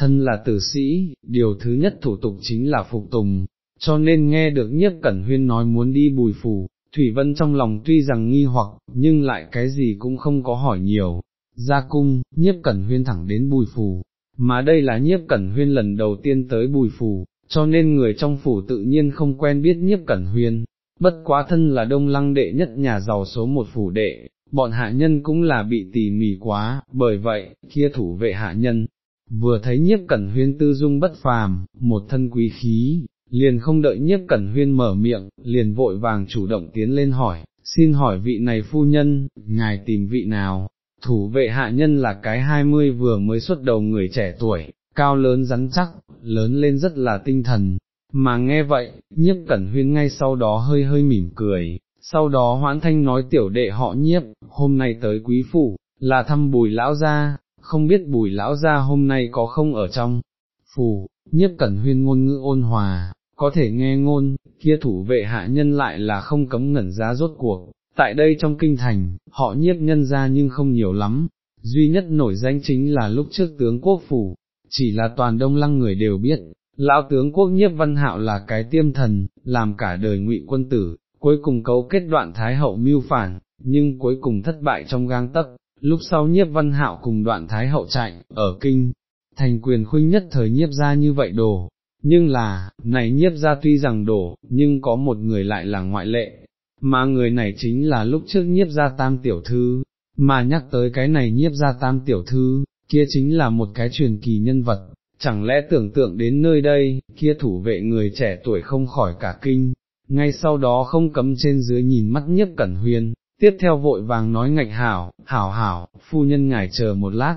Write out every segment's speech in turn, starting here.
thân là tử sĩ, điều thứ nhất thủ tục chính là phục tùng, cho nên nghe được nhiếp cẩn huyên nói muốn đi bùi phủ, Thủy Vân trong lòng tuy rằng nghi hoặc, nhưng lại cái gì cũng không có hỏi nhiều, ra cung, nhiếp cẩn huyên thẳng đến bùi phủ, mà đây là nhiếp cẩn huyên lần đầu tiên tới bùi phủ, cho nên người trong phủ tự nhiên không quen biết nhiếp cẩn huyên, bất quá thân là đông lăng đệ nhất nhà giàu số một phủ đệ, bọn hạ nhân cũng là bị tỉ mỉ quá, bởi vậy, kia thủ vệ hạ nhân, vừa thấy nhiếp cẩn huyên tư dung bất phàm, một thân quý khí, liền không đợi nhiếp cẩn huyên mở miệng, liền vội vàng chủ động tiến lên hỏi, xin hỏi vị này phu nhân, ngài tìm vị nào, thủ vệ hạ nhân là cái hai mươi vừa mới xuất đầu người trẻ tuổi, cao lớn rắn chắc, lớn lên rất là tinh thần, mà nghe vậy, nhiếp cẩn huyên ngay sau đó hơi hơi mỉm cười, sau đó hoãn thanh nói tiểu đệ họ nhiếp, hôm nay tới quý phủ, là thăm bùi lão gia, không biết bùi lão gia hôm nay có không ở trong phủ, nhiếp cẩn huyên ngôn ngữ ôn hòa, có thể nghe ngôn, kia thủ vệ hạ nhân lại là không cấm ngẩn ra rốt cuộc, tại đây trong kinh thành, họ nhiếp nhân ra nhưng không nhiều lắm, duy nhất nổi danh chính là lúc trước tướng quốc phủ, chỉ là toàn đông lăng người đều biết, lão tướng quốc nhiếp văn hạo là cái tiêm thần, làm cả đời ngụy quân tử, cuối cùng cấu kết đoạn thái hậu mưu phản, nhưng cuối cùng thất bại trong gang tấc. Lúc sau nhiếp văn hạo cùng đoạn thái hậu chạy, ở kinh, thành quyền khuynh nhất thời nhiếp ra như vậy đồ, nhưng là, này nhiếp ra tuy rằng đổ, nhưng có một người lại là ngoại lệ, mà người này chính là lúc trước nhiếp ra tam tiểu thư, mà nhắc tới cái này nhiếp ra tam tiểu thư, kia chính là một cái truyền kỳ nhân vật, chẳng lẽ tưởng tượng đến nơi đây, kia thủ vệ người trẻ tuổi không khỏi cả kinh, ngay sau đó không cấm trên dưới nhìn mắt nhiếp cẩn huyên, tiếp theo vội vàng nói ngạch hảo, hảo hảo, phu nhân ngài chờ một lát.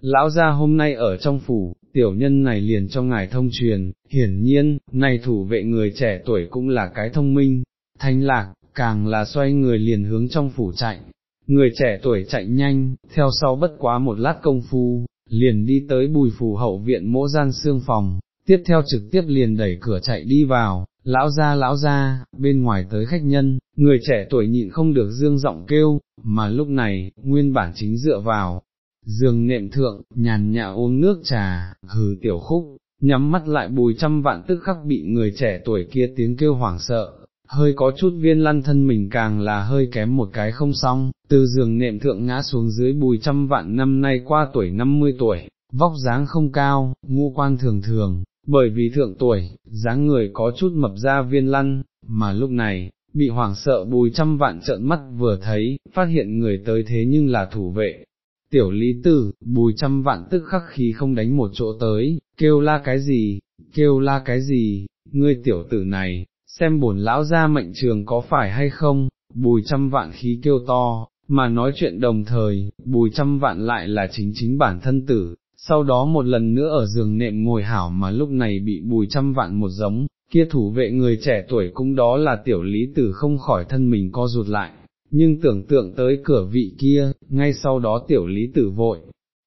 Lão gia hôm nay ở trong phủ, tiểu nhân này liền cho ngài thông truyền, hiển nhiên, này thủ vệ người trẻ tuổi cũng là cái thông minh, thanh lạc, càng là xoay người liền hướng trong phủ chạy, người trẻ tuổi chạy nhanh, theo sau bất quá một lát công phu, liền đi tới bùi phủ hậu viện mỗ gian xương phòng, tiếp theo trực tiếp liền đẩy cửa chạy đi vào, lão ra lão ra, bên ngoài tới khách nhân, người trẻ tuổi nhịn không được dương giọng kêu, mà lúc này, nguyên bản chính dựa vào, giường nệm thượng, nhàn nhã uống nước trà, hừ tiểu khúc, nhắm mắt lại bùi trăm vạn tức khắc bị người trẻ tuổi kia tiếng kêu hoảng sợ, hơi có chút viên lăn thân mình càng là hơi kém một cái không xong, từ giường nệm thượng ngã xuống dưới bùi trăm vạn năm nay qua tuổi 50 tuổi, vóc dáng không cao, ngũ quan thường thường, bởi vì thượng tuổi, dáng người có chút mập ra viên lăn, mà lúc này, bị hoảng sợ bùi trăm vạn trợn mắt vừa thấy, phát hiện người tới thế nhưng là thủ vệ. Tiểu lý tử, bùi trăm vạn tức khắc khí không đánh một chỗ tới, kêu la cái gì, kêu la cái gì, ngươi tiểu tử này, xem bổn lão ra mệnh trường có phải hay không, bùi trăm vạn khí kêu to, mà nói chuyện đồng thời, bùi trăm vạn lại là chính chính bản thân tử, sau đó một lần nữa ở giường nệm ngồi hảo mà lúc này bị bùi trăm vạn một giống, kia thủ vệ người trẻ tuổi cũng đó là tiểu lý tử không khỏi thân mình co rụt lại, nhưng tưởng tượng tới cửa vị kia, ngay sau đó tiểu lý tử vội,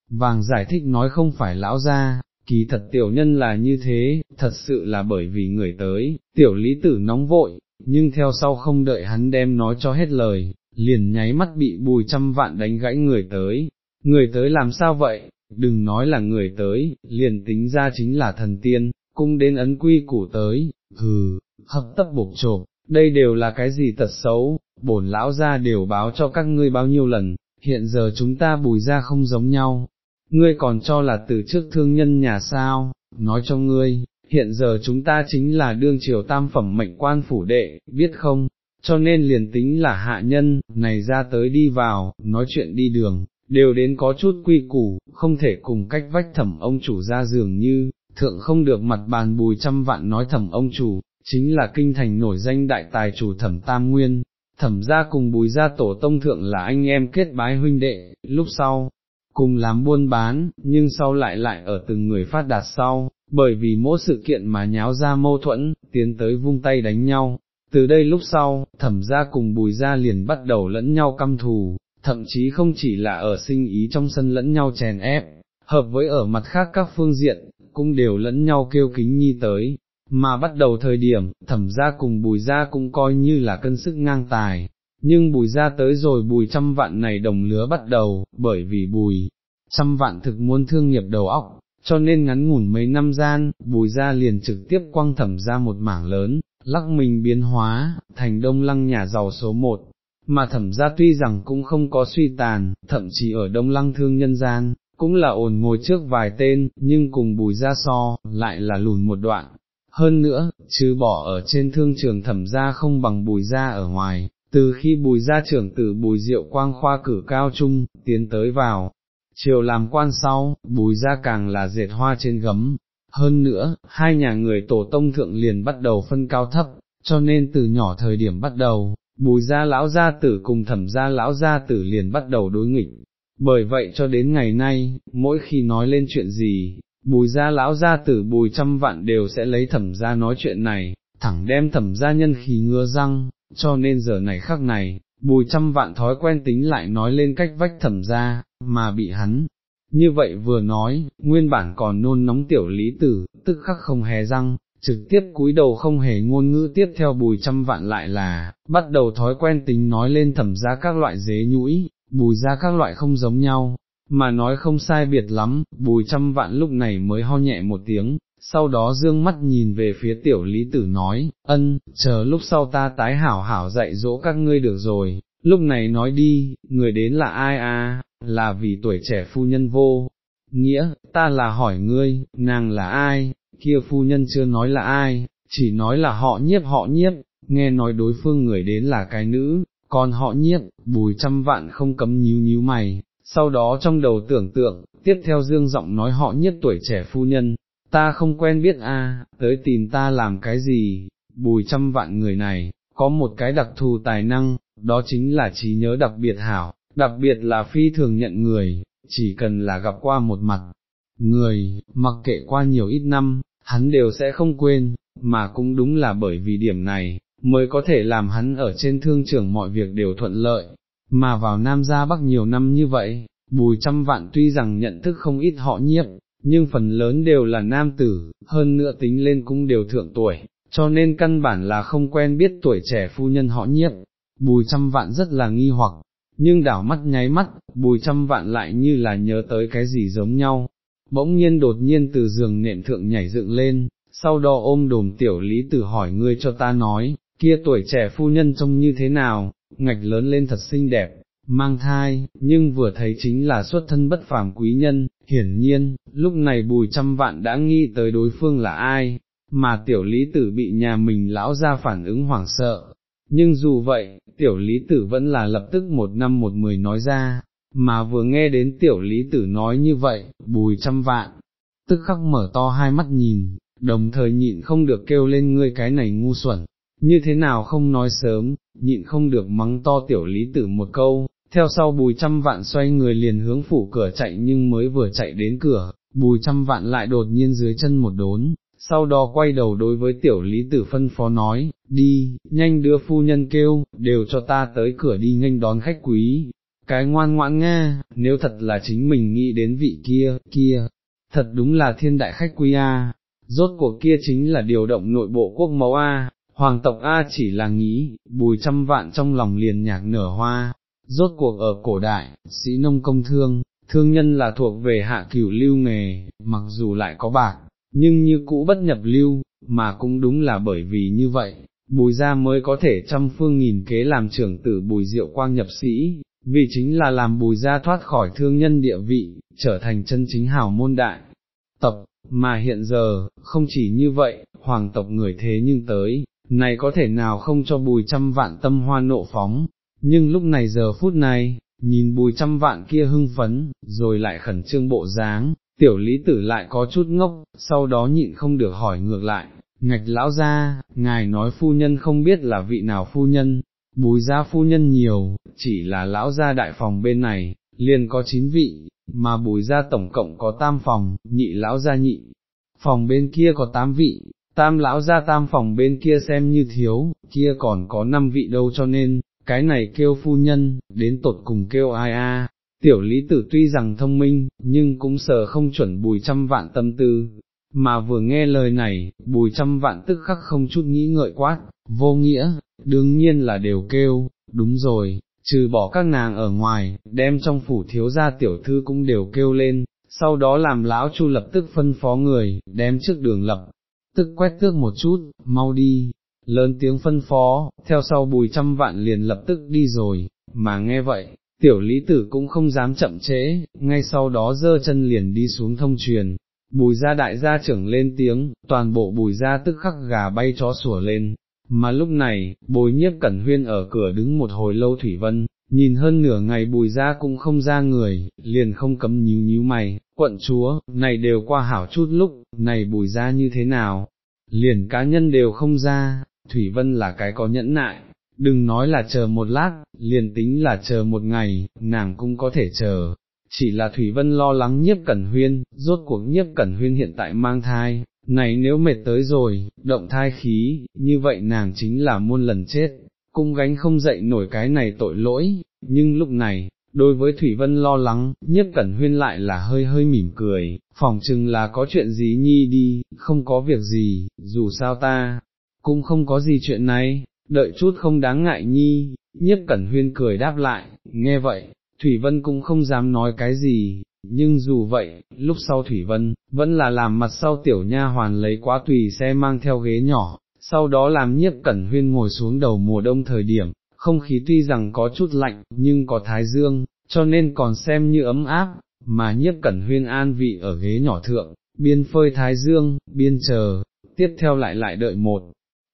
vàng giải thích nói không phải lão ra, kỳ thật tiểu nhân là như thế, thật sự là bởi vì người tới, tiểu lý tử nóng vội, nhưng theo sau không đợi hắn đem nói cho hết lời, liền nháy mắt bị bùi trăm vạn đánh gãy người tới, người tới làm sao vậy, đừng nói là người tới, liền tính ra chính là thần tiên, cung đến ấn quy củ tới, hừ, hấp tấp bục trộm, đây đều là cái gì tật xấu, bổn lão ra đều báo cho các ngươi bao nhiêu lần, hiện giờ chúng ta bùi ra không giống nhau, ngươi còn cho là từ trước thương nhân nhà sao, nói cho ngươi, hiện giờ chúng ta chính là đương triều tam phẩm mệnh quan phủ đệ, biết không, cho nên liền tính là hạ nhân, này ra tới đi vào, nói chuyện đi đường, đều đến có chút quy củ, không thể cùng cách vách thẩm ông chủ ra giường như, thượng không được mặt bàn bùi trăm vạn nói thẩm ông chủ, chính là kinh thành nổi danh đại tài chủ thẩm tam nguyên, thẩm ra cùng bùi ra tổ tông thượng là anh em kết bái huynh đệ, lúc sau, cùng làm buôn bán, nhưng sau lại lại ở từng người phát đạt sau, bởi vì mỗi sự kiện mà nháo ra mâu thuẫn, tiến tới vung tay đánh nhau. Từ đây lúc sau, thẩm ra cùng bùi ra liền bắt đầu lẫn nhau căm thù, thậm chí không chỉ là ở sinh ý trong sân lẫn nhau chèn ép, hợp với ở mặt khác các phương diện, cũng đều lẫn nhau kêu kính nhi tới, mà bắt đầu thời điểm, thẩm gia cùng bùi gia cũng coi như là cân sức ngang tài, nhưng bùi ra tới rồi bùi trăm vạn này đồng lứa bắt đầu, bởi vì bùi trăm vạn thực muốn thương nghiệp đầu óc, cho nên ngắn ngủn mấy năm gian, bùi ra liền trực tiếp quăng thẩm ra một mảng lớn, lắc mình biến hóa, thành đông lăng nhà giàu số một, mà thẩm gia tuy rằng cũng không có suy tàn, thậm chí ở đông lăng thương nhân gian, cũng là ổn ngồi trước vài tên, nhưng cùng bùi ra so, lại là lùn một đoạn. Hơn nữa, chứ bỏ ở trên thương trường thẩm gia không bằng bùi ra ở ngoài, từ khi bùi gia trưởng tử bùi diệu quang khoa cử cao trung, tiến tới vào, chiều làm quan sau, bùi gia càng là dệt hoa trên gấm. Hơn nữa, hai nhà người tổ tông thượng liền bắt đầu phân cao thấp, cho nên từ nhỏ thời điểm bắt đầu, bùi gia lão gia tử cùng thẩm gia lão gia tử liền bắt đầu đối nghịch. Bởi vậy cho đến ngày nay, mỗi khi nói lên chuyện gì, bùi gia lão gia tử bùi trăm vạn đều sẽ lấy thẩm gia nói chuyện này, thẳng đem thẩm gia nhân khí ngứa răng, cho nên giờ này khắc này, bùi trăm vạn thói quen tính lại nói lên cách vách thẩm gia, mà bị hắn. Như vậy vừa nói, nguyên bản còn nôn nóng tiểu lý tử, tức khắc không hề răng, trực tiếp cúi đầu không hề ngôn ngữ tiếp theo bùi trăm vạn lại là, bắt đầu thói quen tính nói lên thẩm ra các loại dế nhũi, bùi ra các loại không giống nhau, mà nói không sai biệt lắm, bùi trăm vạn lúc này mới ho nhẹ một tiếng, sau đó dương mắt nhìn về phía tiểu lý tử nói, ân, chờ lúc sau ta tái hảo hảo dạy dỗ các ngươi được rồi, lúc này nói đi, người đến là ai à, là vì tuổi trẻ phu nhân vô, nghĩa, ta là hỏi ngươi, nàng là ai, kia phu nhân chưa nói là ai, chỉ nói là họ nhiếp họ nhiếp, nghe nói đối phương người đến là cái nữ, còn họ nhiếp, bùi trăm vạn không cấm nhíu nhíu mày, sau đó trong đầu tưởng tượng, tiếp theo dương giọng nói họ nhiếp tuổi trẻ phu nhân, ta không quen biết a, tới tìm ta làm cái gì, bùi trăm vạn người này, có một cái đặc thù tài năng, đó chính là trí nhớ đặc biệt hảo, đặc biệt là phi thường nhận người, chỉ cần là gặp qua một mặt, người, mặc kệ qua nhiều ít năm, hắn đều sẽ không quên, mà cũng đúng là bởi vì điểm này, mới có thể làm hắn ở trên thương trường mọi việc đều thuận lợi, mà vào Nam gia Bắc nhiều năm như vậy, bùi trăm vạn tuy rằng nhận thức không ít họ nhiếp, nhưng phần lớn đều là nam tử, hơn nữa tính lên cũng đều thượng tuổi, cho nên căn bản là không quen biết tuổi trẻ phu nhân họ nhiếp, bùi trăm vạn rất là nghi hoặc, nhưng đảo mắt nháy mắt, bùi trăm vạn lại như là nhớ tới cái gì giống nhau, bỗng nhiên đột nhiên từ giường nệm thượng nhảy dựng lên, sau đó ôm đồm tiểu lý tử hỏi ngươi cho ta nói, kia tuổi trẻ phu nhân trông như thế nào, ngạch lớn lên thật xinh đẹp, mang thai, nhưng vừa thấy chính là xuất thân bất phàm quý nhân, hiển nhiên, lúc này bùi trăm vạn đã nghi tới đối phương là ai, mà tiểu lý tử bị nhà mình lão ra phản ứng hoảng sợ. Nhưng dù vậy, tiểu lý tử vẫn là lập tức một năm một mười nói ra, mà vừa nghe đến tiểu lý tử nói như vậy, bùi trăm vạn, tức khắc mở to hai mắt nhìn, đồng thời nhịn không được kêu lên ngươi cái này ngu xuẩn, như thế nào không nói sớm, nhịn không được mắng to tiểu lý tử một câu, theo sau bùi trăm vạn xoay người liền hướng phủ cửa chạy nhưng mới vừa chạy đến cửa, bùi trăm vạn lại đột nhiên dưới chân một đốn, sau đó quay đầu đối với tiểu lý tử phân phó nói, đi, nhanh đưa phu nhân kêu, đều cho ta tới cửa đi nghênh đón khách quý, cái ngoan ngoãn nghe, nếu thật là chính mình nghĩ đến vị kia, kia, thật đúng là thiên đại khách quý A, rốt cuộc kia chính là điều động nội bộ quốc mẫu A, hoàng tộc A chỉ là nghĩ, bùi trăm vạn trong lòng liền nhạc nở hoa, rốt cuộc ở cổ đại, sĩ nông công thương, thương nhân là thuộc về hạ cửu lưu nghề, mặc dù lại có bạc, nhưng như cũ bất nhập lưu, mà cũng đúng là bởi vì như vậy, bùi gia mới có thể trăm phương nghìn kế làm trưởng tử bùi diệu quang nhập sĩ, vì chính là làm bùi gia thoát khỏi thương nhân địa vị, trở thành chân chính hào môn đại. Tập, mà hiện giờ, không chỉ như vậy, hoàng tộc người thế nhưng tới, này có thể nào không cho bùi trăm vạn tâm hoa nộ phóng, nhưng lúc này giờ phút này, nhìn bùi trăm vạn kia hưng phấn, rồi lại khẩn trương bộ dáng, tiểu lý tử lại có chút ngốc, sau đó nhịn không được hỏi ngược lại, ngạch lão ra, ngài nói phu nhân không biết là vị nào phu nhân, bùi gia phu nhân nhiều, chỉ là lão gia đại phòng bên này, liền có chín vị, mà bùi gia tổng cộng có tam phòng, nhị lão gia nhị, phòng bên kia có tám vị, tam lão gia tam phòng bên kia xem như thiếu, kia còn có năm vị đâu cho nên, cái này kêu phu nhân, đến tột cùng kêu ai a. Tiểu lý tử tuy rằng thông minh, nhưng cũng sợ không chuẩn bùi trăm vạn tâm tư, mà vừa nghe lời này, bùi trăm vạn tức khắc không chút nghĩ ngợi quát, vô nghĩa, đương nhiên là đều kêu, đúng rồi, trừ bỏ các nàng ở ngoài, đem trong phủ thiếu gia tiểu thư cũng đều kêu lên, sau đó làm lão chu lập tức phân phó người, đem trước đường lập, tức quét tước một chút, mau đi, lớn tiếng phân phó, theo sau bùi trăm vạn liền lập tức đi rồi, mà nghe vậy, tiểu lý tử cũng không dám chậm trễ, ngay sau đó dơ chân liền đi xuống thông truyền, bùi ra đại gia trưởng lên tiếng, toàn bộ bùi ra tức khắc gà bay chó sủa lên, mà lúc này, bồi nhiếp cẩn huyên ở cửa đứng một hồi lâu Thủy Vân, nhìn hơn nửa ngày bùi ra cũng không ra người, liền không cấm nhíu nhíu mày, quận chúa, này đều qua hảo chút lúc, này bùi ra như thế nào, liền cá nhân đều không ra, Thủy Vân là cái có nhẫn nại, đừng nói là chờ một lát, liền tính là chờ một ngày, nàng cũng có thể chờ. Chỉ là Thủy Vân lo lắng nhiếp cẩn huyên, rốt cuộc nhiếp cẩn huyên hiện tại mang thai, này nếu mệt tới rồi, động thai khí, như vậy nàng chính là muôn lần chết, cung gánh không dậy nổi cái này tội lỗi, nhưng lúc này, đối với Thủy Vân lo lắng, nhất cẩn huyên lại là hơi hơi mỉm cười, phòng chừng là có chuyện gì nhi đi, không có việc gì, dù sao ta, cũng không có gì chuyện này, đợi chút không đáng ngại nhi, nhất cẩn huyên cười đáp lại, nghe vậy, Thủy Vân cũng không dám nói cái gì, nhưng dù vậy, lúc sau Thủy Vân, vẫn là làm mặt sau tiểu nha hoàn lấy quá tùy xe mang theo ghế nhỏ, sau đó làm nhiếp cẩn huyên ngồi xuống đầu mùa đông thời điểm, không khí tuy rằng có chút lạnh, nhưng có thái dương, cho nên còn xem như ấm áp, mà nhiếp cẩn huyên an vị ở ghế nhỏ thượng, biên phơi thái dương, biên chờ, tiếp theo lại lại đợi một.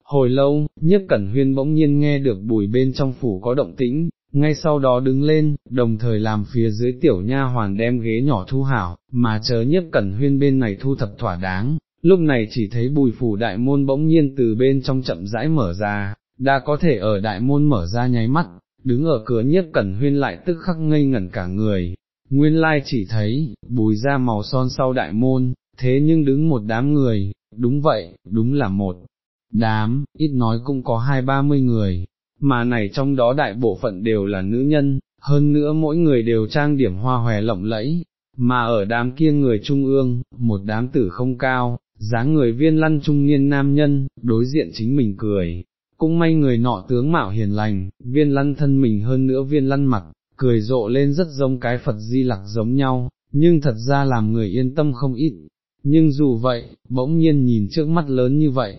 Hồi lâu, nhiếp cẩn huyên bỗng nhiên nghe được bùi bên trong phủ có động tĩnh, ngay sau đó đứng lên, đồng thời làm phía dưới tiểu nha hoàn đem ghế nhỏ thu hảo, mà chờ nhiếp cẩn huyên bên này thu thập thỏa đáng, lúc này chỉ thấy bùi phủ đại môn bỗng nhiên từ bên trong chậm rãi mở ra, đã có thể ở đại môn mở ra nháy mắt, đứng ở cửa nhiếp cẩn huyên lại tức khắc ngây ngẩn cả người, nguyên lai chỉ thấy, bùi ra màu son sau đại môn, thế nhưng đứng một đám người, đúng vậy, đúng là một đám, ít nói cũng có hai ba mươi người, mà này trong đó đại bộ phận đều là nữ nhân, hơn nữa mỗi người đều trang điểm hoa hòe lộng lẫy, mà ở đám kia người trung ương, một đám tử không cao, dáng người viên lăn trung niên nam nhân, đối diện chính mình cười, cũng may người nọ tướng mạo hiền lành, viên lăn thân mình hơn nữa viên lăn mặt, cười rộ lên rất giống cái Phật di lặc giống nhau, nhưng thật ra làm người yên tâm không ít, nhưng dù vậy, bỗng nhiên nhìn trước mắt lớn như vậy,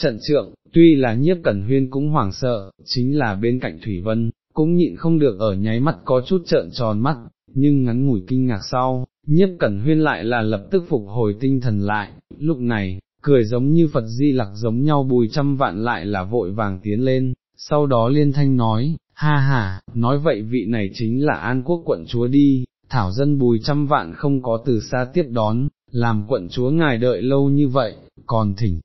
trận trượng, tuy là nhiếp cẩn huyên cũng hoảng sợ, chính là bên cạnh Thủy Vân, cũng nhịn không được ở nháy mắt có chút trợn tròn mắt, nhưng ngắn ngủi kinh ngạc sau, nhiếp cẩn huyên lại là lập tức phục hồi tinh thần lại, lúc này, cười giống như Phật di lặc giống nhau bùi trăm vạn lại là vội vàng tiến lên, sau đó liên thanh nói, ha ha, nói vậy vị này chính là An Quốc quận chúa đi, thảo dân bùi trăm vạn không có từ xa tiếp đón, làm quận chúa ngài đợi lâu như vậy, còn thỉnh,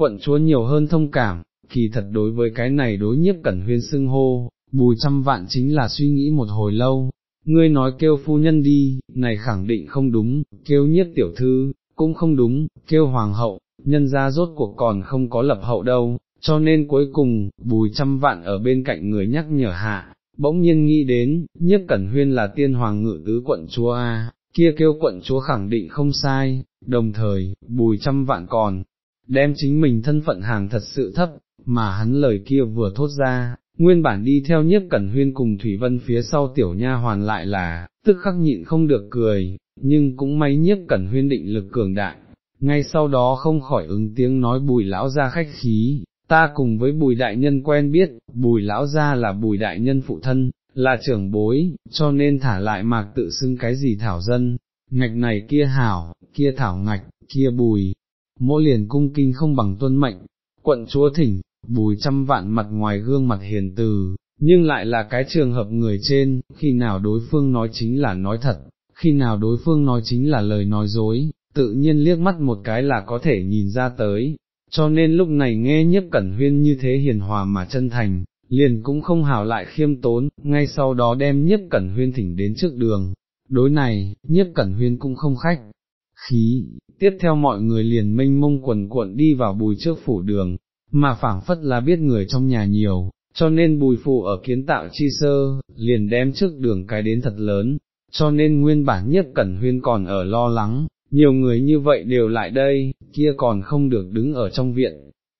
quận chúa nhiều hơn thông cảm, kỳ thật đối với cái này đối nhiếp cẩn huyên xưng hô, bùi trăm vạn chính là suy nghĩ một hồi lâu, ngươi nói kêu phu nhân đi, này khẳng định không đúng, kêu nhiếp tiểu thư, cũng không đúng, kêu hoàng hậu, nhân ra rốt cuộc còn không có lập hậu đâu, cho nên cuối cùng, bùi trăm vạn ở bên cạnh người nhắc nhở hạ, bỗng nhiên nghĩ đến, nhiếp cẩn huyên là tiên hoàng ngự tứ quận chúa A, kia kêu quận chúa khẳng định không sai, đồng thời, bùi trăm vạn còn, đem chính mình thân phận hàng thật sự thấp, mà hắn lời kia vừa thốt ra, nguyên bản đi theo nhiếp cẩn huyên cùng Thủy Vân phía sau tiểu nha hoàn lại là, tức khắc nhịn không được cười, nhưng cũng may nhiếp cẩn huyên định lực cường đại, ngay sau đó không khỏi ứng tiếng nói bùi lão ra khách khí, ta cùng với bùi đại nhân quen biết, bùi lão ra là bùi đại nhân phụ thân, là trưởng bối, cho nên thả lại mạc tự xưng cái gì thảo dân, ngạch này kia hảo, kia thảo ngạch, kia bùi, mỗi liền cung kinh không bằng tuân mệnh, quận chúa thỉnh, bùi trăm vạn mặt ngoài gương mặt hiền từ, nhưng lại là cái trường hợp người trên, khi nào đối phương nói chính là nói thật, khi nào đối phương nói chính là lời nói dối, tự nhiên liếc mắt một cái là có thể nhìn ra tới, cho nên lúc này nghe nhiếp cẩn huyên như thế hiền hòa mà chân thành, liền cũng không hào lại khiêm tốn, ngay sau đó đem nhiếp cẩn huyên thỉnh đến trước đường, đối này, nhiếp cẩn huyên cũng không khách, khí, tiếp theo mọi người liền mênh mông quần cuộn đi vào bùi trước phủ đường, mà phảng phất là biết người trong nhà nhiều, cho nên bùi phủ ở kiến tạo chi sơ, liền đem trước đường cái đến thật lớn, cho nên nguyên bản nhất cẩn huyên còn ở lo lắng, nhiều người như vậy đều lại đây, kia còn không được đứng ở trong viện.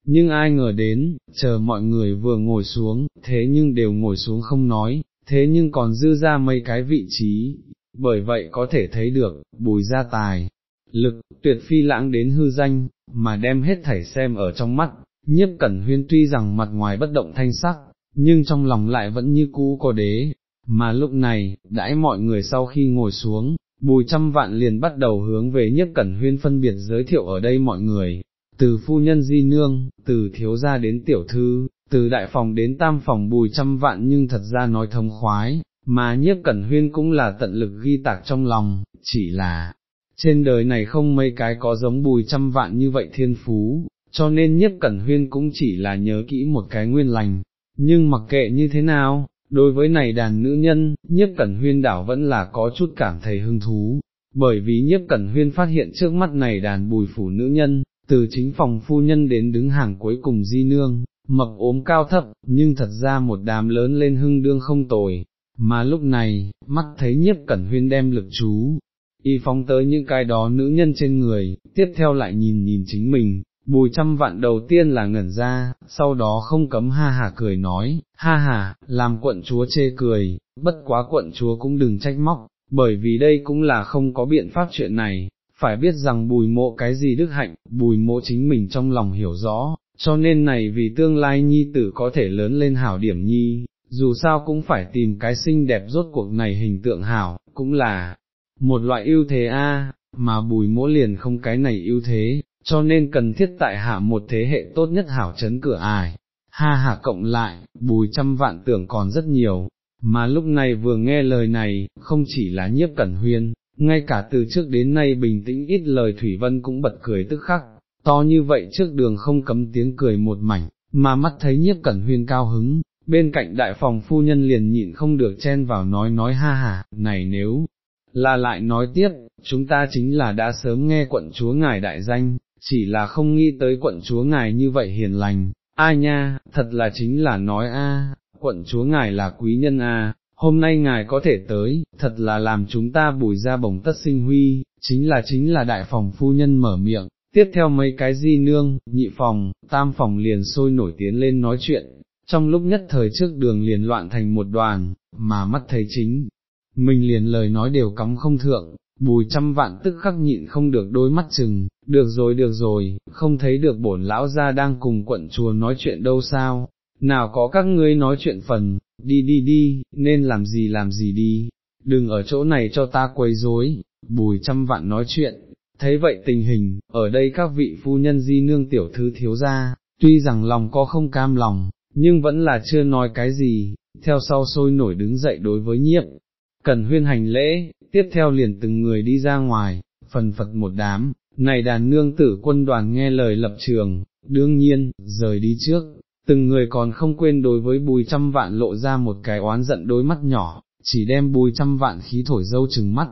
Nhưng ai ngờ đến, chờ mọi người vừa ngồi xuống, thế nhưng đều ngồi xuống không nói, thế nhưng còn dư ra mấy cái vị trí, bởi vậy có thể thấy được, bùi gia tài, lực, tuyệt phi lãng đến hư danh, mà đem hết thảy xem ở trong mắt, nhiếp cẩn huyên tuy rằng mặt ngoài bất động thanh sắc, nhưng trong lòng lại vẫn như cũ có đế, mà lúc này, đãi mọi người sau khi ngồi xuống, bùi trăm vạn liền bắt đầu hướng về nhiếp cẩn huyên phân biệt giới thiệu ở đây mọi người, từ phu nhân di nương, từ thiếu gia đến tiểu thư, từ đại phòng đến tam phòng bùi trăm vạn nhưng thật ra nói thông khoái, mà nhiếp cẩn huyên cũng là tận lực ghi tạc trong lòng, chỉ là, trên đời này không mấy cái có giống bùi trăm vạn như vậy thiên phú, cho nên nhiếp cẩn huyên cũng chỉ là nhớ kỹ một cái nguyên lành, nhưng mặc kệ như thế nào, đối với này đàn nữ nhân, nhiếp cẩn huyên đảo vẫn là có chút cảm thấy hứng thú, bởi vì nhiếp cẩn huyên phát hiện trước mắt này đàn bùi phủ nữ nhân, từ chính phòng phu nhân đến đứng hàng cuối cùng di nương, mập ốm cao thấp, nhưng thật ra một đám lớn lên hưng đương không tồi, mà lúc này, mắt thấy nhiếp cẩn huyên đem lực chú, y phóng tới những cái đó nữ nhân trên người, tiếp theo lại nhìn nhìn chính mình, bùi trăm vạn đầu tiên là ngẩn ra, sau đó không cấm ha hà cười nói, ha hà, làm quận chúa chê cười, bất quá quận chúa cũng đừng trách móc, bởi vì đây cũng là không có biện pháp chuyện này, phải biết rằng bùi mộ cái gì đức hạnh, bùi mộ chính mình trong lòng hiểu rõ, cho nên này vì tương lai nhi tử có thể lớn lên hảo điểm nhi, dù sao cũng phải tìm cái xinh đẹp rốt cuộc này hình tượng hảo, cũng là một loại ưu thế a, mà bùi mỗ liền không cái này ưu thế, cho nên cần thiết tại hạ một thế hệ tốt nhất hảo chấn cửa ải. Ha ha cộng lại, bùi trăm vạn tưởng còn rất nhiều, mà lúc này vừa nghe lời này, không chỉ là nhiếp cẩn huyên, ngay cả từ trước đến nay bình tĩnh ít lời Thủy Vân cũng bật cười tức khắc, to như vậy trước đường không cấm tiếng cười một mảnh, mà mắt thấy nhiếp cẩn huyên cao hứng, bên cạnh đại phòng phu nhân liền nhịn không được chen vào nói nói ha ha, này nếu là lại nói tiếp, chúng ta chính là đã sớm nghe quận chúa ngài đại danh, chỉ là không nghĩ tới quận chúa ngài như vậy hiền lành, a nha, thật là chính là nói a, quận chúa ngài là quý nhân a, hôm nay ngài có thể tới, thật là làm chúng ta bùi ra bồng tất sinh huy, chính là chính là đại phòng phu nhân mở miệng, tiếp theo mấy cái di nương, nhị phòng, tam phòng liền sôi nổi tiến lên nói chuyện, trong lúc nhất thời trước đường liền loạn thành một đoàn, mà mắt thấy chính, mình liền lời nói đều cắm không thượng, bùi trăm vạn tức khắc nhịn không được đôi mắt chừng, được rồi được rồi, không thấy được bổn lão gia đang cùng quận chùa nói chuyện đâu sao, nào có các ngươi nói chuyện phần, đi đi đi, nên làm gì làm gì đi, đừng ở chỗ này cho ta quấy rối. bùi trăm vạn nói chuyện, thấy vậy tình hình, ở đây các vị phu nhân di nương tiểu thư thiếu ra, tuy rằng lòng có không cam lòng, nhưng vẫn là chưa nói cái gì, theo sau sôi nổi đứng dậy đối với nhiếp, cần huyên hành lễ, tiếp theo liền từng người đi ra ngoài, phần phật một đám, này đàn nương tử quân đoàn nghe lời lập trường, đương nhiên, rời đi trước, từng người còn không quên đối với bùi trăm vạn lộ ra một cái oán giận đôi mắt nhỏ, chỉ đem bùi trăm vạn khí thổi dâu chừng mắt,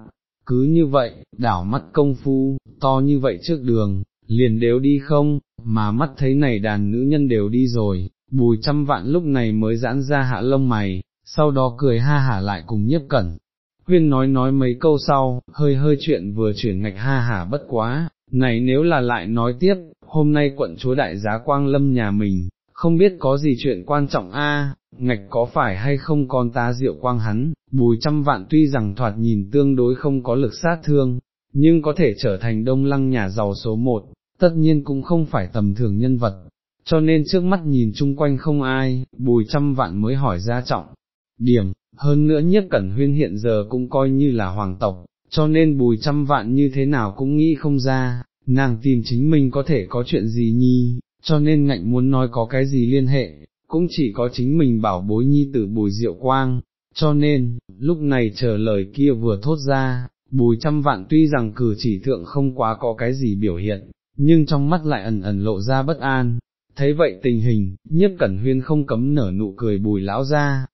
cứ như vậy, đảo mắt công phu, to như vậy trước đường, liền đều đi không, mà mắt thấy này đàn nữ nhân đều đi rồi, bùi trăm vạn lúc này mới giãn ra hạ lông mày, sau đó cười ha hả lại cùng nhiếp cẩn. Huyên nói nói mấy câu sau, hơi hơi chuyện vừa chuyển ngạch ha hả bất quá, này nếu là lại nói tiếp, hôm nay quận chúa đại giá quang lâm nhà mình, không biết có gì chuyện quan trọng a, ngạch có phải hay không con ta diệu quang hắn, bùi trăm vạn tuy rằng thoạt nhìn tương đối không có lực sát thương, nhưng có thể trở thành đông lăng nhà giàu số một, tất nhiên cũng không phải tầm thường nhân vật, cho nên trước mắt nhìn chung quanh không ai, bùi trăm vạn mới hỏi ra trọng. Điểm, hơn nữa nhất cẩn huyên hiện giờ cũng coi như là hoàng tộc, cho nên bùi trăm vạn như thế nào cũng nghĩ không ra, nàng tìm chính mình có thể có chuyện gì nhi, cho nên ngạnh muốn nói có cái gì liên hệ, cũng chỉ có chính mình bảo bối nhi tử bùi diệu quang, cho nên, lúc này chờ lời kia vừa thốt ra, bùi trăm vạn tuy rằng cử chỉ thượng không quá có cái gì biểu hiện, nhưng trong mắt lại ẩn ẩn lộ ra bất an. Thấy vậy tình hình, nhiếp cẩn huyên không cấm nở nụ cười bùi lão ra,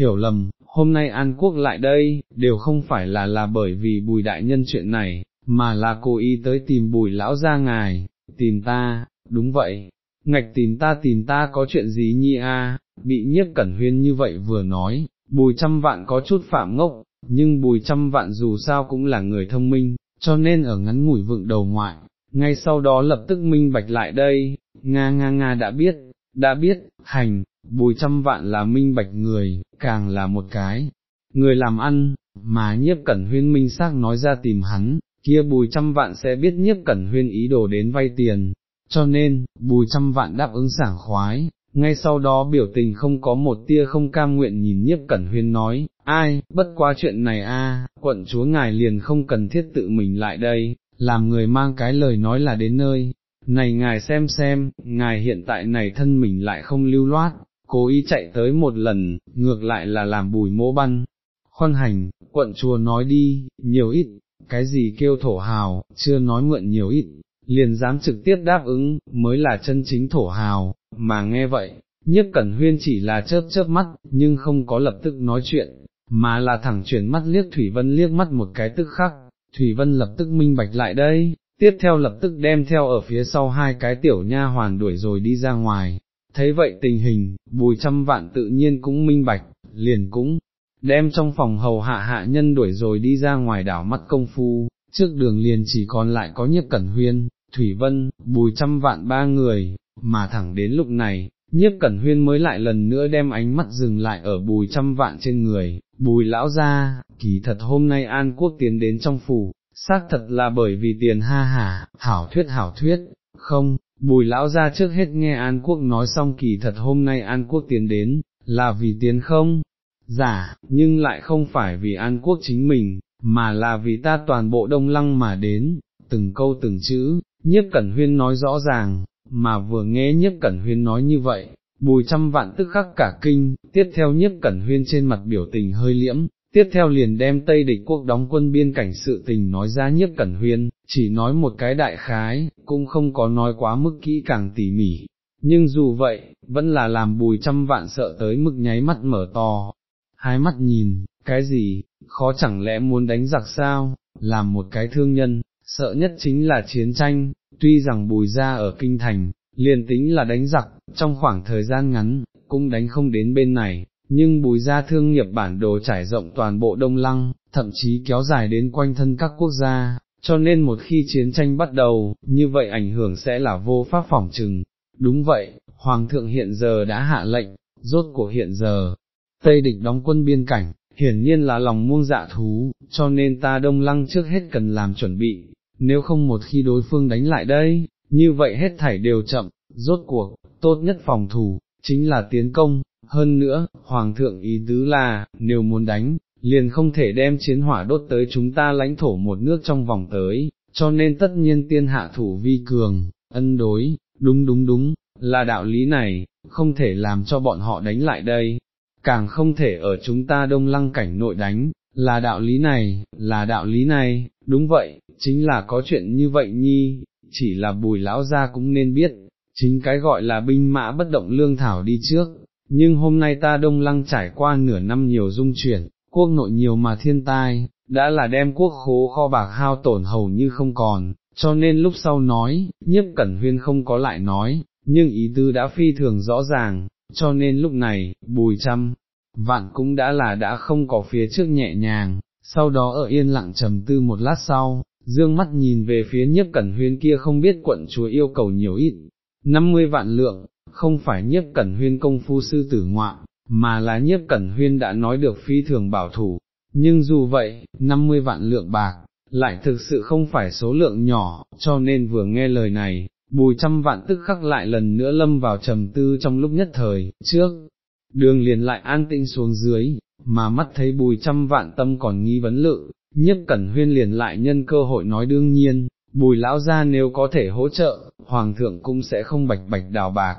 hiểu lầm, hôm nay An Quốc lại đây, đều không phải là là bởi vì bùi đại nhân chuyện này, mà là cố ý tới tìm bùi lão ra ngài, tìm ta, đúng vậy, ngạch tìm ta tìm ta có chuyện gì nhi a? bị nhiếp cẩn huyên như vậy vừa nói, bùi trăm vạn có chút phạm ngốc, nhưng bùi trăm vạn dù sao cũng là người thông minh, cho nên ở ngắn ngủi vựng đầu ngoại, ngay sau đó lập tức minh bạch lại đây, nga nga nga đã biết, đã biết, hành, bùi trăm vạn là minh bạch người, càng là một cái, người làm ăn, mà nhiếp cẩn huyên minh xác nói ra tìm hắn, kia bùi trăm vạn sẽ biết nhiếp cẩn huyên ý đồ đến vay tiền, cho nên, bùi trăm vạn đáp ứng sảng khoái, ngay sau đó biểu tình không có một tia không cam nguyện nhìn nhiếp cẩn huyên nói, ai, bất quá chuyện này a, quận chúa ngài liền không cần thiết tự mình lại đây, làm người mang cái lời nói là đến nơi, này ngài xem xem, ngài hiện tại này thân mình lại không lưu loát, cố ý chạy tới một lần, ngược lại là làm bùi mỗ băn. Khoan hành, quận chùa nói đi, nhiều ít, cái gì kêu thổ hào, chưa nói mượn nhiều ít, liền dám trực tiếp đáp ứng, mới là chân chính thổ hào, mà nghe vậy, nhất cẩn huyên chỉ là chớp chớp mắt, nhưng không có lập tức nói chuyện, mà là thẳng chuyển mắt liếc Thủy Vân liếc mắt một cái tức khắc, Thủy Vân lập tức minh bạch lại đây, tiếp theo lập tức đem theo ở phía sau hai cái tiểu nha hoàn đuổi rồi đi ra ngoài. Thấy vậy tình hình, bùi trăm vạn tự nhiên cũng minh bạch, liền cũng, đem trong phòng hầu hạ hạ nhân đuổi rồi đi ra ngoài đảo mắt công phu, trước đường liền chỉ còn lại có nhiếp cẩn huyên, Thủy Vân, bùi trăm vạn ba người, mà thẳng đến lúc này, nhiếp cẩn huyên mới lại lần nữa đem ánh mắt dừng lại ở bùi trăm vạn trên người, bùi lão ra, kỳ thật hôm nay An Quốc tiến đến trong phủ, xác thật là bởi vì tiền ha hả, hảo thuyết hảo thuyết, không, bùi lão ra trước hết nghe An Quốc nói xong kỳ thật hôm nay An Quốc tiến đến, là vì tiến không, giả, nhưng lại không phải vì An Quốc chính mình, mà là vì ta toàn bộ đông lăng mà đến, từng câu từng chữ, nhiếp cẩn huyên nói rõ ràng, mà vừa nghe nhiếp cẩn huyên nói như vậy, bùi trăm vạn tức khắc cả kinh, tiếp theo nhiếp cẩn huyên trên mặt biểu tình hơi liễm, tiếp theo liền đem Tây địch quốc đóng quân biên cảnh sự tình nói ra nhiếp cẩn huyên, chỉ nói một cái đại khái, cũng không có nói quá mức kỹ càng tỉ mỉ, nhưng dù vậy, vẫn là làm bùi trăm vạn sợ tới mức nháy mắt mở to, hai mắt nhìn, cái gì, khó chẳng lẽ muốn đánh giặc sao, làm một cái thương nhân, sợ nhất chính là chiến tranh, tuy rằng bùi ra ở kinh thành, liền tính là đánh giặc, trong khoảng thời gian ngắn, cũng đánh không đến bên này, nhưng bùi gia thương nghiệp bản đồ trải rộng toàn bộ Đông Lăng, thậm chí kéo dài đến quanh thân các quốc gia, cho nên một khi chiến tranh bắt đầu, như vậy ảnh hưởng sẽ là vô pháp phỏng trừng. Đúng vậy, Hoàng thượng hiện giờ đã hạ lệnh, rốt cuộc hiện giờ, Tây địch đóng quân biên cảnh, hiển nhiên là lòng muông dạ thú, cho nên ta đông lăng trước hết cần làm chuẩn bị, nếu không một khi đối phương đánh lại đây, như vậy hết thảy đều chậm, rốt cuộc, tốt nhất phòng thủ, chính là tiến công, hơn nữa, Hoàng thượng ý tứ là, nếu muốn đánh, liền không thể đem chiến hỏa đốt tới chúng ta lãnh thổ một nước trong vòng tới, cho nên tất nhiên tiên hạ thủ vi cường, ân đối, đúng đúng đúng, là đạo lý này, không thể làm cho bọn họ đánh lại đây, càng không thể ở chúng ta đông lăng cảnh nội đánh, là đạo lý này, là đạo lý này, đúng vậy, chính là có chuyện như vậy nhi, chỉ là bùi lão gia cũng nên biết, chính cái gọi là binh mã bất động lương thảo đi trước, nhưng hôm nay ta đông lăng trải qua nửa năm nhiều dung chuyển, quốc nội nhiều mà thiên tai, đã là đem quốc khố kho bạc hao tổn hầu như không còn, cho nên lúc sau nói, nhiếp cẩn huyên không có lại nói, nhưng ý tư đã phi thường rõ ràng, cho nên lúc này, bùi trăm, vạn cũng đã là đã không có phía trước nhẹ nhàng, sau đó ở yên lặng trầm tư một lát sau, dương mắt nhìn về phía nhiếp cẩn huyên kia không biết quận chúa yêu cầu nhiều ít, 50 vạn lượng, không phải nhiếp cẩn huyên công phu sư tử ngoạn, mà là nhiếp cẩn huyên đã nói được phi thường bảo thủ, nhưng dù vậy, 50 vạn lượng bạc, lại thực sự không phải số lượng nhỏ, cho nên vừa nghe lời này, bùi trăm vạn tức khắc lại lần nữa lâm vào trầm tư trong lúc nhất thời, trước, đường liền lại an tĩnh xuống dưới, mà mắt thấy bùi trăm vạn tâm còn nghi vấn lự, nhiếp cẩn huyên liền lại nhân cơ hội nói đương nhiên, bùi lão ra nếu có thể hỗ trợ, hoàng thượng cũng sẽ không bạch bạch đào bạc.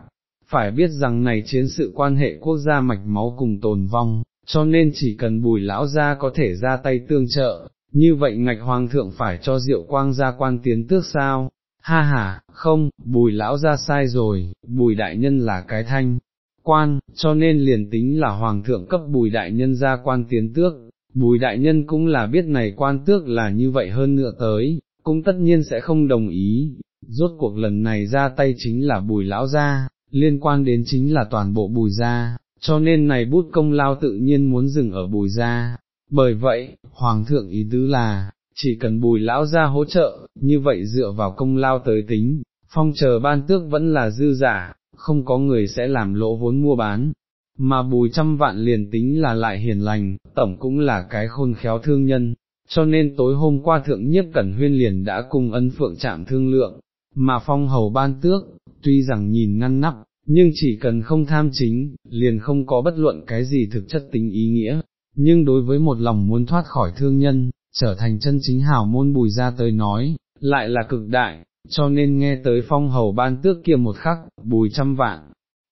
Phải biết rằng này chiến sự quan hệ quốc gia mạch máu cùng tồn vong, cho nên chỉ cần bùi lão gia có thể ra tay tương trợ, như vậy ngạch hoàng thượng phải cho diệu quang gia quan tiến tước sao, ha ha, không, bùi lão gia sai rồi, bùi đại nhân là cái thanh, quan, cho nên liền tính là hoàng thượng cấp bùi đại nhân gia quan tiến tước, bùi đại nhân cũng là biết này quan tước là như vậy hơn nữa tới, cũng tất nhiên sẽ không đồng ý, rốt cuộc lần này ra tay chính là bùi lão gia, liên quan đến chính là toàn bộ bùi gia, cho nên này bút công lao tự nhiên muốn dừng ở bùi gia. Bởi vậy, Hoàng thượng ý tứ là, chỉ cần bùi lão ra hỗ trợ, như vậy dựa vào công lao tới tính, phong chờ ban tước vẫn là dư giả, không có người sẽ làm lỗ vốn mua bán. mà bùi trăm vạn liền tính là lại hiền lành, tổng cũng là cái khôn khéo thương nhân, cho nên tối hôm qua thượng nhất cẩn huyên liền đã cùng ân phượng chạm thương lượng, mà phong hầu ban tước, tuy rằng nhìn ngăn nắp, nhưng chỉ cần không tham chính, liền không có bất luận cái gì thực chất tính ý nghĩa, nhưng đối với một lòng muốn thoát khỏi thương nhân, trở thành chân chính hào môn bùi ra tới nói, lại là cực đại, cho nên nghe tới phong hầu ban tước kia một khắc, bùi trăm vạn,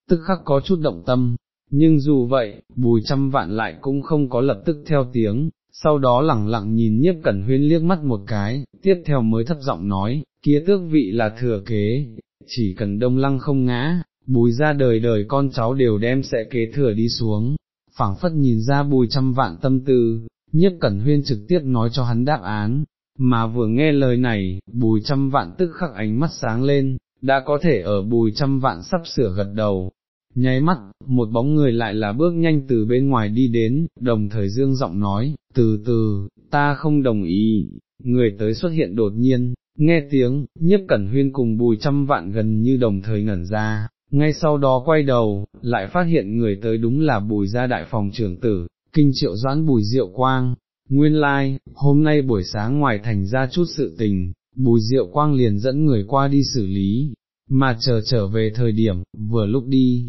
tức khắc có chút động tâm, nhưng dù vậy, bùi trăm vạn lại cũng không có lập tức theo tiếng, sau đó lẳng lặng nhìn nhiếp cẩn huyên liếc mắt một cái, tiếp theo mới thấp giọng nói, kia tước vị là thừa kế, chỉ cần đông lăng không ngã, bùi ra đời đời con cháu đều đem sẽ kế thừa đi xuống, phảng phất nhìn ra bùi trăm vạn tâm tư, nhiếp cẩn huyên trực tiếp nói cho hắn đáp án, mà vừa nghe lời này, bùi trăm vạn tức khắc ánh mắt sáng lên, đã có thể ở bùi trăm vạn sắp sửa gật đầu. Nháy mắt, một bóng người lại là bước nhanh từ bên ngoài đi đến, đồng thời dương giọng nói, từ từ, ta không đồng ý, người tới xuất hiện đột nhiên, nghe tiếng, nhiếp cẩn huyên cùng bùi trăm vạn gần như đồng thời ngẩn ra, ngay sau đó quay đầu, lại phát hiện người tới đúng là bùi gia đại phòng trưởng tử, kinh triệu doãn bùi diệu quang, nguyên lai, like, hôm nay buổi sáng ngoài thành ra chút sự tình, bùi diệu quang liền dẫn người qua đi xử lý, mà chờ trở về thời điểm, vừa lúc đi,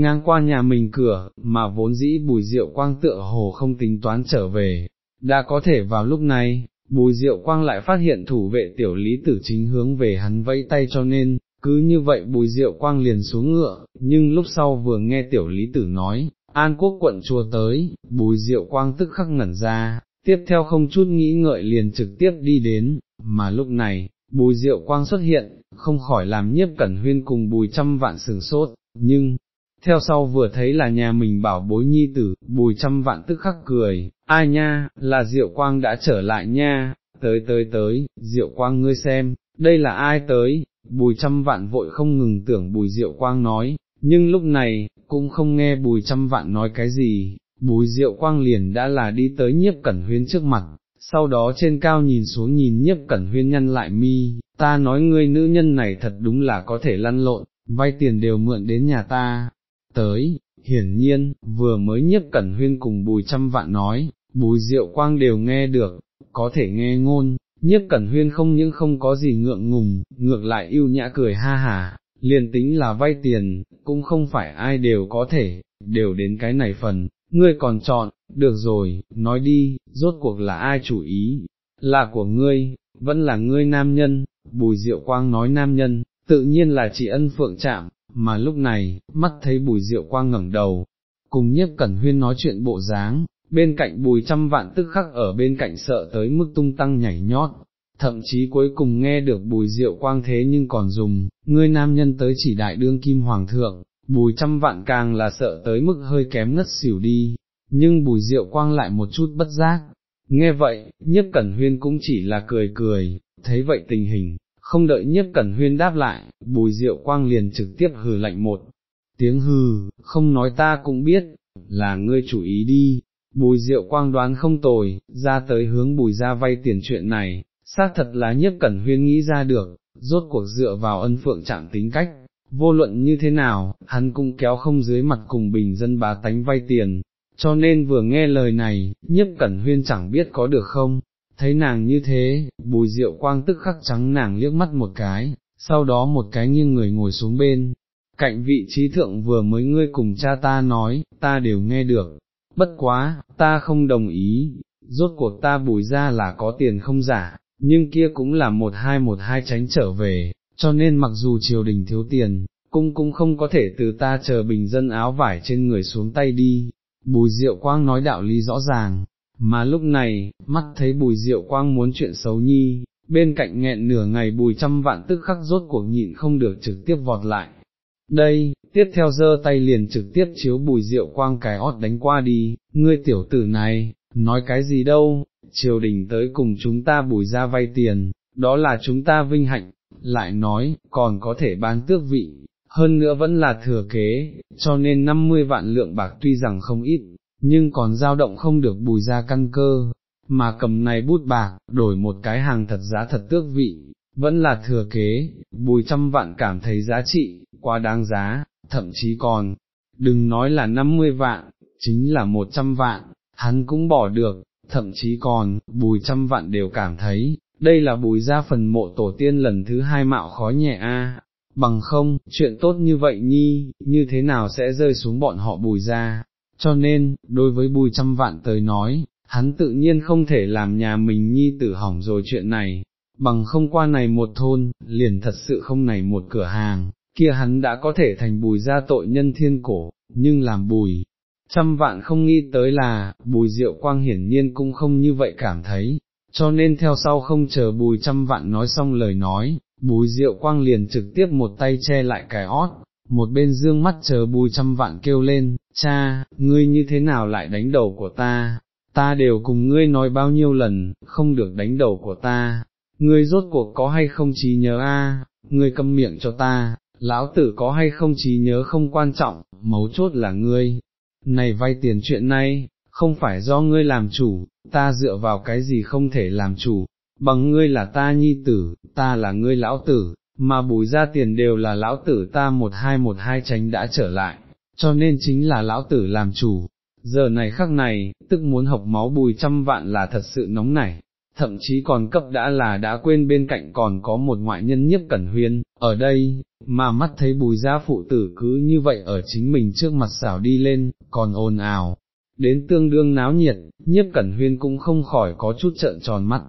ngang qua nhà mình cửa, mà vốn dĩ bùi diệu quang tựa hồ không tính toán trở về, đã có thể vào lúc này, bùi diệu quang lại phát hiện thủ vệ tiểu lý tử chính hướng về hắn vẫy tay cho nên, cứ như vậy bùi diệu quang liền xuống ngựa, nhưng lúc sau vừa nghe tiểu lý tử nói, an quốc quận chùa tới, bùi diệu quang tức khắc ngẩn ra, tiếp theo không chút nghĩ ngợi liền trực tiếp đi đến, mà lúc này, bùi diệu quang xuất hiện, không khỏi làm nhiếp cẩn huyên cùng bùi trăm vạn sừng sốt, nhưng, theo sau vừa thấy là nhà mình bảo bối nhi tử, bùi trăm vạn tức khắc cười, ai nha, là diệu quang đã trở lại nha, tới tới tới, diệu quang ngươi xem, đây là ai tới, bùi trăm vạn vội không ngừng tưởng bùi diệu quang nói, nhưng lúc này, cũng không nghe bùi trăm vạn nói cái gì, bùi diệu quang liền đã là đi tới nhiếp cẩn huyên trước mặt, sau đó trên cao nhìn xuống nhìn nhiếp cẩn huyên nhăn lại mi, ta nói ngươi nữ nhân này thật đúng là có thể lăn lộn, vay tiền đều mượn đến nhà ta, tới, hiển nhiên, vừa mới nhất cẩn huyên cùng bùi trăm vạn nói, bùi diệu quang đều nghe được, có thể nghe ngôn, nhất cẩn huyên không những không có gì ngượng ngùng, ngược lại yêu nhã cười ha hà, liền tính là vay tiền, cũng không phải ai đều có thể, đều đến cái này phần, ngươi còn chọn, được rồi, nói đi, rốt cuộc là ai chủ ý, là của ngươi, vẫn là ngươi nam nhân, bùi diệu quang nói nam nhân, tự nhiên là chị ân phượng chạm, mà lúc này, mắt thấy bùi diệu quang ngẩng đầu, cùng nhiếp cẩn huyên nói chuyện bộ dáng, bên cạnh bùi trăm vạn tức khắc ở bên cạnh sợ tới mức tung tăng nhảy nhót, thậm chí cuối cùng nghe được bùi diệu quang thế nhưng còn dùng, ngươi nam nhân tới chỉ đại đương kim hoàng thượng, bùi trăm vạn càng là sợ tới mức hơi kém ngất xỉu đi, nhưng bùi diệu quang lại một chút bất giác. Nghe vậy, nhiếp cẩn huyên cũng chỉ là cười cười, thấy vậy tình hình, không đợi nhiếp cẩn huyên đáp lại, bùi diệu quang liền trực tiếp hừ lạnh một tiếng hừ, không nói ta cũng biết, là ngươi chủ ý đi, bùi diệu quang đoán không tồi, ra tới hướng bùi ra vay tiền chuyện này, xác thật là nhiếp cẩn huyên nghĩ ra được, rốt cuộc dựa vào ân phượng chạm tính cách, vô luận như thế nào, hắn cũng kéo không dưới mặt cùng bình dân bá tánh vay tiền, cho nên vừa nghe lời này, nhiếp cẩn huyên chẳng biết có được không, thấy nàng như thế, bùi diệu quang tức khắc trắng nàng liếc mắt một cái, sau đó một cái nghiêng người ngồi xuống bên, cạnh vị trí thượng vừa mới ngươi cùng cha ta nói, ta đều nghe được, bất quá, ta không đồng ý, rốt cuộc ta bùi ra là có tiền không giả, nhưng kia cũng là một hai một hai tránh trở về, cho nên mặc dù triều đình thiếu tiền, cung cũng không có thể từ ta chờ bình dân áo vải trên người xuống tay đi, bùi diệu quang nói đạo lý rõ ràng, mà lúc này, mắt thấy bùi diệu quang muốn chuyện xấu nhi, bên cạnh nghẹn nửa ngày bùi trăm vạn tức khắc rốt cuộc nhịn không được trực tiếp vọt lại. Đây, tiếp theo giơ tay liền trực tiếp chiếu bùi diệu quang cái ót đánh qua đi, ngươi tiểu tử này, nói cái gì đâu, triều đình tới cùng chúng ta bùi ra vay tiền, đó là chúng ta vinh hạnh, lại nói, còn có thể bán tước vị, hơn nữa vẫn là thừa kế, cho nên 50 vạn lượng bạc tuy rằng không ít, nhưng còn dao động không được bùi ra căn cơ, mà cầm này bút bạc, đổi một cái hàng thật giá thật tước vị, vẫn là thừa kế, bùi trăm vạn cảm thấy giá trị, quá đáng giá, thậm chí còn, đừng nói là 50 vạn, chính là 100 vạn, hắn cũng bỏ được, thậm chí còn, bùi trăm vạn đều cảm thấy, đây là bùi ra phần mộ tổ tiên lần thứ hai mạo khó nhẹ a. bằng không, chuyện tốt như vậy nhi, như thế nào sẽ rơi xuống bọn họ bùi ra, cho nên, đối với bùi trăm vạn tới nói, hắn tự nhiên không thể làm nhà mình nhi tử hỏng rồi chuyện này, bằng không qua này một thôn, liền thật sự không này một cửa hàng, kia hắn đã có thể thành bùi ra tội nhân thiên cổ, nhưng làm bùi. Trăm vạn không nghĩ tới là, bùi diệu quang hiển nhiên cũng không như vậy cảm thấy, cho nên theo sau không chờ bùi trăm vạn nói xong lời nói, bùi diệu quang liền trực tiếp một tay che lại cái ót, một bên dương mắt chờ bùi trăm vạn kêu lên, cha, ngươi như thế nào lại đánh đầu của ta, ta đều cùng ngươi nói bao nhiêu lần, không được đánh đầu của ta, ngươi rốt cuộc có hay không trí nhớ a? ngươi câm miệng cho ta, lão tử có hay không trí nhớ không quan trọng, mấu chốt là ngươi, này vay tiền chuyện này, không phải do ngươi làm chủ, ta dựa vào cái gì không thể làm chủ, bằng ngươi là ta nhi tử, ta là ngươi lão tử, mà bùi ra tiền đều là lão tử ta một hai một hai tránh đã trở lại, cho nên chính là lão tử làm chủ. Giờ này khắc này, tức muốn học máu bùi trăm vạn là thật sự nóng nảy, thậm chí còn cấp đã là đã quên bên cạnh còn có một ngoại nhân nhất cẩn huyên, ở đây, mà mắt thấy bùi gia phụ tử cứ như vậy ở chính mình trước mặt xảo đi lên, còn ồn ào, đến tương đương náo nhiệt, nhiếp cẩn huyên cũng không khỏi có chút trợn tròn mắt,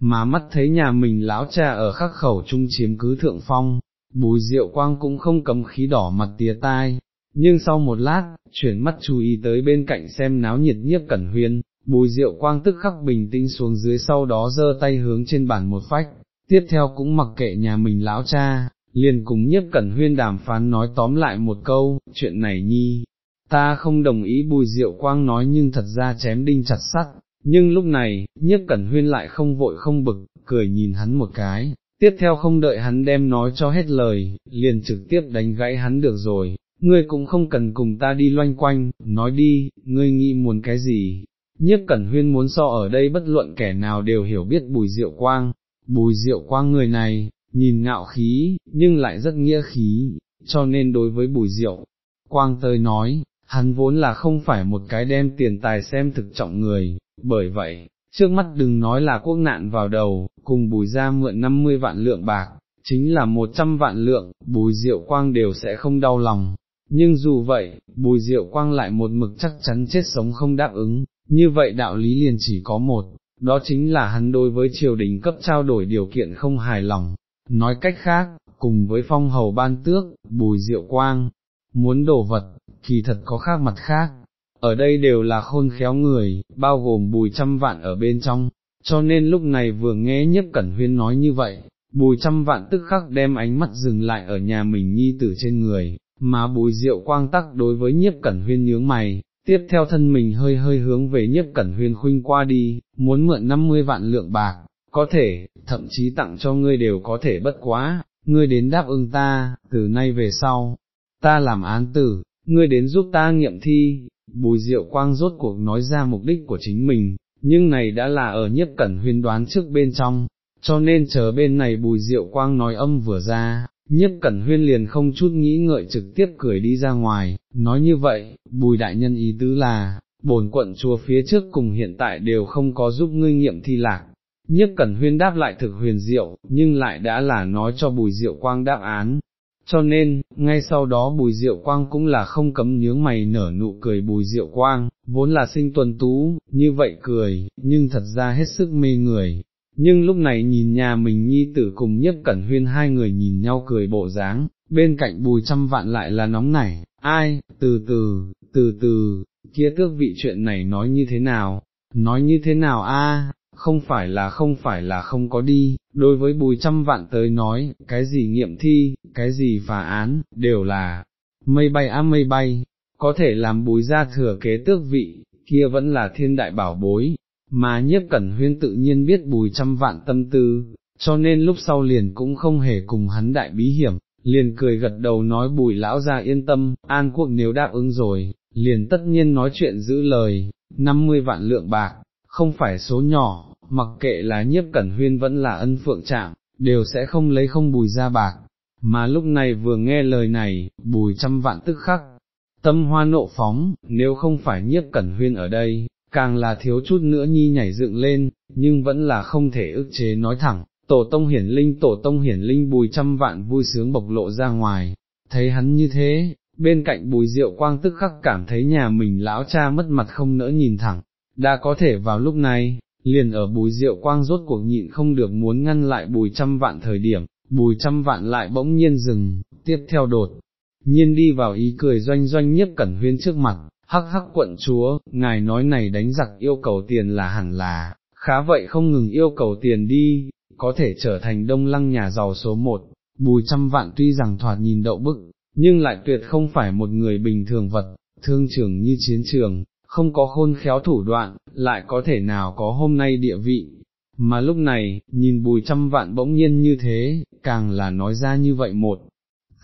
mà mắt thấy nhà mình lão cha ở khắc khẩu trung chiếm cứ thượng phong, bùi diệu quang cũng không cấm khí đỏ mặt tía tai, nhưng sau một lát, chuyển mắt chú ý tới bên cạnh xem náo nhiệt nhiếp cẩn huyên, bùi diệu quang tức khắc bình tĩnh xuống dưới sau đó giơ tay hướng trên bàn một phách, tiếp theo cũng mặc kệ nhà mình lão cha, liền cùng nhiếp cẩn huyên đàm phán nói tóm lại một câu, chuyện này nhi, ta không đồng ý. Bùi diệu quang nói nhưng thật ra chém đinh chặt sắt, nhưng lúc này, nhiếp cẩn huyên lại không vội không bực, cười nhìn hắn một cái, tiếp theo không đợi hắn đem nói cho hết lời, liền trực tiếp đánh gãy hắn được rồi, ngươi cũng không cần cùng ta đi loanh quanh, nói đi, ngươi nghĩ muốn cái gì, nhiếp cẩn huyên muốn so ở đây bất luận kẻ nào đều hiểu biết bùi diệu quang, bùi diệu quang người này, nhìn ngạo khí, nhưng lại rất nghĩa khí, cho nên đối với bùi diệu, quang tơi nói, hắn vốn là không phải một cái đem tiền tài xem thực trọng người, bởi vậy, trước mắt đừng nói là quốc nạn vào đầu, cùng bùi ra mượn 50 vạn lượng bạc, chính là 100 vạn lượng, bùi diệu quang đều sẽ không đau lòng. Nhưng dù vậy, bùi diệu quang lại một mực chắc chắn chết sống không đáp ứng, như vậy đạo lý liền chỉ có một, đó chính là hắn đối với triều đình cấp trao đổi điều kiện không hài lòng. Nói cách khác, cùng với phong hầu ban tước, bùi diệu quang, muốn đổ vật, kỳ thật có khác mặt khác, ở đây đều là khôn khéo người, bao gồm bùi trăm vạn ở bên trong, cho nên lúc này vừa nghe nhất cẩn huyên nói như vậy, bùi trăm vạn tức khắc đem ánh mắt dừng lại ở nhà mình nhi tử trên người, mà bùi diệu quang tắc đối với nhiếp cẩn huyên nhướng mày, tiếp theo thân mình hơi hơi hướng về nhiếp cẩn huyên khuynh qua đi, muốn mượn 50 vạn lượng bạc, có thể, thậm chí tặng cho ngươi đều có thể bất quá, ngươi đến đáp ứng ta, từ nay về sau, ta làm án tử, ngươi đến giúp ta nghiệm thi, bùi diệu quang rốt cuộc nói ra mục đích của chính mình, nhưng này đã là ở nhiếp cẩn huyên đoán trước bên trong, cho nên chờ bên này bùi diệu quang nói âm vừa ra, nhiếp cẩn huyên liền không chút nghĩ ngợi trực tiếp cười đi ra ngoài, nói như vậy, bùi đại nhân ý tứ là, bổn quận chùa phía trước cùng hiện tại đều không có giúp ngươi nghiệm thi lạc. Nhất cẩn huyên đáp lại thực huyền diệu, nhưng lại đã là nói cho bùi diệu quang đáp án, cho nên, ngay sau đó bùi diệu quang cũng là không cấm nhướng mày nở nụ cười bùi diệu quang, vốn là sinh tuần tú, như vậy cười, nhưng thật ra hết sức mê người. Nhưng lúc này nhìn nhà mình nhi tử cùng nhất cẩn huyên hai người nhìn nhau cười bộ dáng, bên cạnh bùi trăm vạn lại là nóng nảy, ai, từ từ, từ từ, kia tước vị chuyện này nói như thế nào, nói như thế nào a? Không phải là không phải là không có đi, đối với bùi trăm vạn tới nói, cái gì nghiệm thi, cái gì phá án, đều là mây bay á mây bay, có thể làm bùi ra thừa kế tước vị, kia vẫn là thiên đại bảo bối, mà nhiếp cẩn huyên tự nhiên biết bùi trăm vạn tâm tư, cho nên lúc sau liền cũng không hề cùng hắn đại bí hiểm, liền cười gật đầu nói bùi lão ra yên tâm, an quốc nếu đáp ứng rồi, liền tất nhiên nói chuyện giữ lời, 50 vạn lượng bạc, không phải số nhỏ, mặc kệ là nhiếp cẩn huyên vẫn là ân phượng trạng, đều sẽ không lấy không bùi ra bạc, mà lúc này vừa nghe lời này, bùi trăm vạn tức khắc, tâm hoa nộ phóng, nếu không phải nhiếp cẩn huyên ở đây, càng là thiếu chút nữa nhi nhảy dựng lên, nhưng vẫn là không thể ức chế nói thẳng, tổ tông hiển linh tổ tông hiển linh bùi trăm vạn vui sướng bộc lộ ra ngoài, thấy hắn như thế, bên cạnh bùi diệu quang tức khắc cảm thấy nhà mình lão cha mất mặt không nỡ nhìn thẳng, đã có thể vào lúc này, liền ở bùi rượu quang rốt cuộc nhịn không được muốn ngăn lại bùi trăm vạn thời điểm, bùi trăm vạn lại bỗng nhiên dừng, tiếp theo đột, nhiên đi vào ý cười doanh doanh nhiếp cẩn huyên trước mặt, hắc hắc quận chúa, ngài nói này đánh giặc yêu cầu tiền là hẳn là, khá vậy không ngừng yêu cầu tiền đi, có thể trở thành đông lăng nhà giàu số một, bùi trăm vạn tuy rằng thoạt nhìn đậu bức, nhưng lại tuyệt không phải một người bình thường vật, thương trường như chiến trường, không có khôn khéo thủ đoạn, lại có thể nào có hôm nay địa vị. Mà lúc này, nhìn bùi trăm vạn bỗng nhiên như thế, càng là nói ra như vậy một.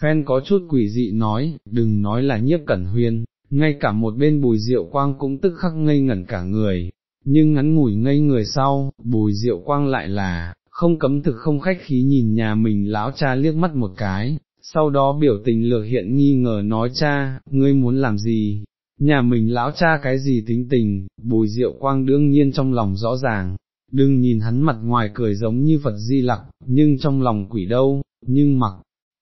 Phen có chút quỷ dị nói, đừng nói là nhiếp cẩn huyên, ngay cả một bên bùi diệu quang cũng tức khắc ngây ngẩn cả người, nhưng ngắn ngủi ngây người sau, bùi diệu quang lại là, không cấm thực không khách khí nhìn nhà mình lão cha liếc mắt một cái, sau đó biểu tình lược hiện nghi ngờ nói cha, ngươi muốn làm gì, nhà mình lão cha cái gì tính tình, bùi diệu quang đương nhiên trong lòng rõ ràng, đừng nhìn hắn mặt ngoài cười giống như Phật di lặc, nhưng trong lòng quỷ đâu, nhưng mặc,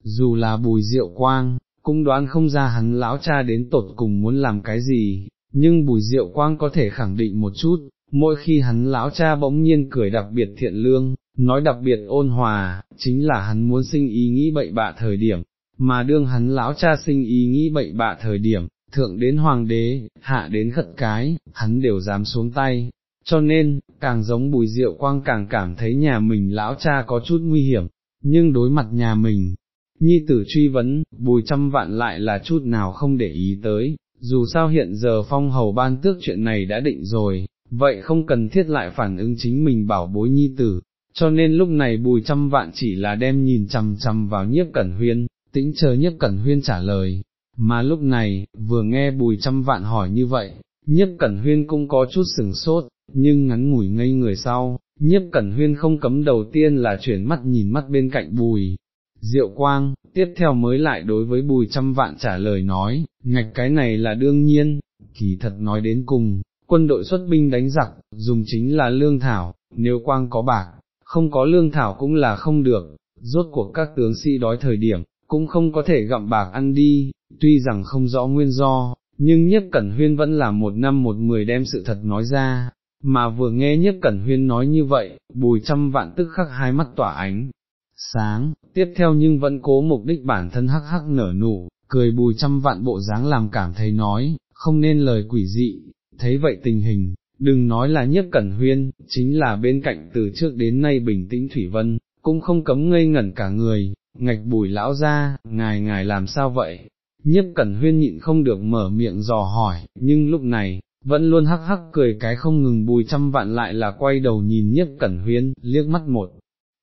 dù là bùi diệu quang, cũng đoán không ra hắn lão cha đến tột cùng muốn làm cái gì, nhưng bùi diệu quang có thể khẳng định một chút, mỗi khi hắn lão cha bỗng nhiên cười đặc biệt thiện lương, nói đặc biệt ôn hòa, chính là hắn muốn sinh ý nghĩ bậy bạ thời điểm, mà đương hắn lão cha sinh ý nghĩ bậy bạ thời điểm, thượng đến hoàng đế, hạ đến khất cái, hắn đều dám xuống tay, cho nên, càng giống bùi diệu quang càng cảm thấy nhà mình lão cha có chút nguy hiểm, nhưng đối mặt nhà mình, nhi tử truy vấn, bùi trăm vạn lại là chút nào không để ý tới, dù sao hiện giờ phong hầu ban tước chuyện này đã định rồi, vậy không cần thiết lại phản ứng chính mình bảo bối nhi tử, cho nên lúc này bùi trăm vạn chỉ là đem nhìn chằm chằm vào nhiếp cẩn huyên, tĩnh chờ nhiếp cẩn huyên trả lời, mà lúc này, vừa nghe bùi trăm vạn hỏi như vậy, nhiếp cẩn huyên cũng có chút sừng sốt, nhưng ngắn ngủi ngây người sau, nhiếp cẩn huyên không cấm đầu tiên là chuyển mắt nhìn mắt bên cạnh bùi. Diệu quang, tiếp theo mới lại đối với bùi trăm vạn trả lời nói, ngạch cái này là đương nhiên, kỳ thật nói đến cùng, quân đội xuất binh đánh giặc, dùng chính là lương thảo, nếu quang có bạc, không có lương thảo cũng là không được, rốt cuộc các tướng sĩ đói thời điểm, cũng không có thể gặm bạc ăn đi, tuy rằng không rõ nguyên do, nhưng nhất cẩn huyên vẫn là một năm một mười đem sự thật nói ra, mà vừa nghe nhất cẩn huyên nói như vậy, bùi trăm vạn tức khắc hai mắt tỏa ánh, sáng, tiếp theo nhưng vẫn cố mục đích bản thân hắc hắc nở nụ, cười bùi trăm vạn bộ dáng làm cảm thấy nói, không nên lời quỷ dị, thấy vậy tình hình, đừng nói là nhất cẩn huyên, chính là bên cạnh từ trước đến nay bình tĩnh Thủy Vân, cũng không cấm ngây ngẩn cả người, ngạch bùi lão ra, ngài ngài làm sao vậy? Nhiếp cẩn huyên nhịn không được mở miệng dò hỏi, nhưng lúc này, vẫn luôn hắc hắc cười cái không ngừng bùi trăm vạn lại là quay đầu nhìn nhiếp cẩn huyên, liếc mắt một.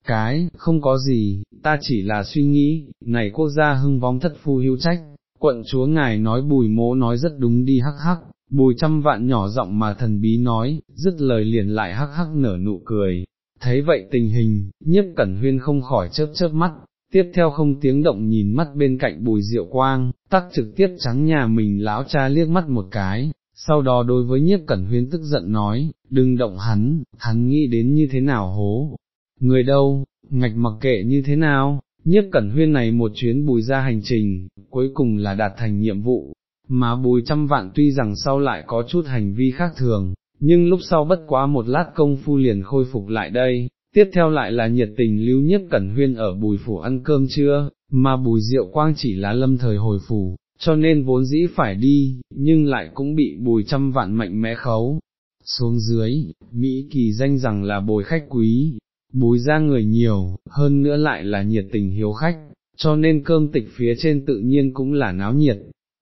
Cái, không có gì, ta chỉ là suy nghĩ, này quốc gia hưng vong thất phu hữu trách, quận chúa ngài nói bùi mố nói rất đúng đi hắc hắc, bùi trăm vạn nhỏ giọng mà thần bí nói, dứt lời liền lại hắc hắc nở nụ cười, thấy vậy tình hình, nhiếp cẩn huyên không khỏi chớp chớp mắt, tiếp theo không tiếng động nhìn mắt bên cạnh bùi diệu quang, tắc trực tiếp trắng nhà mình lão cha liếc mắt một cái, sau đó đối với nhiếp cẩn huyên tức giận nói, đừng động hắn, hắn nghĩ đến như thế nào hố, người đâu, ngạch mặc kệ như thế nào, nhiếp cẩn huyên này một chuyến bùi ra hành trình, cuối cùng là đạt thành nhiệm vụ, mà bùi trăm vạn tuy rằng sau lại có chút hành vi khác thường, nhưng lúc sau bất quá một lát công phu liền khôi phục lại đây, tiếp theo lại là nhiệt tình lưu nhất cẩn huyên ở bùi phủ ăn cơm trưa, mà bùi rượu quang chỉ là lâm thời hồi phủ, cho nên vốn dĩ phải đi, nhưng lại cũng bị bùi trăm vạn mạnh mẽ khấu. Xuống dưới, Mỹ kỳ danh rằng là bồi khách quý, bùi ra người nhiều, hơn nữa lại là nhiệt tình hiếu khách, cho nên cơm tịch phía trên tự nhiên cũng là náo nhiệt,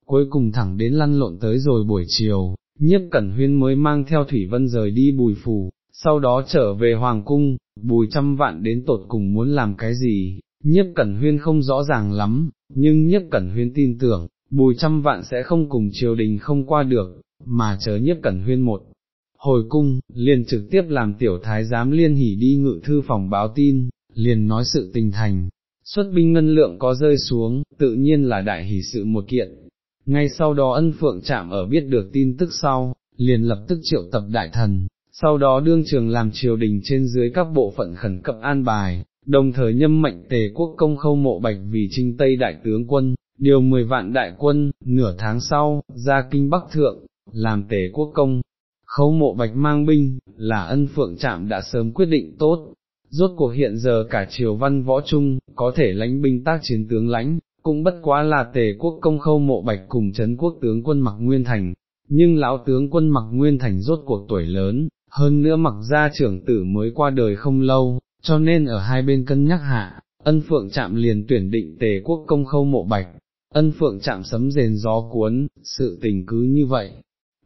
cuối cùng thẳng đến lăn lộn tới rồi buổi chiều, nhiếp cẩn huyên mới mang theo Thủy Vân rời đi bùi phủ, sau đó trở về Hoàng Cung, bùi trăm vạn đến tột cùng muốn làm cái gì, nhiếp cẩn huyên không rõ ràng lắm, nhưng nhiếp cẩn huyên tin tưởng, bùi trăm vạn sẽ không cùng triều đình không qua được, mà chờ nhiếp cẩn huyên một. Hồi cung, liền trực tiếp làm tiểu thái giám liên hỉ đi ngự thư phòng báo tin, liền nói sự tình thành, xuất binh ngân lượng có rơi xuống, tự nhiên là đại hỷ sự một kiện, ngay sau đó ân phượng chạm ở biết được tin tức sau, liền lập tức triệu tập đại thần, sau đó đương trường làm triều đình trên dưới các bộ phận khẩn cấp an bài, đồng thời nhâm mệnh tề quốc công khâu mộ bạch vì trinh Tây đại tướng quân, điều 10 vạn đại quân, nửa tháng sau, ra kinh Bắc Thượng, làm tề quốc công. Khâu mộ bạch mang binh, là ân phượng trạm đã sớm quyết định tốt, rốt cuộc hiện giờ cả triều văn võ chung, có thể lãnh binh tác chiến tướng lãnh, cũng bất quá là tề quốc công khâu mộ bạch cùng chấn quốc tướng quân mặc nguyên thành, nhưng lão tướng quân mặc nguyên thành rốt cuộc tuổi lớn, hơn nữa mặc gia trưởng tử mới qua đời không lâu, cho nên ở hai bên cân nhắc hạ, ân phượng chạm liền tuyển định tề quốc công khâu mộ bạch, ân phượng chạm sấm rền gió cuốn, sự tình cứ như vậy,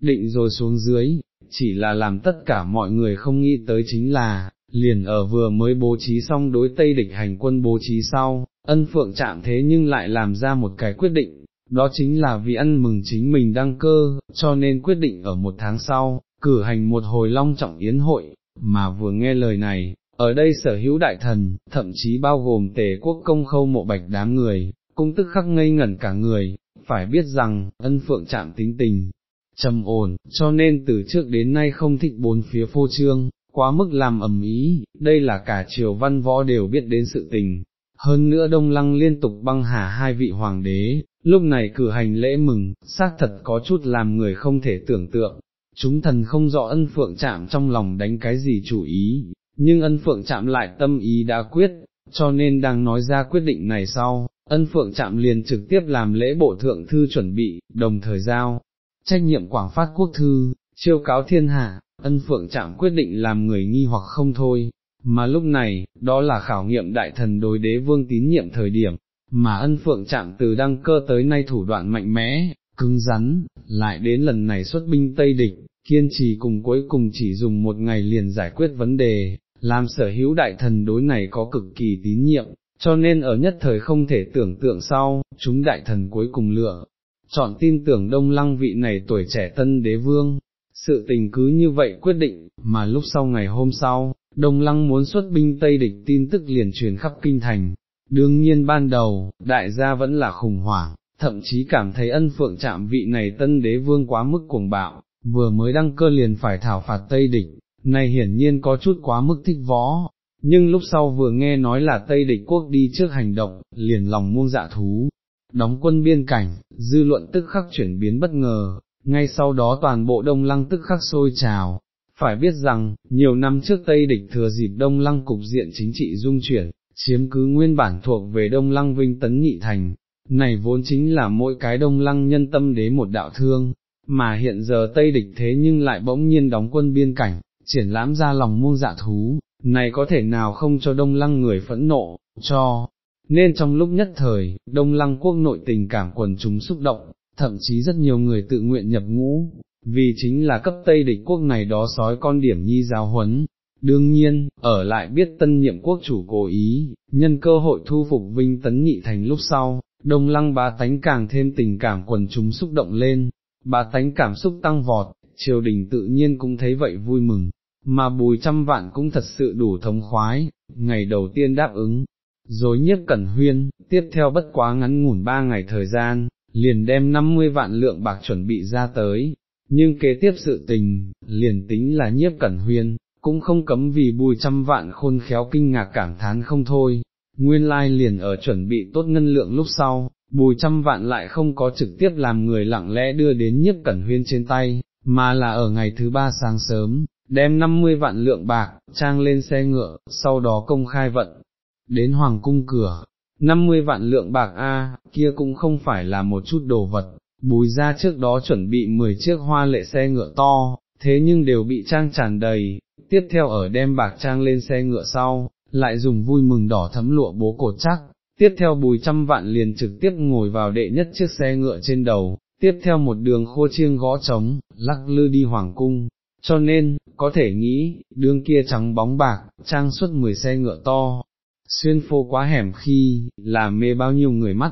định rồi xuống dưới, chỉ là làm tất cả mọi người không nghĩ tới chính là, liền ở vừa mới bố trí xong đối Tây địch hành quân bố trí sau, ân phượng chạm thế nhưng lại làm ra một cái quyết định, đó chính là vì ăn mừng chính mình đăng cơ, cho nên quyết định ở một tháng sau, cử hành một hồi long trọng yến hội, mà vừa nghe lời này, ở đây sở hữu đại thần, thậm chí bao gồm tề quốc công khâu mộ bạch đám người, cũng tức khắc ngây ngẩn cả người, phải biết rằng, ân phượng chạm tính tình, trầm ổn, cho nên từ trước đến nay không thích bốn phía phô trương, quá mức làm ầm ý, đây là cả triều văn võ đều biết đến sự tình. Hơn nữa Đông Lăng liên tục băng hà hai vị hoàng đế, lúc này cử hành lễ mừng, xác thật có chút làm người không thể tưởng tượng, chúng thần không rõ ân phượng chạm trong lòng đánh cái gì chủ ý, nhưng ân phượng chạm lại tâm ý đã quyết, cho nên đang nói ra quyết định này sau, ân phượng chạm liền trực tiếp làm lễ bộ thượng thư chuẩn bị, đồng thời giao, trách nhiệm quảng phát quốc thư, chiêu cáo thiên hạ, ân phượng chạm quyết định làm người nghi hoặc không thôi, mà lúc này, đó là khảo nghiệm đại thần đối đế vương tín nhiệm thời điểm, mà ân phượng chạm từ đăng cơ tới nay thủ đoạn mạnh mẽ, cứng rắn, lại đến lần này xuất binh Tây Địch, kiên trì cùng cuối cùng chỉ dùng một ngày liền giải quyết vấn đề, làm sở hữu đại thần đối này có cực kỳ tín nhiệm, cho nên ở nhất thời không thể tưởng tượng sau, chúng đại thần cuối cùng lựa, chọn tin tưởng đông lăng vị này tuổi trẻ tân đế vương. Sự tình cứ như vậy quyết định, mà lúc sau ngày hôm sau, Đông Lăng muốn xuất binh Tây địch tin tức liền truyền khắp kinh thành. Đương nhiên ban đầu, đại gia vẫn là khủng hoảng, thậm chí cảm thấy ân phượng chạm vị này tân đế vương quá mức cuồng bạo, vừa mới đăng cơ liền phải thảo phạt Tây địch, này hiển nhiên có chút quá mức thích võ, nhưng lúc sau vừa nghe nói là Tây địch quốc đi trước hành động, liền lòng muông dạ thú, đóng quân biên cảnh, dư luận tức khắc chuyển biến bất ngờ, ngay sau đó toàn bộ đông lăng tức khắc sôi trào. Phải biết rằng, nhiều năm trước Tây địch thừa dịp đông lăng cục diện chính trị dung chuyển, chiếm cứ nguyên bản thuộc về đông lăng vinh tấn nhị thành, này vốn chính là mỗi cái đông lăng nhân tâm đế một đạo thương, mà hiện giờ Tây địch thế nhưng lại bỗng nhiên đóng quân biên cảnh, triển lãm ra lòng muông dạ thú, này có thể nào không cho đông lăng người phẫn nộ, cho, nên trong lúc nhất thời, đông lăng quốc nội tình cảm quần chúng xúc động, thậm chí rất nhiều người tự nguyện nhập ngũ, vì chính là cấp Tây địch quốc này đó sói con điểm nhi giáo huấn. Đương nhiên, ở lại biết tân nhiệm quốc chủ cố ý, nhân cơ hội thu phục Vinh Tấn Nhị Thành lúc sau, đông lăng bá tánh càng thêm tình cảm quần chúng xúc động lên, bá tánh cảm xúc tăng vọt, triều đình tự nhiên cũng thấy vậy vui mừng, mà bùi trăm vạn cũng thật sự đủ thống khoái, ngày đầu tiên đáp ứng, rồi nhiếp cẩn huyên, tiếp theo bất quá ngắn ngủn ba ngày thời gian, liền đem 50 vạn lượng bạc chuẩn bị ra tới, nhưng kế tiếp sự tình, liền tính là nhiếp cẩn huyên, cũng không cấm vì bùi trăm vạn khôn khéo kinh ngạc cảm thán không thôi, nguyên lai liền ở chuẩn bị tốt ngân lượng lúc sau, bùi trăm vạn lại không có trực tiếp làm người lặng lẽ đưa đến nhiếp cẩn huyên trên tay, mà là ở ngày thứ ba sáng sớm, đem 50 vạn lượng bạc, trang lên xe ngựa, sau đó công khai vận, đến hoàng cung cửa, 50 vạn lượng bạc A, kia cũng không phải là một chút đồ vật, bùi ra trước đó chuẩn bị 10 chiếc hoa lệ xe ngựa to, thế nhưng đều bị trang tràn đầy, tiếp theo ở đem bạc trang lên xe ngựa sau, lại dùng vui mừng đỏ thấm lụa bố cột chắc, tiếp theo bùi trăm vạn liền trực tiếp ngồi vào đệ nhất chiếc xe ngựa trên đầu, tiếp theo một đường khô chiêng gõ trống, lắc lư đi hoàng cung, cho nên, có thể nghĩ, đường kia trắng bóng bạc, trang suốt 10 xe ngựa to, xuyên phố quá hẻm khi, là mê bao nhiêu người mắt,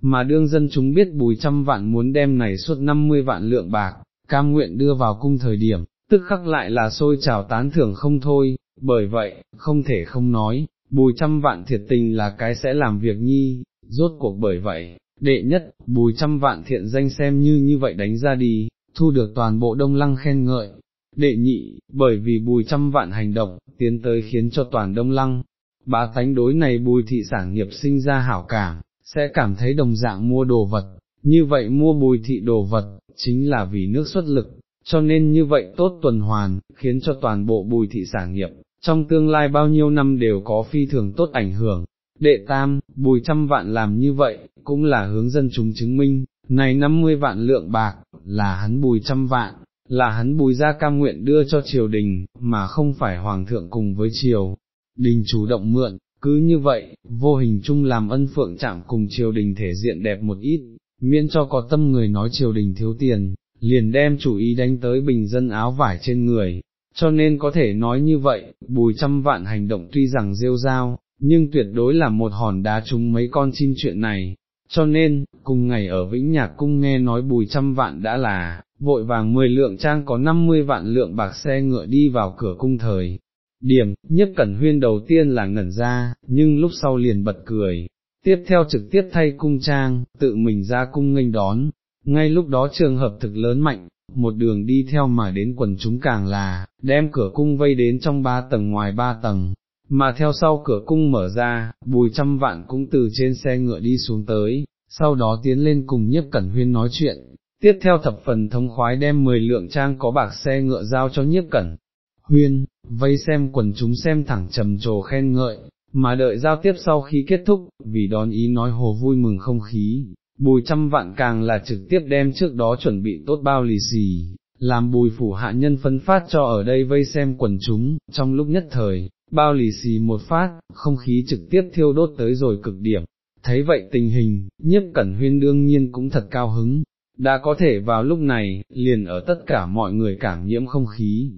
mà đương dân chúng biết bùi trăm vạn muốn đem này suốt 50 vạn lượng bạc, cam nguyện đưa vào cung thời điểm, tức khắc lại là sôi trào tán thưởng không thôi, bởi vậy, không thể không nói, bùi trăm vạn thiệt tình là cái sẽ làm việc nhi, rốt cuộc bởi vậy, đệ nhất, bùi trăm vạn thiện danh xem như như vậy đánh ra đi, thu được toàn bộ đông lăng khen ngợi. Đệ nhị, bởi vì bùi trăm vạn hành động, tiến tới khiến cho toàn đông lăng, bá tánh đối này bùi thị sản nghiệp sinh ra hảo cảm, sẽ cảm thấy đồng dạng mua đồ vật, như vậy mua bùi thị đồ vật, chính là vì nước xuất lực, cho nên như vậy tốt tuần hoàn, khiến cho toàn bộ bùi thị sản nghiệp, trong tương lai bao nhiêu năm đều có phi thường tốt ảnh hưởng. Đệ tam, bùi trăm vạn làm như vậy, cũng là hướng dân chúng chứng minh, này 50 vạn lượng bạc, là hắn bùi trăm vạn, là hắn bùi ra cam nguyện đưa cho triều đình, mà không phải hoàng thượng cùng với triều. Đình chủ động mượn, cứ như vậy, vô hình chung làm ân phượng chạm cùng triều đình thể diện đẹp một ít, miễn cho có tâm người nói triều đình thiếu tiền, liền đem chủ ý đánh tới bình dân áo vải trên người, cho nên có thể nói như vậy, bùi trăm vạn hành động tuy rằng rêu rao, nhưng tuyệt đối là một hòn đá trúng mấy con chim chuyện này, cho nên, cùng ngày ở Vĩnh Nhạc Cung nghe nói bùi trăm vạn đã là, vội vàng 10 lượng trang có 50 vạn lượng bạc xe ngựa đi vào cửa cung thời. Điểm, nhất cẩn huyên đầu tiên là ngẩn ra, nhưng lúc sau liền bật cười, tiếp theo trực tiếp thay cung trang, tự mình ra cung nghênh đón, ngay lúc đó trường hợp thực lớn mạnh, một đường đi theo mà đến quần chúng càng là, đem cửa cung vây đến trong ba tầng ngoài ba tầng, mà theo sau cửa cung mở ra, bùi trăm vạn cũng từ trên xe ngựa đi xuống tới, sau đó tiến lên cùng nhiếp cẩn huyên nói chuyện, tiếp theo thập phần thống khoái đem 10 lượng trang có bạc xe ngựa giao cho nhiếp cẩn. Huyên, vây xem quần chúng xem thẳng trầm trồ khen ngợi, mà đợi giao tiếp sau khi kết thúc, vì đón ý nói hồ vui mừng không khí, bùi trăm vạn càng là trực tiếp đem trước đó chuẩn bị tốt bao lì xì, làm bùi phủ hạ nhân phân phát cho ở đây vây xem quần chúng, trong lúc nhất thời, bao lì xì một phát, không khí trực tiếp thiêu đốt tới rồi cực điểm. Thấy vậy tình hình, nhiếp cẩn huyên đương nhiên cũng thật cao hứng, đã có thể vào lúc này, liền ở tất cả mọi người cảm nhiễm không khí.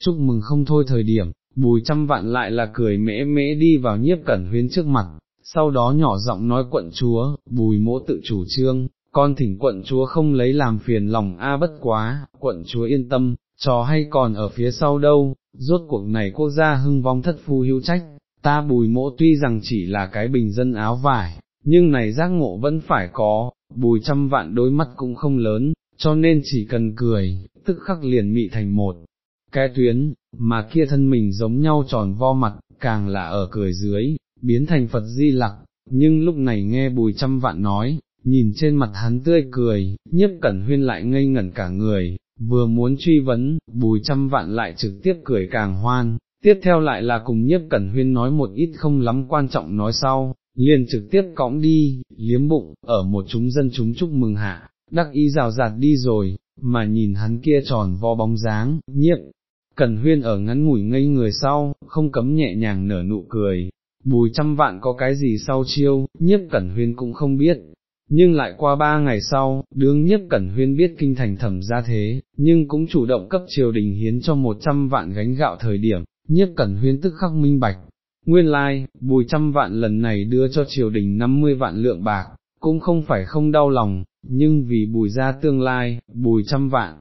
Chúc mừng không thôi thời điểm, bùi trăm vạn lại là cười mễ mễ đi vào nhiếp cẩn huyên trước mặt, sau đó nhỏ giọng nói quận chúa, bùi mỗ tự chủ trương, con thỉnh quận chúa không lấy làm phiền lòng a bất quá, quận chúa yên tâm, trò hay còn ở phía sau đâu, rốt cuộc này quốc gia hưng vong thất phu hữu trách, ta bùi mỗ tuy rằng chỉ là cái bình dân áo vải, nhưng này giác ngộ vẫn phải có, bùi trăm vạn đôi mắt cũng không lớn, cho nên chỉ cần cười, tức khắc liền mị thành một cái tuyến, mà kia thân mình giống nhau tròn vo mặt, càng là ở cười dưới, biến thành Phật di lặc, nhưng lúc này nghe bùi trăm vạn nói, nhìn trên mặt hắn tươi cười, nhiếp cẩn huyên lại ngây ngẩn cả người, vừa muốn truy vấn, bùi trăm vạn lại trực tiếp cười càng hoan, tiếp theo lại là cùng nhiếp cẩn huyên nói một ít không lắm quan trọng nói sau, liền trực tiếp cõng đi, liếm bụng, ở một chúng dân chúng chúc mừng hạ, đắc ý rào rạt đi rồi, mà nhìn hắn kia tròn vo bóng dáng, nhiếp. Cẩn huyên ở ngắn ngủi ngây người sau, không cấm nhẹ nhàng nở nụ cười, bùi trăm vạn có cái gì sau chiêu, nhiếp cẩn huyên cũng không biết, nhưng lại qua ba ngày sau, đương nhiếp cẩn huyên biết kinh thành thẩm ra thế, nhưng cũng chủ động cấp triều đình hiến cho một trăm vạn gánh gạo thời điểm, nhiếp cẩn huyên tức khắc minh bạch. Nguyên lai, like, bùi trăm vạn lần này đưa cho triều đình 50 vạn lượng bạc, cũng không phải không đau lòng, nhưng vì bùi ra tương lai, bùi trăm vạn,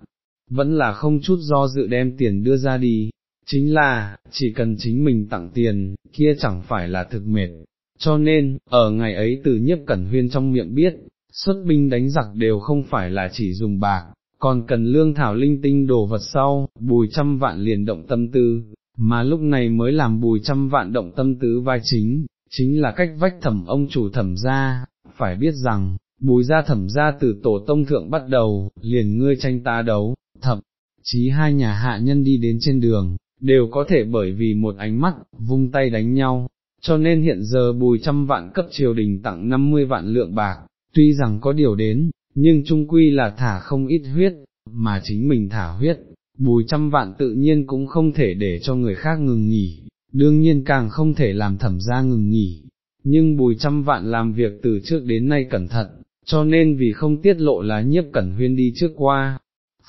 vẫn là không chút do dự đem tiền đưa ra đi, chính là, chỉ cần chính mình tặng tiền, kia chẳng phải là thực mệt, cho nên, ở ngày ấy từ nhiếp cẩn huyên trong miệng biết, xuất binh đánh giặc đều không phải là chỉ dùng bạc, còn cần lương thảo linh tinh đồ vật sau, bùi trăm vạn liền động tâm tư, mà lúc này mới làm bùi trăm vạn động tâm tư vai chính, chính là cách vách thẩm ông chủ thẩm ra, phải biết rằng, bùi ra thẩm ra từ tổ tông thượng bắt đầu, liền ngươi tranh ta đấu, thậm chí hai nhà hạ nhân đi đến trên đường, đều có thể bởi vì một ánh mắt, vung tay đánh nhau, cho nên hiện giờ bùi trăm vạn cấp triều đình tặng 50 vạn lượng bạc, tuy rằng có điều đến, nhưng trung quy là thả không ít huyết, mà chính mình thả huyết, bùi trăm vạn tự nhiên cũng không thể để cho người khác ngừng nghỉ, đương nhiên càng không thể làm thẩm ra ngừng nghỉ, nhưng bùi trăm vạn làm việc từ trước đến nay cẩn thận, cho nên vì không tiết lộ là nhiếp cẩn huyên đi trước qua,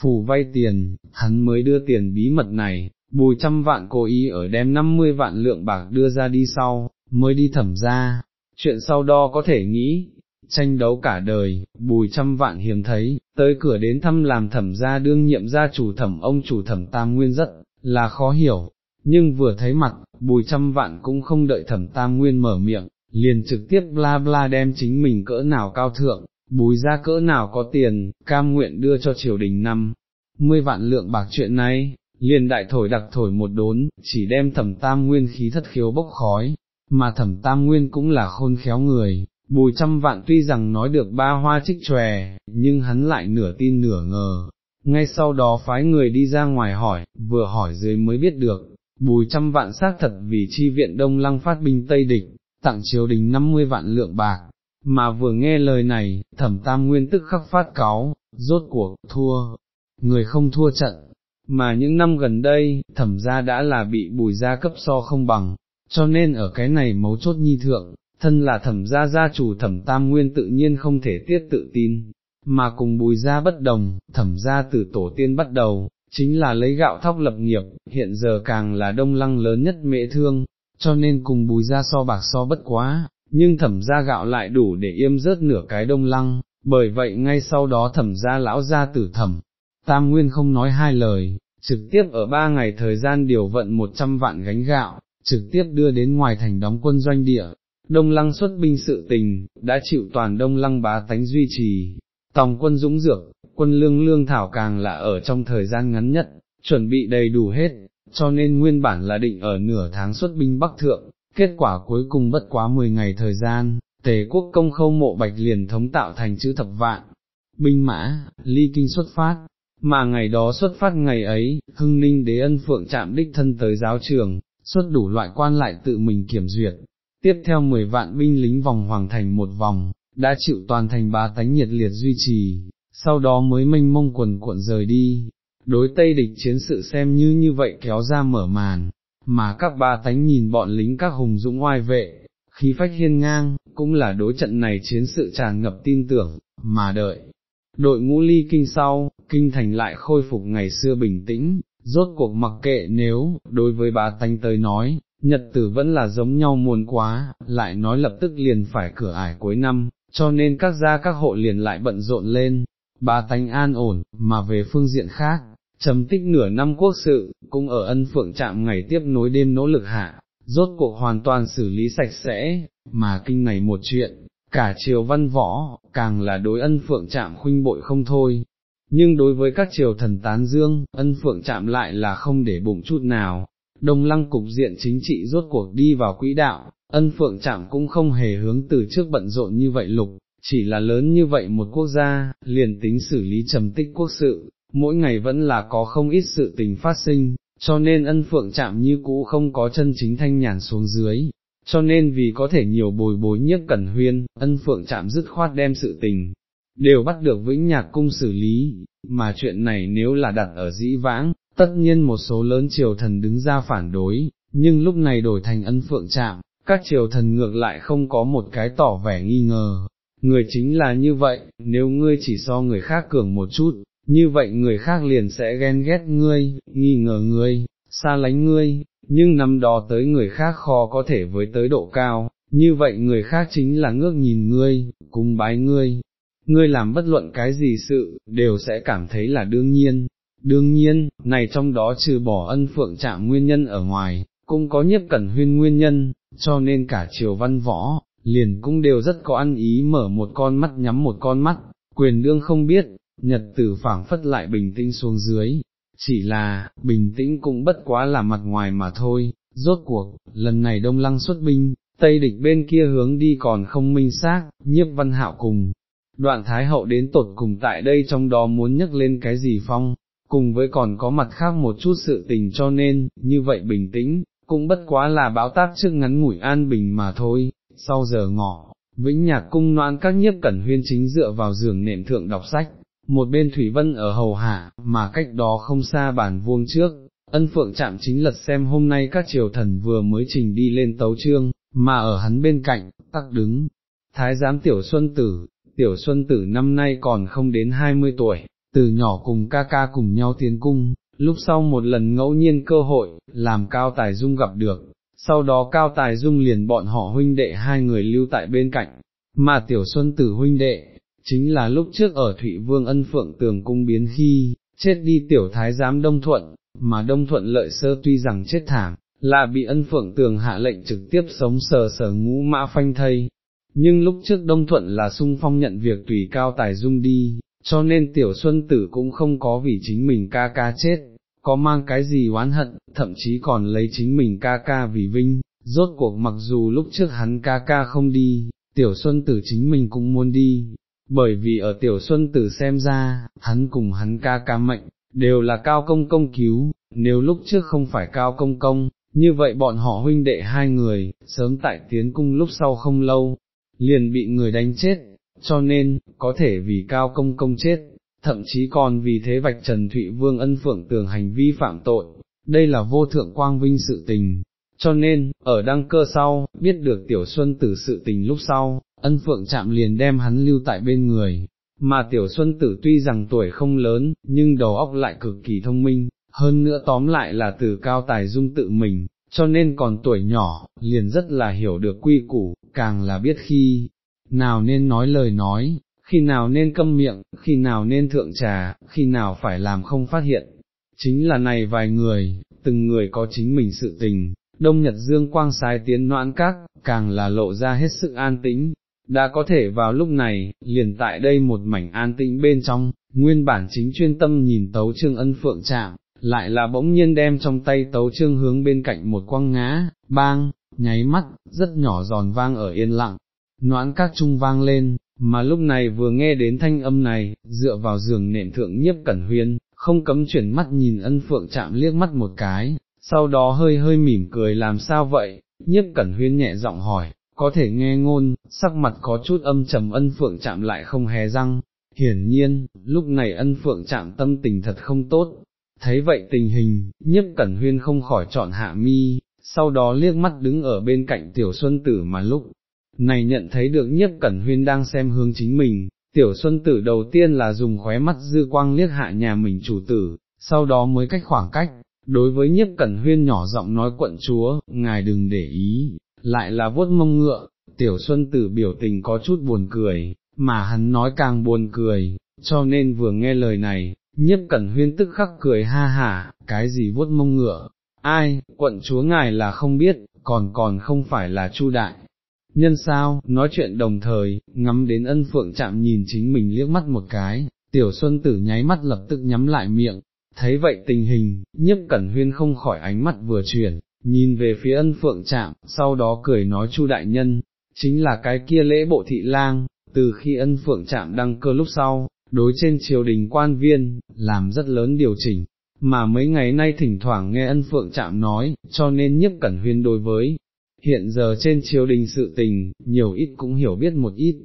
phù vay tiền, hắn mới đưa tiền bí mật này, bùi trăm vạn cố ý ở đem 50 vạn lượng bạc đưa ra đi sau, mới đi thẩm ra, chuyện sau đó có thể nghĩ, tranh đấu cả đời, bùi trăm vạn hiếm thấy, tới cửa đến thăm làm thẩm gia đương nhiệm gia chủ thẩm ông chủ thẩm tam nguyên rất, là khó hiểu, nhưng vừa thấy mặt, bùi trăm vạn cũng không đợi thẩm tam nguyên mở miệng, liền trực tiếp bla bla đem chính mình cỡ nào cao thượng, bùi ra cỡ nào có tiền, cam nguyện đưa cho triều đình năm, mươi vạn lượng bạc chuyện này, liền đại thổi đặc thổi một đốn, chỉ đem thẩm tam nguyên khí thất khiếu bốc khói, mà thẩm tam nguyên cũng là khôn khéo người, bùi trăm vạn tuy rằng nói được ba hoa trích tròe, nhưng hắn lại nửa tin nửa ngờ, ngay sau đó phái người đi ra ngoài hỏi, vừa hỏi dưới mới biết được, bùi trăm vạn xác thật vì chi viện đông lăng phát binh Tây Địch, tặng triều đình 50 vạn lượng bạc, mà vừa nghe lời này, thẩm tam nguyên tức khắc phát cáo, rốt cuộc, thua, người không thua trận, mà những năm gần đây, thẩm gia đã là bị bùi gia cấp so không bằng, cho nên ở cái này mấu chốt nhi thượng, thân là thẩm gia gia chủ thẩm tam nguyên tự nhiên không thể tiết tự tin, mà cùng bùi gia bất đồng, thẩm gia từ tổ tiên bắt đầu, chính là lấy gạo thóc lập nghiệp, hiện giờ càng là đông lăng lớn nhất mệ thương, cho nên cùng bùi gia so bạc so bất quá, nhưng thẩm gia gạo lại đủ để yêm rớt nửa cái đông lăng, bởi vậy ngay sau đó thẩm gia lão gia tử thẩm, tam nguyên không nói hai lời, trực tiếp ở ba ngày thời gian điều vận một trăm vạn gánh gạo, trực tiếp đưa đến ngoài thành đóng quân doanh địa. Đông lăng xuất binh sự tình, đã chịu toàn đông lăng bá tánh duy trì, tòng quân dũng dược, quân lương lương thảo càng là ở trong thời gian ngắn nhất, chuẩn bị đầy đủ hết, cho nên nguyên bản là định ở nửa tháng xuất binh Bắc Thượng, kết quả cuối cùng bất quá 10 ngày thời gian, tề quốc công khâu mộ bạch liền thống tạo thành chữ thập vạn, binh mã, ly kinh xuất phát, mà ngày đó xuất phát ngày ấy, hưng ninh đế ân phượng chạm đích thân tới giáo trường, xuất đủ loại quan lại tự mình kiểm duyệt, tiếp theo 10 vạn binh lính vòng hoàng thành một vòng, đã chịu toàn thành ba tánh nhiệt liệt duy trì, sau đó mới mênh mông quần cuộn rời đi, đối Tây địch chiến sự xem như như vậy kéo ra mở màn, mà các ba tánh nhìn bọn lính các hùng dũng oai vệ, khí phách hiên ngang, cũng là đối trận này chiến sự tràn ngập tin tưởng, mà đợi. Đội ngũ ly kinh sau, kinh thành lại khôi phục ngày xưa bình tĩnh, rốt cuộc mặc kệ nếu, đối với bà Thanh tới nói, nhật tử vẫn là giống nhau muôn quá, lại nói lập tức liền phải cửa ải cuối năm, cho nên các gia các hộ liền lại bận rộn lên, bà Thanh an ổn, mà về phương diện khác, trầm tích nửa năm quốc sự, cũng ở ân phượng trạm ngày tiếp nối đêm nỗ lực hạ, rốt cuộc hoàn toàn xử lý sạch sẽ, mà kinh này một chuyện, cả triều văn võ, càng là đối ân phượng chạm khuynh bội không thôi. Nhưng đối với các triều thần tán dương, ân phượng chạm lại là không để bụng chút nào, đông lăng cục diện chính trị rốt cuộc đi vào quỹ đạo, ân phượng chạm cũng không hề hướng từ trước bận rộn như vậy lục, chỉ là lớn như vậy một quốc gia, liền tính xử lý trầm tích quốc sự, mỗi ngày vẫn là có không ít sự tình phát sinh, cho nên ân phượng chạm như cũ không có chân chính thanh nhàn xuống dưới. Cho nên vì có thể nhiều bồi bối nhất cẩn huyên, ân phượng chạm dứt khoát đem sự tình, đều bắt được vĩnh nhạc cung xử lý, mà chuyện này nếu là đặt ở dĩ vãng, tất nhiên một số lớn triều thần đứng ra phản đối, nhưng lúc này đổi thành ân phượng chạm, các triều thần ngược lại không có một cái tỏ vẻ nghi ngờ, người chính là như vậy, nếu ngươi chỉ so người khác cường một chút, như vậy người khác liền sẽ ghen ghét ngươi, nghi ngờ ngươi, xa lánh ngươi, nhưng năm đó tới người khác khó có thể với tới độ cao, như vậy người khác chính là ngước nhìn ngươi, cung bái ngươi, ngươi làm bất luận cái gì sự, đều sẽ cảm thấy là đương nhiên. Đương nhiên, này trong đó trừ bỏ ân phượng chạm nguyên nhân ở ngoài, cũng có nhiếp cẩn huyên nguyên nhân, cho nên cả triều văn võ, liền cũng đều rất có ăn ý mở một con mắt nhắm một con mắt, quyền đương không biết, nhật tử phảng phất lại bình tĩnh xuống dưới, chỉ là, bình tĩnh cũng bất quá là mặt ngoài mà thôi, rốt cuộc, lần này đông lăng xuất binh, tây địch bên kia hướng đi còn không minh xác, nhiếp văn hạo cùng, đoạn thái hậu đến tột cùng tại đây trong đó muốn nhắc lên cái gì phong, cùng với còn có mặt khác một chút sự tình cho nên, như vậy bình tĩnh, cũng bất quá là báo tác trước ngắn ngủi an bình mà thôi, sau giờ ngọ, vĩnh nhạc cung noan các nhiếp cẩn huyên chính dựa vào giường nệm thượng đọc sách, một bên Thủy Vân ở hầu hạ, mà cách đó không xa bản vuông trước, ân phượng chạm chính lật xem hôm nay các triều thần vừa mới trình đi lên tấu trương, mà ở hắn bên cạnh, tắc đứng, thái giám tiểu xuân tử, tiểu xuân tử năm nay còn không đến 20 tuổi, từ nhỏ cùng ca ca cùng nhau tiến cung, lúc sau một lần ngẫu nhiên cơ hội, làm Cao Tài Dung gặp được, sau đó Cao Tài Dung liền bọn họ huynh đệ hai người lưu tại bên cạnh, mà tiểu xuân tử huynh đệ, chính là lúc trước ở Thụy Vương ân phượng tường cung biến khi, chết đi tiểu thái giám Đông Thuận, mà Đông Thuận lợi sơ tuy rằng chết thảm, là bị ân phượng tường hạ lệnh trực tiếp sống sờ sờ ngũ mã phanh thây. Nhưng lúc trước Đông Thuận là sung phong nhận việc tùy cao tài dung đi, cho nên tiểu xuân tử cũng không có vì chính mình ca ca chết, có mang cái gì oán hận, thậm chí còn lấy chính mình ca ca vì vinh, rốt cuộc mặc dù lúc trước hắn ca ca không đi, tiểu xuân tử chính mình cũng muốn đi, bởi vì ở tiểu xuân tử xem ra, hắn cùng hắn ca ca mệnh, đều là cao công công cứu, nếu lúc trước không phải cao công công, như vậy bọn họ huynh đệ hai người, sớm tại tiến cung lúc sau không lâu, liền bị người đánh chết, cho nên, có thể vì cao công công chết, thậm chí còn vì thế vạch Trần Thụy Vương ân phượng tường hành vi phạm tội, đây là vô thượng quang vinh sự tình. Cho nên, ở đăng cơ sau, biết được Tiểu Xuân tử sự tình lúc sau, ân phượng chạm liền đem hắn lưu tại bên người, mà Tiểu Xuân tử tuy rằng tuổi không lớn, nhưng đầu óc lại cực kỳ thông minh, hơn nữa tóm lại là từ cao tài dung tự mình, cho nên còn tuổi nhỏ, liền rất là hiểu được quy củ, càng là biết khi nào nên nói lời nói, khi nào nên câm miệng, khi nào nên thượng trà, khi nào phải làm không phát hiện. Chính là này vài người, từng người có chính mình sự tình, đông nhật dương quang sái tiến noãn các, càng là lộ ra hết sự an tĩnh, đã có thể vào lúc này, liền tại đây một mảnh an tĩnh bên trong, nguyên bản chính chuyên tâm nhìn tấu trương ân phượng chạm, lại là bỗng nhiên đem trong tay tấu trương hướng bên cạnh một quăng ngã, bang, nháy mắt, rất nhỏ giòn vang ở yên lặng, noãn các trung vang lên, mà lúc này vừa nghe đến thanh âm này, dựa vào giường nệm thượng nhiếp cẩn huyên, không cấm chuyển mắt nhìn ân phượng chạm liếc mắt một cái, sau đó hơi hơi mỉm cười làm sao vậy, nhiếp cẩn huyên nhẹ giọng hỏi, có thể nghe ngôn, sắc mặt có chút âm trầm ân phượng chạm lại không hề răng, hiển nhiên, lúc này ân phượng chạm tâm tình thật không tốt, thấy vậy tình hình, nhất cẩn huyên không khỏi chọn hạ mi, sau đó liếc mắt đứng ở bên cạnh tiểu xuân tử mà lúc này nhận thấy được nhiếp cẩn huyên đang xem hướng chính mình, tiểu xuân tử đầu tiên là dùng khóe mắt dư quang liếc hạ nhà mình chủ tử, sau đó mới cách khoảng cách, đối với nhiếp cẩn huyên nhỏ giọng nói quận chúa, ngài đừng để ý, lại là vuốt mông ngựa, tiểu xuân tử biểu tình có chút buồn cười, mà hắn nói càng buồn cười, cho nên vừa nghe lời này, nhiếp cẩn huyên tức khắc cười ha hả, cái gì vuốt mông ngựa, ai, quận chúa ngài là không biết, còn còn không phải là chu đại, nhân sao, nói chuyện đồng thời, ngắm đến ân phượng chạm nhìn chính mình liếc mắt một cái, tiểu xuân tử nháy mắt lập tức nhắm lại miệng, thấy vậy tình hình, nhiếp cẩn huyên không khỏi ánh mắt vừa chuyển, nhìn về phía ân phượng chạm, sau đó cười nói chu đại nhân, chính là cái kia lễ bộ thị lang, từ khi ân phượng chạm đăng cơ lúc sau, đối trên triều đình quan viên, làm rất lớn điều chỉnh, mà mấy ngày nay thỉnh thoảng nghe ân phượng chạm nói, cho nên nhất cẩn huyên đối với hiện giờ trên triều đình sự tình, nhiều ít cũng hiểu biết một ít,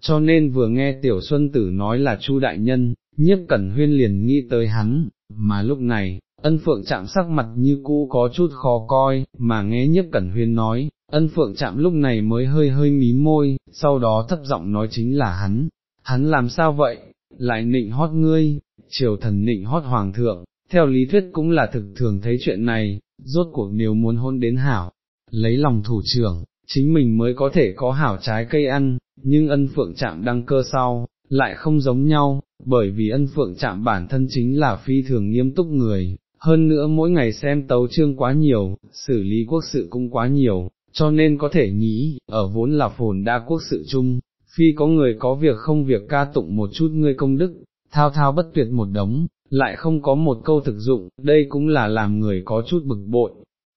cho nên vừa nghe Tiểu Xuân Tử nói là Chu Đại Nhân, nhiếp cẩn huyên liền nghĩ tới hắn, mà lúc này, ân phượng chạm sắc mặt như cũ có chút khó coi, mà nghe nhiếp cẩn huyên nói, ân phượng chạm lúc này mới hơi hơi mí môi, sau đó thấp giọng nói chính là hắn, hắn làm sao vậy, lại nịnh hót ngươi, triều thần nịnh hót hoàng thượng, theo lý thuyết cũng là thực thường thấy chuyện này, rốt cuộc nếu muốn hôn đến hảo, lấy lòng thủ trưởng, chính mình mới có thể có hảo trái cây ăn, nhưng ân phượng chạm đăng cơ sau, lại không giống nhau, bởi vì ân phượng chạm bản thân chính là phi thường nghiêm túc người, hơn nữa mỗi ngày xem tấu chương quá nhiều, xử lý quốc sự cũng quá nhiều, cho nên có thể nghĩ, ở vốn là phồn đa quốc sự chung, phi có người có việc không việc ca tụng một chút ngươi công đức, thao thao bất tuyệt một đống, lại không có một câu thực dụng, đây cũng là làm người có chút bực bội,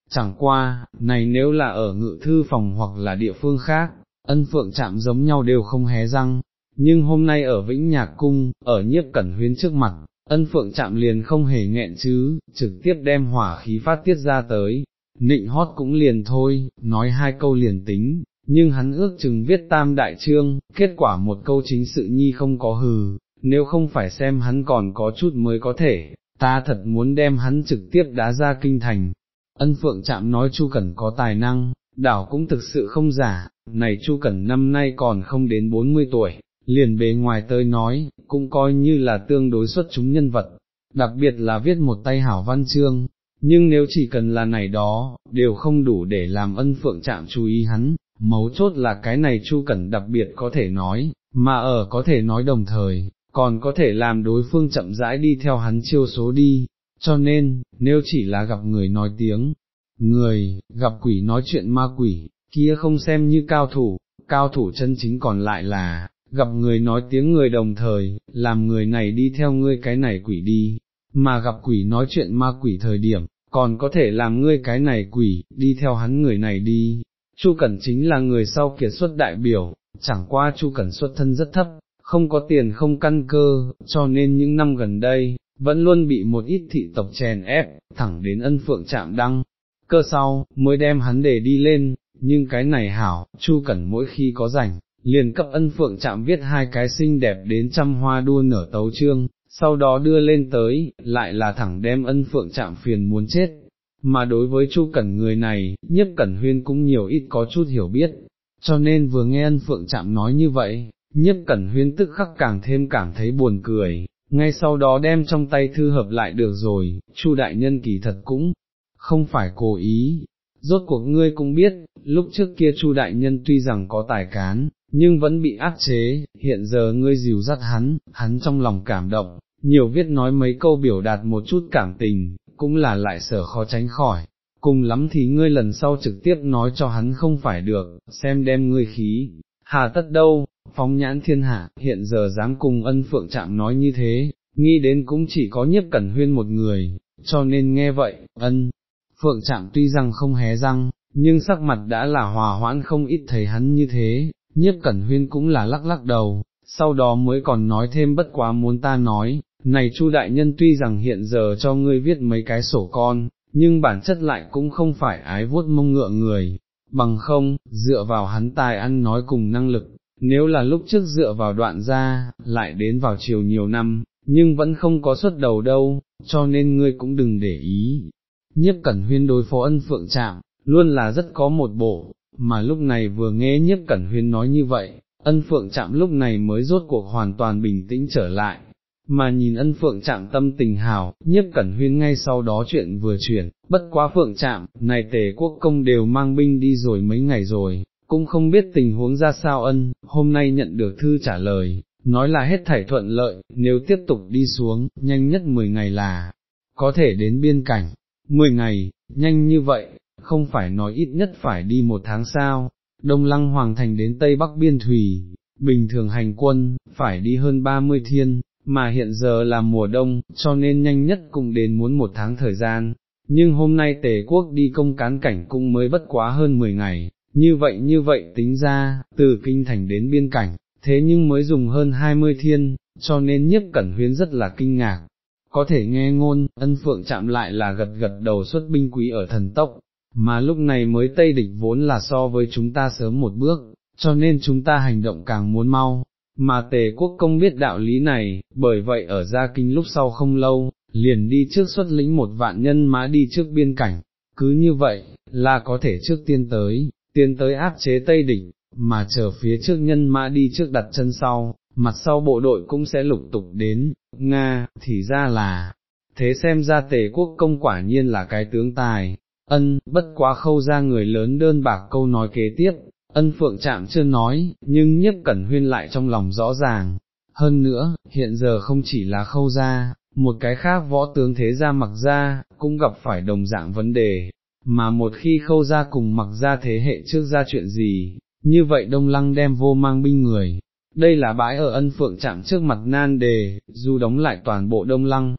Chẳng qua, này nếu là ở ngự thư phòng hoặc là địa phương khác, ân phượng chạm giống nhau đều không hé răng, nhưng hôm nay ở Vĩnh Nhạc Cung, ở nhiếp cẩn huyến trước mặt, ân phượng chạm liền không hề nghẹn chứ, trực tiếp đem hỏa khí phát tiết ra tới, nịnh hót cũng liền thôi, nói hai câu liền tính, nhưng hắn ước chừng viết tam đại trương, kết quả một câu chính sự nhi không có hừ, nếu không phải xem hắn còn có chút mới có thể, ta thật muốn đem hắn trực tiếp đá ra kinh thành, Ân Phượng chạm nói Chu Cẩn có tài năng, đảo cũng thực sự không giả, này Chu Cẩn năm nay còn không đến 40 tuổi, liền bề ngoài tới nói, cũng coi như là tương đối xuất chúng nhân vật, đặc biệt là viết một tay hảo văn chương, nhưng nếu chỉ cần là này đó, đều không đủ để làm ân phượng chạm chú ý hắn, mấu chốt là cái này Chu Cẩn đặc biệt có thể nói, mà ở có thể nói đồng thời, còn có thể làm đối phương chậm rãi đi theo hắn chiêu số đi, cho nên, nếu chỉ là gặp người nói tiếng, người, gặp quỷ nói chuyện ma quỷ, kia không xem như cao thủ, cao thủ chân chính còn lại là, gặp người nói tiếng người đồng thời, làm người này đi theo ngươi cái này quỷ đi, mà gặp quỷ nói chuyện ma quỷ thời điểm, còn có thể làm ngươi cái này quỷ, đi theo hắn người này đi. Chu Cẩn chính là người sau kiệt xuất đại biểu, chẳng qua Chu Cẩn xuất thân rất thấp, không có tiền không căn cơ, cho nên những năm gần đây, vẫn luôn bị một ít thị tộc chèn ép, thẳng đến ân phượng chạm đăng, cơ sau, mới đem hắn để đi lên, nhưng cái này hảo, Chu Cẩn mỗi khi có rảnh, liền cấp ân phượng chạm viết hai cái xinh đẹp đến trăm hoa đua nở tấu trương, sau đó đưa lên tới, lại là thẳng đem ân phượng chạm phiền muốn chết. Mà đối với Chu Cẩn người này, nhiếp Cẩn Huyên cũng nhiều ít có chút hiểu biết, cho nên vừa nghe ân phượng chạm nói như vậy, nhiếp Cẩn Huyên tức khắc càng thêm cảm thấy buồn cười, ngay sau đó đem trong tay thư hợp lại được rồi, Chu đại nhân kỳ thật cũng không phải cố ý. Rốt cuộc ngươi cũng biết, lúc trước kia Chu đại nhân tuy rằng có tài cán, nhưng vẫn bị áp chế, hiện giờ ngươi dìu dắt hắn, hắn trong lòng cảm động, nhiều viết nói mấy câu biểu đạt một chút cảm tình, cũng là lại sở khó tránh khỏi, cùng lắm thì ngươi lần sau trực tiếp nói cho hắn không phải được, xem đem ngươi khí, hà tất đâu, phóng nhãn thiên hạ, hiện giờ dám cùng ân phượng chạm nói như thế, nghĩ đến cũng chỉ có nhiếp cẩn huyên một người, cho nên nghe vậy, ân, phượng chạm tuy rằng không hé răng, nhưng sắc mặt đã là hòa hoãn không ít thấy hắn như thế, nhiếp cẩn huyên cũng là lắc lắc đầu, sau đó mới còn nói thêm bất quá muốn ta nói, này Chu đại nhân tuy rằng hiện giờ cho ngươi viết mấy cái sổ con, nhưng bản chất lại cũng không phải ái vuốt mông ngựa người, bằng không, dựa vào hắn tài ăn nói cùng năng lực, nếu là lúc trước dựa vào đoạn ra, lại đến vào chiều nhiều năm, nhưng vẫn không có xuất đầu đâu, cho nên ngươi cũng đừng để ý. Nhiếp Cẩn Huyên đối phó ân phượng trạm, luôn là rất có một bộ, mà lúc này vừa nghe Nhiếp Cẩn Huyên nói như vậy, ân phượng chạm lúc này mới rốt cuộc hoàn toàn bình tĩnh trở lại, mà nhìn ân phượng chạm tâm tình hào, nhiếp cẩn huyên ngay sau đó chuyện vừa chuyển, bất quá phượng chạm, này tề quốc công đều mang binh đi rồi mấy ngày rồi, cũng không biết tình huống ra sao ân, hôm nay nhận được thư trả lời, nói là hết thảy thuận lợi, nếu tiếp tục đi xuống, nhanh nhất 10 ngày là, có thể đến biên cảnh, 10 ngày, nhanh như vậy, không phải nói ít nhất phải đi một tháng sao, Đông Lăng Hoàng Thành đến Tây Bắc Biên Thủy, bình thường hành quân, phải đi hơn 30 thiên, mà hiện giờ là mùa đông, cho nên nhanh nhất cũng đến muốn một tháng thời gian, nhưng hôm nay tề quốc đi công cán cảnh cũng mới bất quá hơn 10 ngày, như vậy như vậy tính ra, từ kinh thành đến biên cảnh, thế nhưng mới dùng hơn 20 thiên, cho nên nhiếp cẩn huyến rất là kinh ngạc. Có thể nghe ngôn, ân phượng chạm lại là gật gật đầu xuất binh quý ở thần tốc, mà lúc này mới Tây địch vốn là so với chúng ta sớm một bước, cho nên chúng ta hành động càng muốn mau, mà tề quốc công biết đạo lý này, bởi vậy ở gia kinh lúc sau không lâu, liền đi trước xuất lĩnh một vạn nhân mã đi trước biên cảnh, cứ như vậy, là có thể trước tiên tới, tiên tới áp chế Tây địch, mà chờ phía trước nhân mã đi trước đặt chân sau, mặt sau bộ đội cũng sẽ lục tục đến, Nga, thì ra là, thế xem ra tề quốc công quả nhiên là cái tướng tài, ân, bất quá khâu ra người lớn đơn bạc câu nói kế tiếp, ân phượng chạm chưa nói, nhưng nhất cẩn huyên lại trong lòng rõ ràng. Hơn nữa, hiện giờ không chỉ là khâu ra, một cái khác võ tướng thế gia mặc ra, cũng gặp phải đồng dạng vấn đề, mà một khi khâu ra cùng mặc ra thế hệ trước ra chuyện gì, như vậy đông lăng đem vô mang binh người. Đây là bãi ở ân phượng chạm trước mặt nan đề, dù đóng lại toàn bộ đông lăng.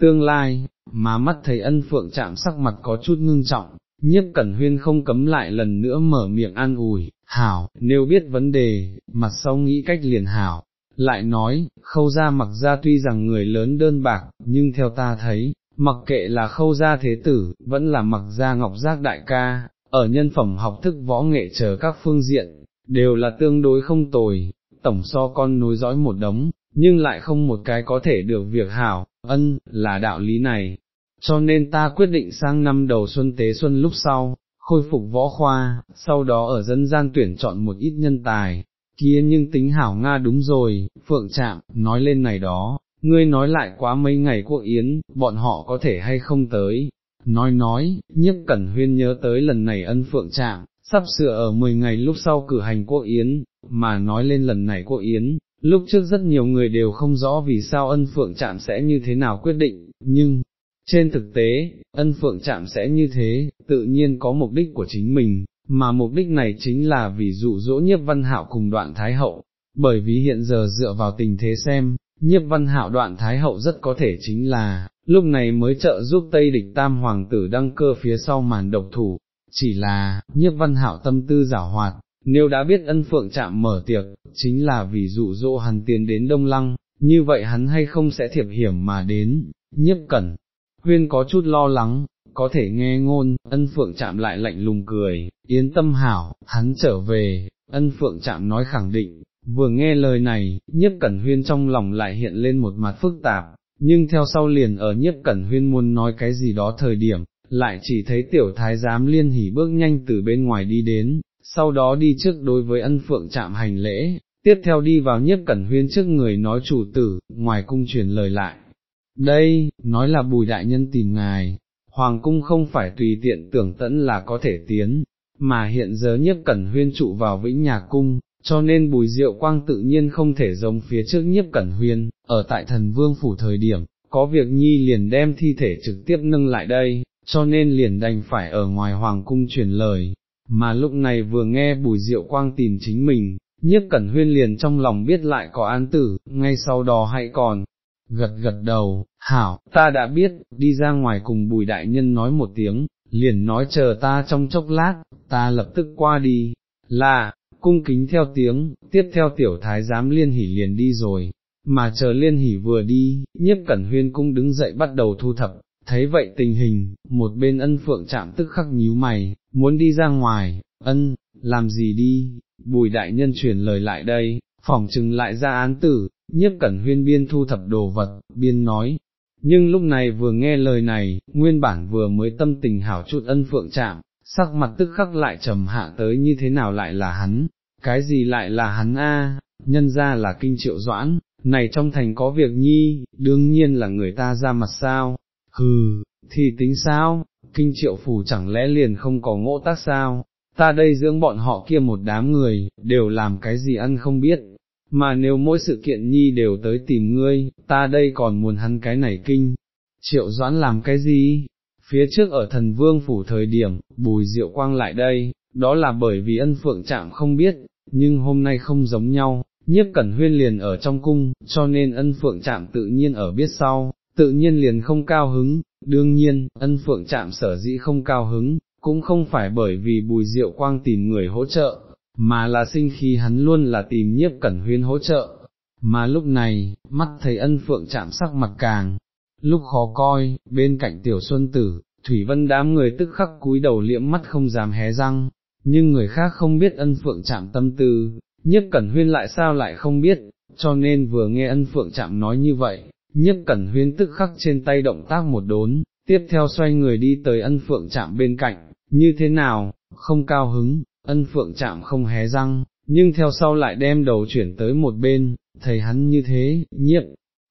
Tương lai, mà mắt thấy ân phượng chạm sắc mặt có chút ngưng trọng, nhiếp cẩn huyên không cấm lại lần nữa mở miệng an ủi, hảo, nếu biết vấn đề, mặt sau nghĩ cách liền hảo, lại nói, khâu ra mặc ra tuy rằng người lớn đơn bạc, nhưng theo ta thấy, mặc kệ là khâu ra thế tử, vẫn là mặc ra ngọc giác đại ca, ở nhân phẩm học thức võ nghệ chờ các phương diện, đều là tương đối không tồi, tổng so con nối dõi một đống, nhưng lại không một cái có thể được việc hảo, ân, là đạo lý này, cho nên ta quyết định sang năm đầu xuân tế xuân lúc sau, khôi phục võ khoa, sau đó ở dân gian tuyển chọn một ít nhân tài, kia nhưng tính hảo Nga đúng rồi, Phượng Trạm, nói lên này đó, ngươi nói lại quá mấy ngày quốc yến, bọn họ có thể hay không tới, nói nói, nhất cẩn huyên nhớ tới lần này ân Phượng Trạm, sắp sửa ở 10 ngày lúc sau cử hành quốc yến, mà nói lên lần này quốc yến, lúc trước rất nhiều người đều không rõ vì sao ân Phượng chạm sẽ như thế nào quyết định, nhưng, Trên thực tế, ân phượng chạm sẽ như thế, tự nhiên có mục đích của chính mình, mà mục đích này chính là vì dụ dỗ nhiếp văn hạo cùng đoạn thái hậu, bởi vì hiện giờ dựa vào tình thế xem, nhiếp văn hạo đoạn thái hậu rất có thể chính là, lúc này mới trợ giúp Tây địch tam hoàng tử đăng cơ phía sau màn độc thủ, chỉ là, nhiếp văn hạo tâm tư giả hoạt, nếu đã biết ân phượng chạm mở tiệc, chính là vì dụ dỗ hắn tiến đến Đông Lăng, như vậy hắn hay không sẽ thiệp hiểm mà đến, nhiếp cẩn. Huyên có chút lo lắng, có thể nghe ngôn, ân phượng chạm lại lạnh lùng cười, yên tâm hảo, hắn trở về, ân phượng chạm nói khẳng định, vừa nghe lời này, nhiếp cẩn huyên trong lòng lại hiện lên một mặt phức tạp, nhưng theo sau liền ở nhiếp cẩn huyên muốn nói cái gì đó thời điểm, lại chỉ thấy tiểu thái giám liên hỉ bước nhanh từ bên ngoài đi đến, sau đó đi trước đối với ân phượng chạm hành lễ, tiếp theo đi vào nhiếp cẩn huyên trước người nói chủ tử, ngoài cung truyền lời lại. Đây, nói là bùi đại nhân tìm ngài, hoàng cung không phải tùy tiện tưởng tẫn là có thể tiến, mà hiện giờ nhiếp cẩn huyên trụ vào vĩnh nhà cung, cho nên bùi diệu quang tự nhiên không thể giống phía trước nhiếp cẩn huyên, ở tại thần vương phủ thời điểm, có việc nhi liền đem thi thể trực tiếp nâng lại đây, cho nên liền đành phải ở ngoài hoàng cung truyền lời, mà lúc này vừa nghe bùi diệu quang tìm chính mình, nhiếp cẩn huyên liền trong lòng biết lại có an tử, ngay sau đó hãy còn, gật gật đầu, hảo, ta đã biết, đi ra ngoài cùng bùi đại nhân nói một tiếng, liền nói chờ ta trong chốc lát, ta lập tức qua đi, là, cung kính theo tiếng, tiếp theo tiểu thái giám liên hỉ liền đi rồi, mà chờ liên hỉ vừa đi, nhiếp cẩn huyên cũng đứng dậy bắt đầu thu thập, thấy vậy tình hình, một bên ân phượng chạm tức khắc nhíu mày, muốn đi ra ngoài, ân, làm gì đi, bùi đại nhân truyền lời lại đây, phỏng chừng lại ra án tử, nhiếp cẩn huyên biên thu thập đồ vật, biên nói. Nhưng lúc này vừa nghe lời này, nguyên bản vừa mới tâm tình hảo chút ân phượng chạm, sắc mặt tức khắc lại trầm hạ tới như thế nào lại là hắn, cái gì lại là hắn a? nhân ra là kinh triệu doãn, này trong thành có việc nhi, đương nhiên là người ta ra mặt sao, hừ, thì tính sao, kinh triệu phủ chẳng lẽ liền không có ngộ tác sao, ta đây dưỡng bọn họ kia một đám người, đều làm cái gì ăn không biết, mà nếu mỗi sự kiện nhi đều tới tìm ngươi, ta đây còn muốn hắn cái này kinh, triệu doãn làm cái gì, phía trước ở thần vương phủ thời điểm, bùi diệu quang lại đây, đó là bởi vì ân phượng chạm không biết, nhưng hôm nay không giống nhau, nhiếp cẩn huyên liền ở trong cung, cho nên ân phượng chạm tự nhiên ở biết sau, tự nhiên liền không cao hứng, đương nhiên, ân phượng chạm sở dĩ không cao hứng, cũng không phải bởi vì bùi diệu quang tìm người hỗ trợ, mà là sinh khi hắn luôn là tìm nhiếp cẩn huyên hỗ trợ, mà lúc này, mắt thấy ân phượng chạm sắc mặt càng, lúc khó coi, bên cạnh tiểu xuân tử, Thủy Vân đám người tức khắc cúi đầu liễm mắt không dám hé răng, nhưng người khác không biết ân phượng chạm tâm tư, nhiếp cẩn huyên lại sao lại không biết, cho nên vừa nghe ân phượng chạm nói như vậy, Nhất cẩn huyên tức khắc trên tay động tác một đốn, tiếp theo xoay người đi tới ân phượng chạm bên cạnh, như thế nào, không cao hứng, ân phượng chạm không hé răng, nhưng theo sau lại đem đầu chuyển tới một bên, thấy hắn như thế, nhiếp,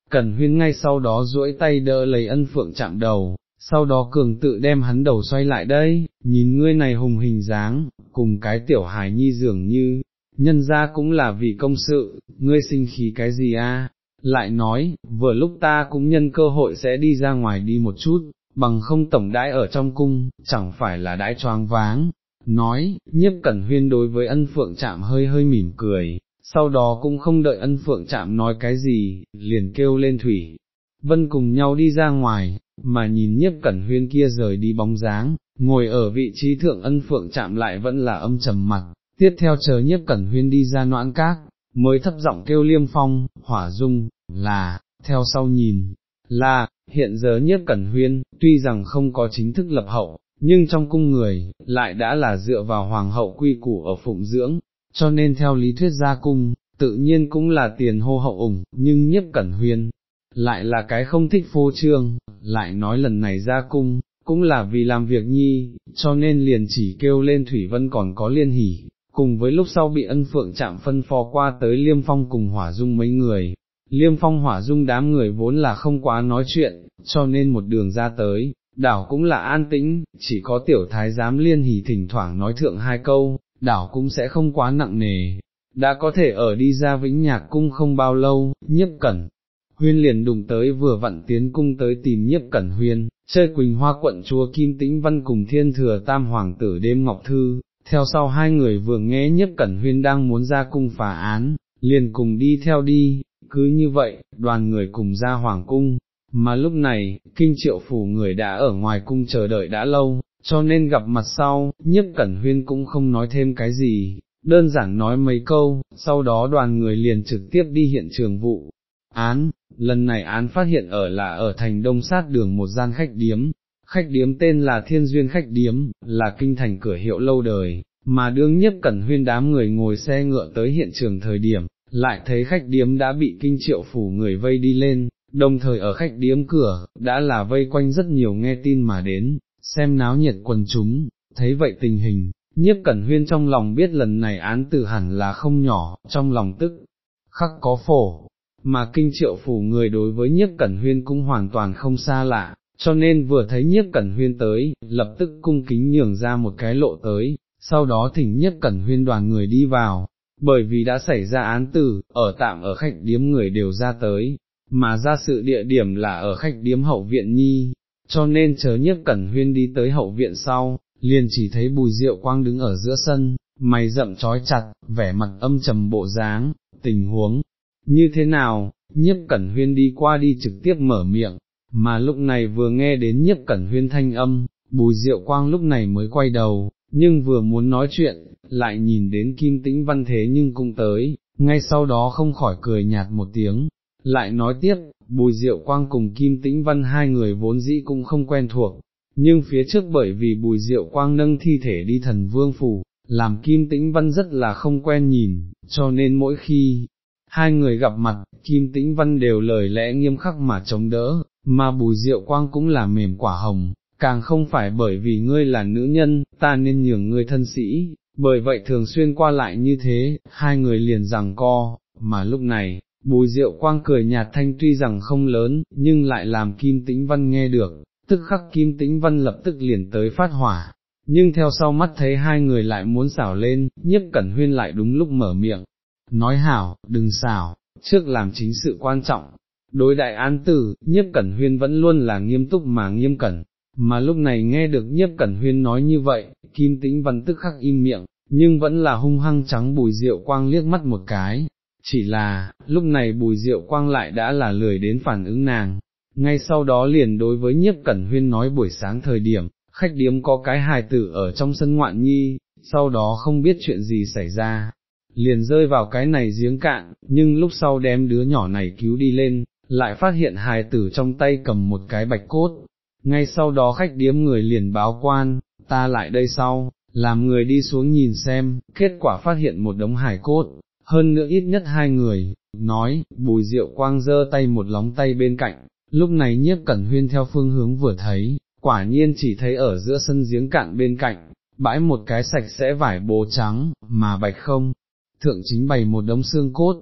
cẩn huyên ngay sau đó duỗi tay đỡ lấy ân phượng chạm đầu, sau đó cường tự đem hắn đầu xoay lại đây, nhìn ngươi này hùng hình dáng, cùng cái tiểu hài nhi dường như, nhân ra cũng là vì công sự, ngươi sinh khí cái gì a? Lại nói, vừa lúc ta cũng nhân cơ hội sẽ đi ra ngoài đi một chút, bằng không tổng đãi ở trong cung, chẳng phải là đãi choáng váng. Nói, nhiếp cẩn huyên đối với ân phượng chạm hơi hơi mỉm cười, sau đó cũng không đợi ân phượng chạm nói cái gì, liền kêu lên thủy. Vân cùng nhau đi ra ngoài, mà nhìn nhiếp cẩn huyên kia rời đi bóng dáng, ngồi ở vị trí thượng ân phượng chạm lại vẫn là âm trầm mặt, tiếp theo chờ nhiếp cẩn huyên đi ra noãn cát, mới thấp giọng kêu liêm phong, hỏa dung, là, theo sau nhìn, là, hiện giờ nhất cẩn huyên, tuy rằng không có chính thức lập hậu, nhưng trong cung người, lại đã là dựa vào hoàng hậu quy củ ở phụng dưỡng, cho nên theo lý thuyết gia cung, tự nhiên cũng là tiền hô hậu ủng, nhưng nhất cẩn huyên, lại là cái không thích phô trương, lại nói lần này ra cung, cũng là vì làm việc nhi, cho nên liền chỉ kêu lên Thủy Vân còn có liên hỉ, cùng với lúc sau bị ân phượng chạm phân phó qua tới Liêm Phong cùng hỏa dung mấy người. Liêm phong hỏa dung đám người vốn là không quá nói chuyện, cho nên một đường ra tới, đảo cũng là an tĩnh, chỉ có tiểu thái giám liên hỉ thỉnh thoảng nói thượng hai câu, đảo cũng sẽ không quá nặng nề. Đã có thể ở đi ra vĩnh nhạc cung không bao lâu, nhiếp cẩn, huyên liền đùng tới vừa vặn tiến cung tới tìm nhiếp cẩn huyên, chơi Quỳnh Hoa quận chúa Kim Tĩnh Văn cùng thiên thừa tam hoàng tử đêm Ngọc Thư, theo sau hai người vừa nghe nhất Cẩn Huyên đang muốn ra cung phá án, liền cùng đi theo đi, cứ như vậy, đoàn người cùng ra hoàng cung, mà lúc này, kinh triệu phủ người đã ở ngoài cung chờ đợi đã lâu, cho nên gặp mặt sau, nhất Cẩn Huyên cũng không nói thêm cái gì, đơn giản nói mấy câu, sau đó đoàn người liền trực tiếp đi hiện trường vụ. Án, lần này án phát hiện ở là ở thành đông sát đường một gian khách điếm, khách điếm tên là Thiên Duyên Khách Điếm, là kinh thành cửa hiệu lâu đời, mà đương nhất cẩn huyên đám người ngồi xe ngựa tới hiện trường thời điểm, lại thấy khách điếm đã bị kinh triệu phủ người vây đi lên, đồng thời ở khách điếm cửa, đã là vây quanh rất nhiều nghe tin mà đến, xem náo nhiệt quần chúng, thấy vậy tình hình, nhiếp cẩn huyên trong lòng biết lần này án tử hẳn là không nhỏ, trong lòng tức, khắc có phổ, mà kinh triệu phủ người đối với nhiếp cẩn huyên cũng hoàn toàn không xa lạ, cho nên vừa thấy nhiếp cẩn huyên tới, lập tức cung kính nhường ra một cái lộ tới, sau đó thỉnh nhiếp cẩn huyên đoàn người đi vào, bởi vì đã xảy ra án tử, ở tạm ở khách điếm người đều ra tới, mà ra sự địa điểm là ở khách điếm hậu viện nhi, cho nên chớ nhiếp cẩn huyên đi tới hậu viện sau, liền chỉ thấy bùi rượu quang đứng ở giữa sân, mày rậm trói chặt, vẻ mặt âm trầm bộ dáng, tình huống, như thế nào, nhiếp cẩn huyên đi qua đi trực tiếp mở miệng, mà lúc này vừa nghe đến nhiếp cẩn huyên thanh âm, bùi rượu quang lúc này mới quay đầu, nhưng vừa muốn nói chuyện, lại nhìn đến kim tĩnh văn thế nhưng cũng tới, ngay sau đó không khỏi cười nhạt một tiếng, lại nói tiếp, bùi diệu quang cùng kim tĩnh văn hai người vốn dĩ cũng không quen thuộc, nhưng phía trước bởi vì bùi diệu quang nâng thi thể đi thần vương phủ, làm kim tĩnh văn rất là không quen nhìn, cho nên mỗi khi hai người gặp mặt, kim tĩnh văn đều lời lẽ nghiêm khắc mà chống đỡ, mà bùi diệu quang cũng là mềm quả hồng, càng không phải bởi vì ngươi là nữ nhân, ta nên nhường ngươi thân sĩ, bởi vậy thường xuyên qua lại như thế, hai người liền rằng co, mà lúc này, bùi diệu quang cười nhạt thanh tuy rằng không lớn, nhưng lại làm kim tĩnh văn nghe được, tức khắc kim tĩnh văn lập tức liền tới phát hỏa, nhưng theo sau mắt thấy hai người lại muốn xảo lên, nhiếp cẩn huyên lại đúng lúc mở miệng, nói hảo, đừng xảo, trước làm chính sự quan trọng. Đối đại án tử, nhiếp cẩn huyên vẫn luôn là nghiêm túc mà nghiêm cẩn, mà lúc này nghe được nhiếp cẩn huyên nói như vậy, kim tĩnh văn tức khắc im miệng, nhưng vẫn là hung hăng trắng bùi rượu quang liếc mắt một cái, chỉ là, lúc này bùi rượu quang lại đã là lười đến phản ứng nàng, ngay sau đó liền đối với nhiếp cẩn huyên nói buổi sáng thời điểm, khách điếm có cái hài tử ở trong sân ngoạn nhi, sau đó không biết chuyện gì xảy ra, liền rơi vào cái này giếng cạn, nhưng lúc sau đem đứa nhỏ này cứu đi lên, lại phát hiện hài tử trong tay cầm một cái bạch cốt, ngay sau đó khách điếm người liền báo quan, ta lại đây sau, làm người đi xuống nhìn xem, kết quả phát hiện một đống hài cốt, hơn nữa ít nhất hai người, nói, bùi rượu quang dơ tay một lóng tay bên cạnh, lúc này nhiếp cẩn huyên theo phương hướng vừa thấy, quả nhiên chỉ thấy ở giữa sân giếng cạn bên cạnh, bãi một cái sạch sẽ vải bố trắng, mà bạch không, thượng chính bày một đống xương cốt,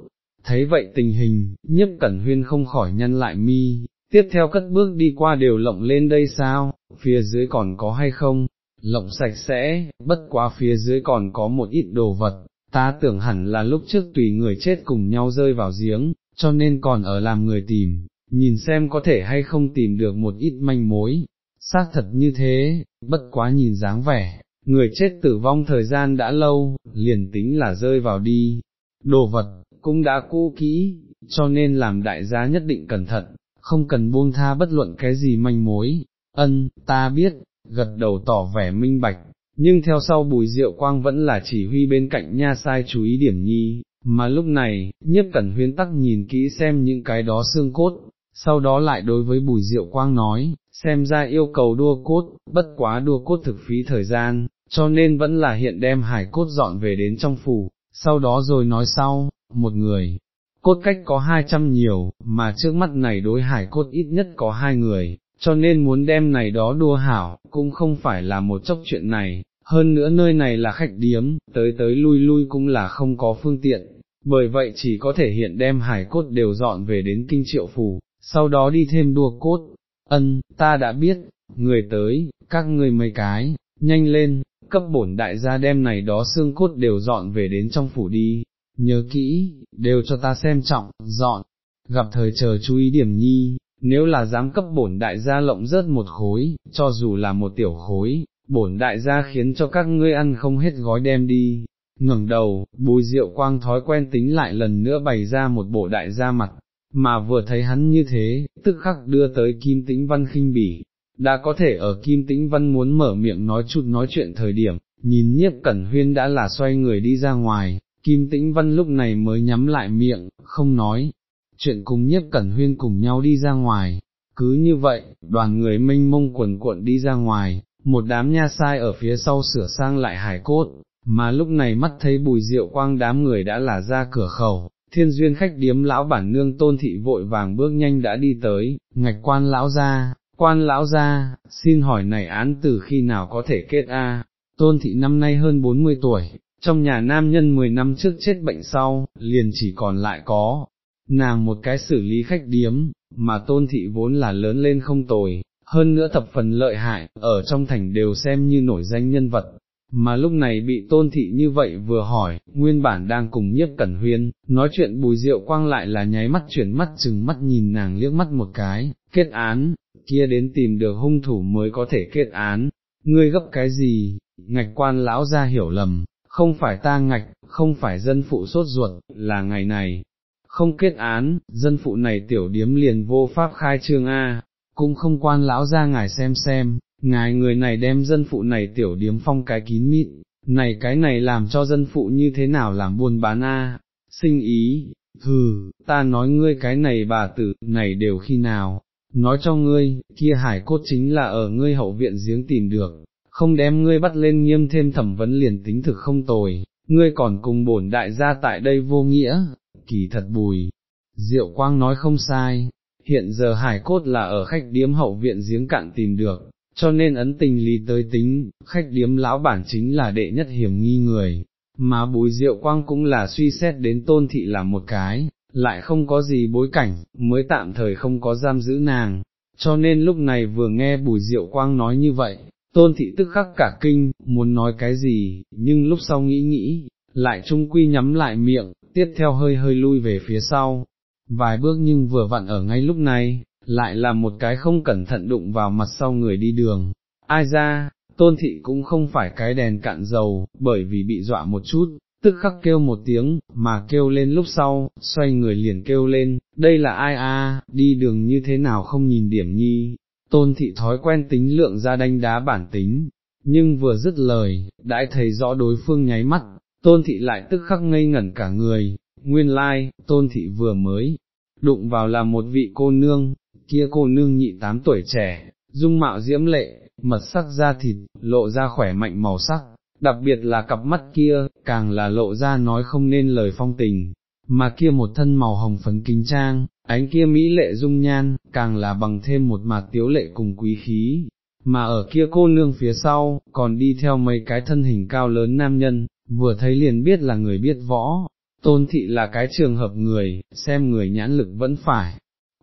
thấy vậy tình hình, nhiếp cẩn huyên không khỏi nhân lại mi, tiếp theo cất bước đi qua đều lộng lên đây sao, phía dưới còn có hay không, lộng sạch sẽ, bất quá phía dưới còn có một ít đồ vật, ta tưởng hẳn là lúc trước tùy người chết cùng nhau rơi vào giếng, cho nên còn ở làm người tìm, nhìn xem có thể hay không tìm được một ít manh mối, xác thật như thế, bất quá nhìn dáng vẻ, người chết tử vong thời gian đã lâu, liền tính là rơi vào đi, đồ vật, cũng đã cũ kỹ, cho nên làm đại gia nhất định cẩn thận, không cần buông tha bất luận cái gì manh mối, ân, ta biết, gật đầu tỏ vẻ minh bạch, nhưng theo sau bùi diệu quang vẫn là chỉ huy bên cạnh nha sai chú ý điểm nhi, mà lúc này, nhiếp cẩn huyên tắc nhìn kỹ xem những cái đó xương cốt, sau đó lại đối với bùi diệu quang nói, xem ra yêu cầu đua cốt, bất quá đua cốt thực phí thời gian, cho nên vẫn là hiện đem hải cốt dọn về đến trong phủ, sau đó rồi nói sau, một người, cốt cách có hai trăm nhiều, mà trước mắt này đối hải cốt ít nhất có hai người, cho nên muốn đem này đó đua hảo, cũng không phải là một chốc chuyện này, hơn nữa nơi này là khách điếm, tới tới lui lui cũng là không có phương tiện, bởi vậy chỉ có thể hiện đem hải cốt đều dọn về đến kinh triệu phủ, sau đó đi thêm đua cốt, ân, ta đã biết, người tới, các ngươi mấy cái, nhanh lên, cấp bổn đại gia đem này đó xương cốt đều dọn về đến trong phủ đi, nhớ kỹ, đều cho ta xem trọng, dọn, gặp thời chờ chú ý điểm nhi, nếu là dám cấp bổn đại gia lộng rớt một khối, cho dù là một tiểu khối, bổn đại gia khiến cho các ngươi ăn không hết gói đem đi. ngẩng đầu, bùi diệu quang thói quen tính lại lần nữa bày ra một bộ đại gia mặt, mà vừa thấy hắn như thế, tức khắc đưa tới kim tĩnh văn khinh bỉ, đã có thể ở kim tĩnh văn muốn mở miệng nói chút nói chuyện thời điểm, nhìn nhiếp cẩn huyên đã là xoay người đi ra ngoài, kim tĩnh văn lúc này mới nhắm lại miệng, không nói, chuyện cùng nhiếp cẩn huyên cùng nhau đi ra ngoài, cứ như vậy, đoàn người mênh mông quần cuộn đi ra ngoài, một đám nha sai ở phía sau sửa sang lại hải cốt, mà lúc này mắt thấy bùi rượu quang đám người đã là ra cửa khẩu, thiên duyên khách điếm lão bản nương tôn thị vội vàng bước nhanh đã đi tới, ngạch quan lão ra, quan lão ra, xin hỏi này án từ khi nào có thể kết a? tôn thị năm nay hơn 40 tuổi, trong nhà nam nhân 10 năm trước chết bệnh sau, liền chỉ còn lại có, nàng một cái xử lý khách điếm, mà tôn thị vốn là lớn lên không tồi, hơn nữa thập phần lợi hại, ở trong thành đều xem như nổi danh nhân vật. Mà lúc này bị tôn thị như vậy vừa hỏi, nguyên bản đang cùng nhiếp cẩn huyên, nói chuyện bùi rượu quang lại là nháy mắt chuyển mắt chừng mắt nhìn nàng liếc mắt một cái, kết án, kia đến tìm được hung thủ mới có thể kết án, ngươi gấp cái gì, ngạch quan lão ra hiểu lầm, không phải ta ngạch, không phải dân phụ sốt ruột, là ngày này, không kết án, dân phụ này tiểu điếm liền vô pháp khai trương A, cũng không quan lão ra ngài xem xem, ngài người này đem dân phụ này tiểu điếm phong cái kín mịn, này cái này làm cho dân phụ như thế nào làm buôn bán A, sinh ý, hừ, ta nói ngươi cái này bà tử, này đều khi nào, nói cho ngươi, kia hải cốt chính là ở ngươi hậu viện giếng tìm được, không đem ngươi bắt lên nghiêm thêm thẩm vấn liền tính thực không tồi, ngươi còn cùng bổn đại gia tại đây vô nghĩa, kỳ thật bùi. Diệu Quang nói không sai, hiện giờ hải cốt là ở khách điếm hậu viện giếng cạn tìm được, cho nên ấn tình lý tới tính, khách điếm lão bản chính là đệ nhất hiểm nghi người, mà bùi Diệu Quang cũng là suy xét đến tôn thị là một cái, lại không có gì bối cảnh, mới tạm thời không có giam giữ nàng, cho nên lúc này vừa nghe bùi Diệu Quang nói như vậy, tôn thị tức khắc cả kinh, muốn nói cái gì, nhưng lúc sau nghĩ nghĩ, lại trung quy nhắm lại miệng, tiếp theo hơi hơi lui về phía sau, vài bước nhưng vừa vặn ở ngay lúc này, lại là một cái không cẩn thận đụng vào mặt sau người đi đường, ai ra, tôn thị cũng không phải cái đèn cạn dầu, bởi vì bị dọa một chút, tức khắc kêu một tiếng, mà kêu lên lúc sau, xoay người liền kêu lên, đây là ai a? đi đường như thế nào không nhìn điểm nhi, tôn thị thói quen tính lượng ra đánh đá bản tính, nhưng vừa dứt lời, đãi thấy rõ đối phương nháy mắt, tôn thị lại tức khắc ngây ngẩn cả người, nguyên lai, like, tôn thị vừa mới, đụng vào là một vị cô nương, kia cô nương nhị tám tuổi trẻ, dung mạo diễm lệ, mật sắc da thịt, lộ ra khỏe mạnh màu sắc, đặc biệt là cặp mắt kia, càng là lộ ra nói không nên lời phong tình, mà kia một thân màu hồng phấn kính trang, ánh kia mỹ lệ dung nhan, càng là bằng thêm một mặt tiếu lệ cùng quý khí, mà ở kia cô nương phía sau, còn đi theo mấy cái thân hình cao lớn nam nhân, vừa thấy liền biết là người biết võ, tôn thị là cái trường hợp người, xem người nhãn lực vẫn phải,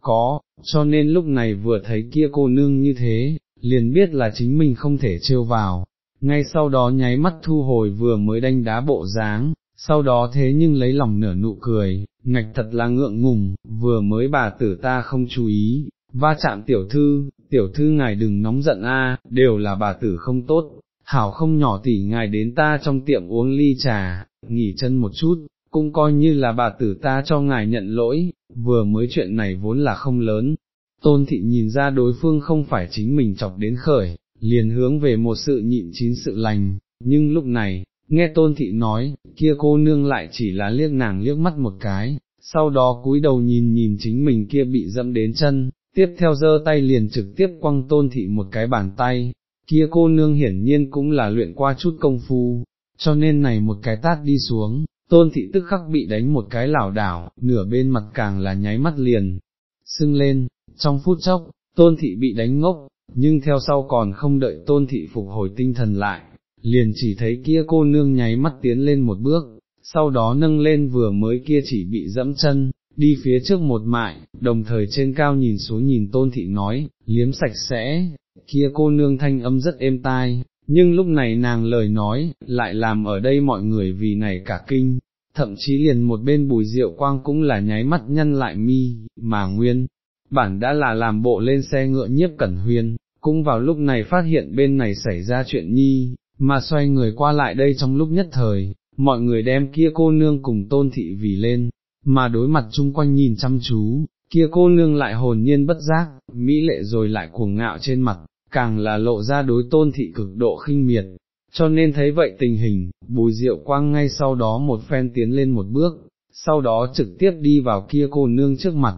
có, cho nên lúc này vừa thấy kia cô nương như thế, liền biết là chính mình không thể trêu vào, ngay sau đó nháy mắt thu hồi vừa mới đánh đá bộ dáng, sau đó thế nhưng lấy lòng nở nụ cười, ngạch thật là ngượng ngùng, vừa mới bà tử ta không chú ý, va chạm tiểu thư, tiểu thư ngài đừng nóng giận a, đều là bà tử không tốt, hảo không nhỏ tỉ ngài đến ta trong tiệm uống ly trà, nghỉ chân một chút, cũng coi như là bà tử ta cho ngài nhận lỗi, vừa mới chuyện này vốn là không lớn. Tôn thị nhìn ra đối phương không phải chính mình chọc đến khởi, liền hướng về một sự nhịn chín sự lành, nhưng lúc này, nghe tôn thị nói, kia cô nương lại chỉ là liếc nàng liếc mắt một cái, sau đó cúi đầu nhìn nhìn chính mình kia bị dẫm đến chân, tiếp theo giơ tay liền trực tiếp quăng tôn thị một cái bàn tay, kia cô nương hiển nhiên cũng là luyện qua chút công phu, cho nên này một cái tát đi xuống, tôn thị tức khắc bị đánh một cái lảo đảo, nửa bên mặt càng là nháy mắt liền, sưng lên, trong phút chốc, tôn thị bị đánh ngốc, nhưng theo sau còn không đợi tôn thị phục hồi tinh thần lại, liền chỉ thấy kia cô nương nháy mắt tiến lên một bước, sau đó nâng lên vừa mới kia chỉ bị dẫm chân, đi phía trước một mại, đồng thời trên cao nhìn xuống nhìn tôn thị nói, liếm sạch sẽ, kia cô nương thanh âm rất êm tai, nhưng lúc này nàng lời nói, lại làm ở đây mọi người vì này cả kinh, thậm chí liền một bên bùi rượu quang cũng là nháy mắt nhăn lại mi, mà nguyên, bản đã là làm bộ lên xe ngựa nhiếp cẩn huyên, cũng vào lúc này phát hiện bên này xảy ra chuyện nhi, mà xoay người qua lại đây trong lúc nhất thời, mọi người đem kia cô nương cùng tôn thị vì lên, mà đối mặt chung quanh nhìn chăm chú, kia cô nương lại hồn nhiên bất giác, mỹ lệ rồi lại cuồng ngạo trên mặt, càng là lộ ra đối tôn thị cực độ khinh miệt. Cho nên thấy vậy tình hình, bùi diệu quang ngay sau đó một phen tiến lên một bước, sau đó trực tiếp đi vào kia cô nương trước mặt.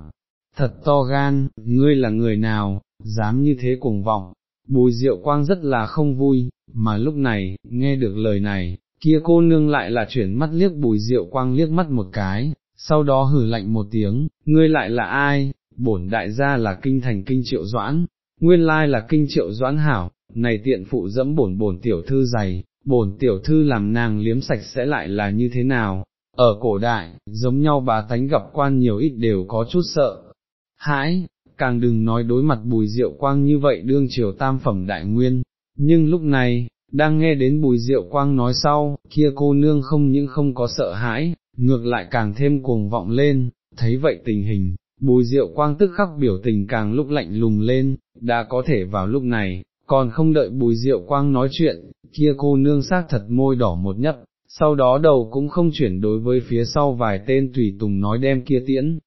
Thật to gan, ngươi là người nào, dám như thế cuồng vọng, bùi diệu quang rất là không vui, mà lúc này, nghe được lời này, kia cô nương lại là chuyển mắt liếc bùi diệu quang liếc mắt một cái, sau đó hử lạnh một tiếng, ngươi lại là ai, bổn đại gia là kinh thành kinh triệu doãn, nguyên lai là kinh triệu doãn hảo, này tiện phụ dẫm bổn bổn tiểu thư dày, bổn tiểu thư làm nàng liếm sạch sẽ lại là như thế nào, ở cổ đại, giống nhau bà tánh gặp quan nhiều ít đều có chút sợ, hãi, càng đừng nói đối mặt bùi diệu quang như vậy đương triều tam phẩm đại nguyên, nhưng lúc này, đang nghe đến bùi diệu quang nói sau, kia cô nương không những không có sợ hãi, ngược lại càng thêm cuồng vọng lên, thấy vậy tình hình, bùi diệu quang tức khắc biểu tình càng lúc lạnh lùng lên, đã có thể vào lúc này, còn không đợi bùi diệu quang nói chuyện, kia cô nương xác thật môi đỏ một nhấp, sau đó đầu cũng không chuyển đối với phía sau vài tên tùy tùng nói đem kia tiễn,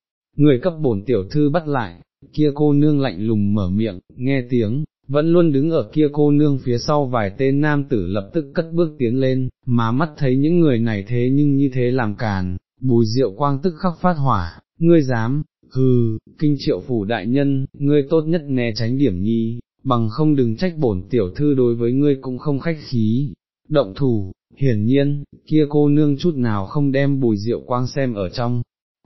người cấp bổn tiểu thư bắt lại, kia cô nương lạnh lùng mở miệng, nghe tiếng, vẫn luôn đứng ở kia cô nương phía sau vài tên nam tử lập tức cất bước tiến lên, mà mắt thấy những người này thế nhưng như thế làm càn, bùi diệu quang tức khắc phát hỏa, ngươi dám, hừ, kinh triệu phủ đại nhân, ngươi tốt nhất né tránh điểm nhi, bằng không đừng trách bổn tiểu thư đối với ngươi cũng không khách khí, động thủ, hiển nhiên, kia cô nương chút nào không đem bùi diệu quang xem ở trong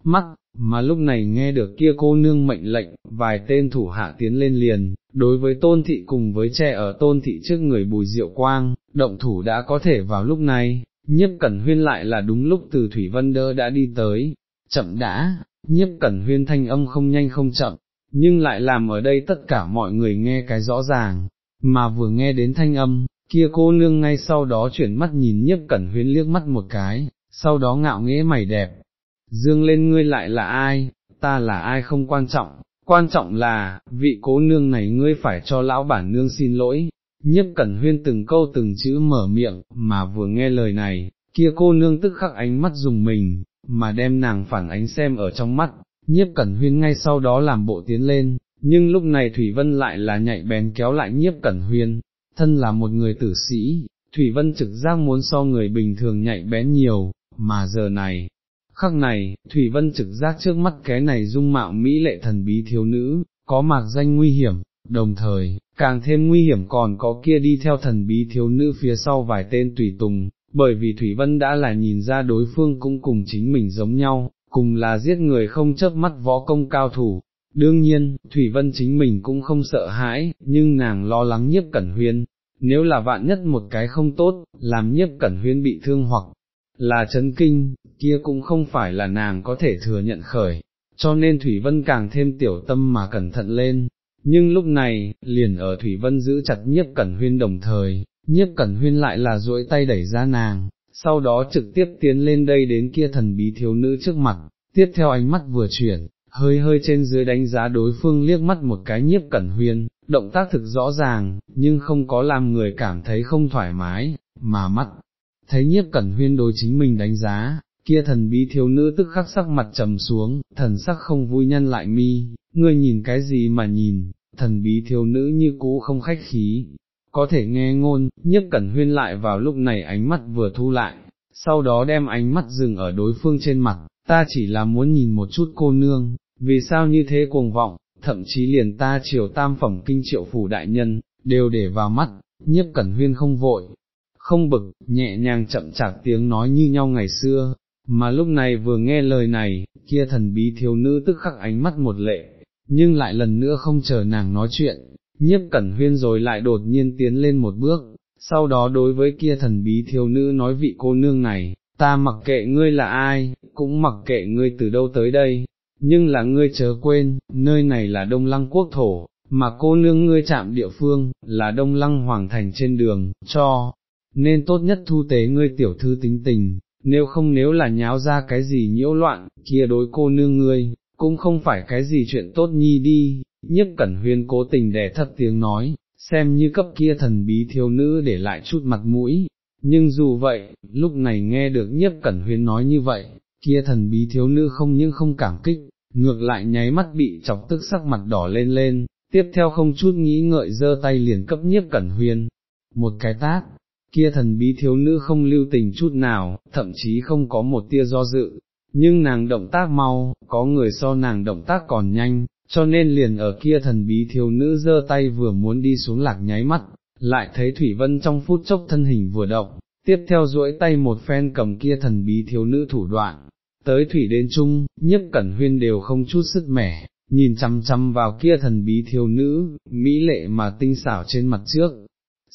mắt, mà lúc này nghe được kia cô nương mệnh lệnh, vài tên thủ hạ tiến lên liền, đối với tôn thị cùng với trẻ ở tôn thị trước người bùi diệu quang, động thủ đã có thể vào lúc này, nhiếp cẩn huyên lại là đúng lúc từ Thủy Vân Đơ đã đi tới, chậm đã, nhiếp cẩn huyên thanh âm không nhanh không chậm, nhưng lại làm ở đây tất cả mọi người nghe cái rõ ràng, mà vừa nghe đến thanh âm, kia cô nương ngay sau đó chuyển mắt nhìn nhiếp cẩn huyên liếc mắt một cái, sau đó ngạo nghễ mày đẹp, dương lên ngươi lại là ai, ta là ai không quan trọng, quan trọng là, vị cố nương này ngươi phải cho lão bản nương xin lỗi, nhiếp cẩn huyên từng câu từng chữ mở miệng, mà vừa nghe lời này, kia cô nương tức khắc ánh mắt dùng mình, mà đem nàng phản ánh xem ở trong mắt, nhiếp cẩn huyên ngay sau đó làm bộ tiến lên, nhưng lúc này Thủy Vân lại là nhạy bén kéo lại nhiếp cẩn huyên, thân là một người tử sĩ, Thủy Vân trực giác muốn so người bình thường nhạy bén nhiều, mà giờ này, khắc này, Thủy Vân trực giác trước mắt cái này dung mạo mỹ lệ thần bí thiếu nữ, có mạc danh nguy hiểm, đồng thời, càng thêm nguy hiểm còn có kia đi theo thần bí thiếu nữ phía sau vài tên tùy tùng, bởi vì Thủy Vân đã là nhìn ra đối phương cũng cùng chính mình giống nhau, cùng là giết người không chớp mắt võ công cao thủ. Đương nhiên, Thủy Vân chính mình cũng không sợ hãi, nhưng nàng lo lắng nhiếp cẩn huyên, nếu là vạn nhất một cái không tốt, làm nhiếp cẩn huyên bị thương hoặc là chấn kinh, kia cũng không phải là nàng có thể thừa nhận khởi, cho nên Thủy Vân càng thêm tiểu tâm mà cẩn thận lên. Nhưng lúc này, liền ở Thủy Vân giữ chặt nhiếp cẩn huyên đồng thời, nhiếp cẩn huyên lại là duỗi tay đẩy ra nàng, sau đó trực tiếp tiến lên đây đến kia thần bí thiếu nữ trước mặt, tiếp theo ánh mắt vừa chuyển, hơi hơi trên dưới đánh giá đối phương liếc mắt một cái nhiếp cẩn huyên, động tác thực rõ ràng, nhưng không có làm người cảm thấy không thoải mái, mà mắt, thấy nhiếp cẩn huyên đối chính mình đánh giá, kia thần bí thiếu nữ tức khắc sắc mặt trầm xuống, thần sắc không vui nhân lại mi, ngươi nhìn cái gì mà nhìn, thần bí thiếu nữ như cũ không khách khí, có thể nghe ngôn, nhiếp cẩn huyên lại vào lúc này ánh mắt vừa thu lại, sau đó đem ánh mắt dừng ở đối phương trên mặt, ta chỉ là muốn nhìn một chút cô nương, vì sao như thế cuồng vọng, thậm chí liền ta triều tam phẩm kinh triệu phủ đại nhân, đều để vào mắt, nhiếp cẩn huyên không vội, không bực, nhẹ nhàng chậm chạp tiếng nói như nhau ngày xưa, mà lúc này vừa nghe lời này, kia thần bí thiếu nữ tức khắc ánh mắt một lệ, nhưng lại lần nữa không chờ nàng nói chuyện, nhiếp cẩn huyên rồi lại đột nhiên tiến lên một bước, sau đó đối với kia thần bí thiếu nữ nói vị cô nương này, ta mặc kệ ngươi là ai, cũng mặc kệ ngươi từ đâu tới đây, nhưng là ngươi chớ quên, nơi này là Đông Lăng quốc thổ, mà cô nương ngươi chạm địa phương, là Đông Lăng Hoàng Thành trên đường, cho, nên tốt nhất thu tế ngươi tiểu thư tính tình, nếu không nếu là nháo ra cái gì nhiễu loạn, kia đối cô nương ngươi, cũng không phải cái gì chuyện tốt nhi đi, nhiếp cẩn huyên cố tình đè thấp tiếng nói, xem như cấp kia thần bí thiếu nữ để lại chút mặt mũi, nhưng dù vậy, lúc này nghe được nhiếp cẩn huyên nói như vậy, kia thần bí thiếu nữ không những không cảm kích, ngược lại nháy mắt bị chọc tức sắc mặt đỏ lên lên, tiếp theo không chút nghĩ ngợi giơ tay liền cấp nhiếp cẩn huyên, một cái tác, kia thần bí thiếu nữ không lưu tình chút nào, thậm chí không có một tia do dự, nhưng nàng động tác mau, có người so nàng động tác còn nhanh, cho nên liền ở kia thần bí thiếu nữ giơ tay vừa muốn đi xuống lạc nháy mắt, lại thấy Thủy Vân trong phút chốc thân hình vừa động, tiếp theo duỗi tay một phen cầm kia thần bí thiếu nữ thủ đoạn, tới Thủy đến chung, nhiếp cẩn huyên đều không chút sức mẻ, nhìn chăm chăm vào kia thần bí thiếu nữ, mỹ lệ mà tinh xảo trên mặt trước,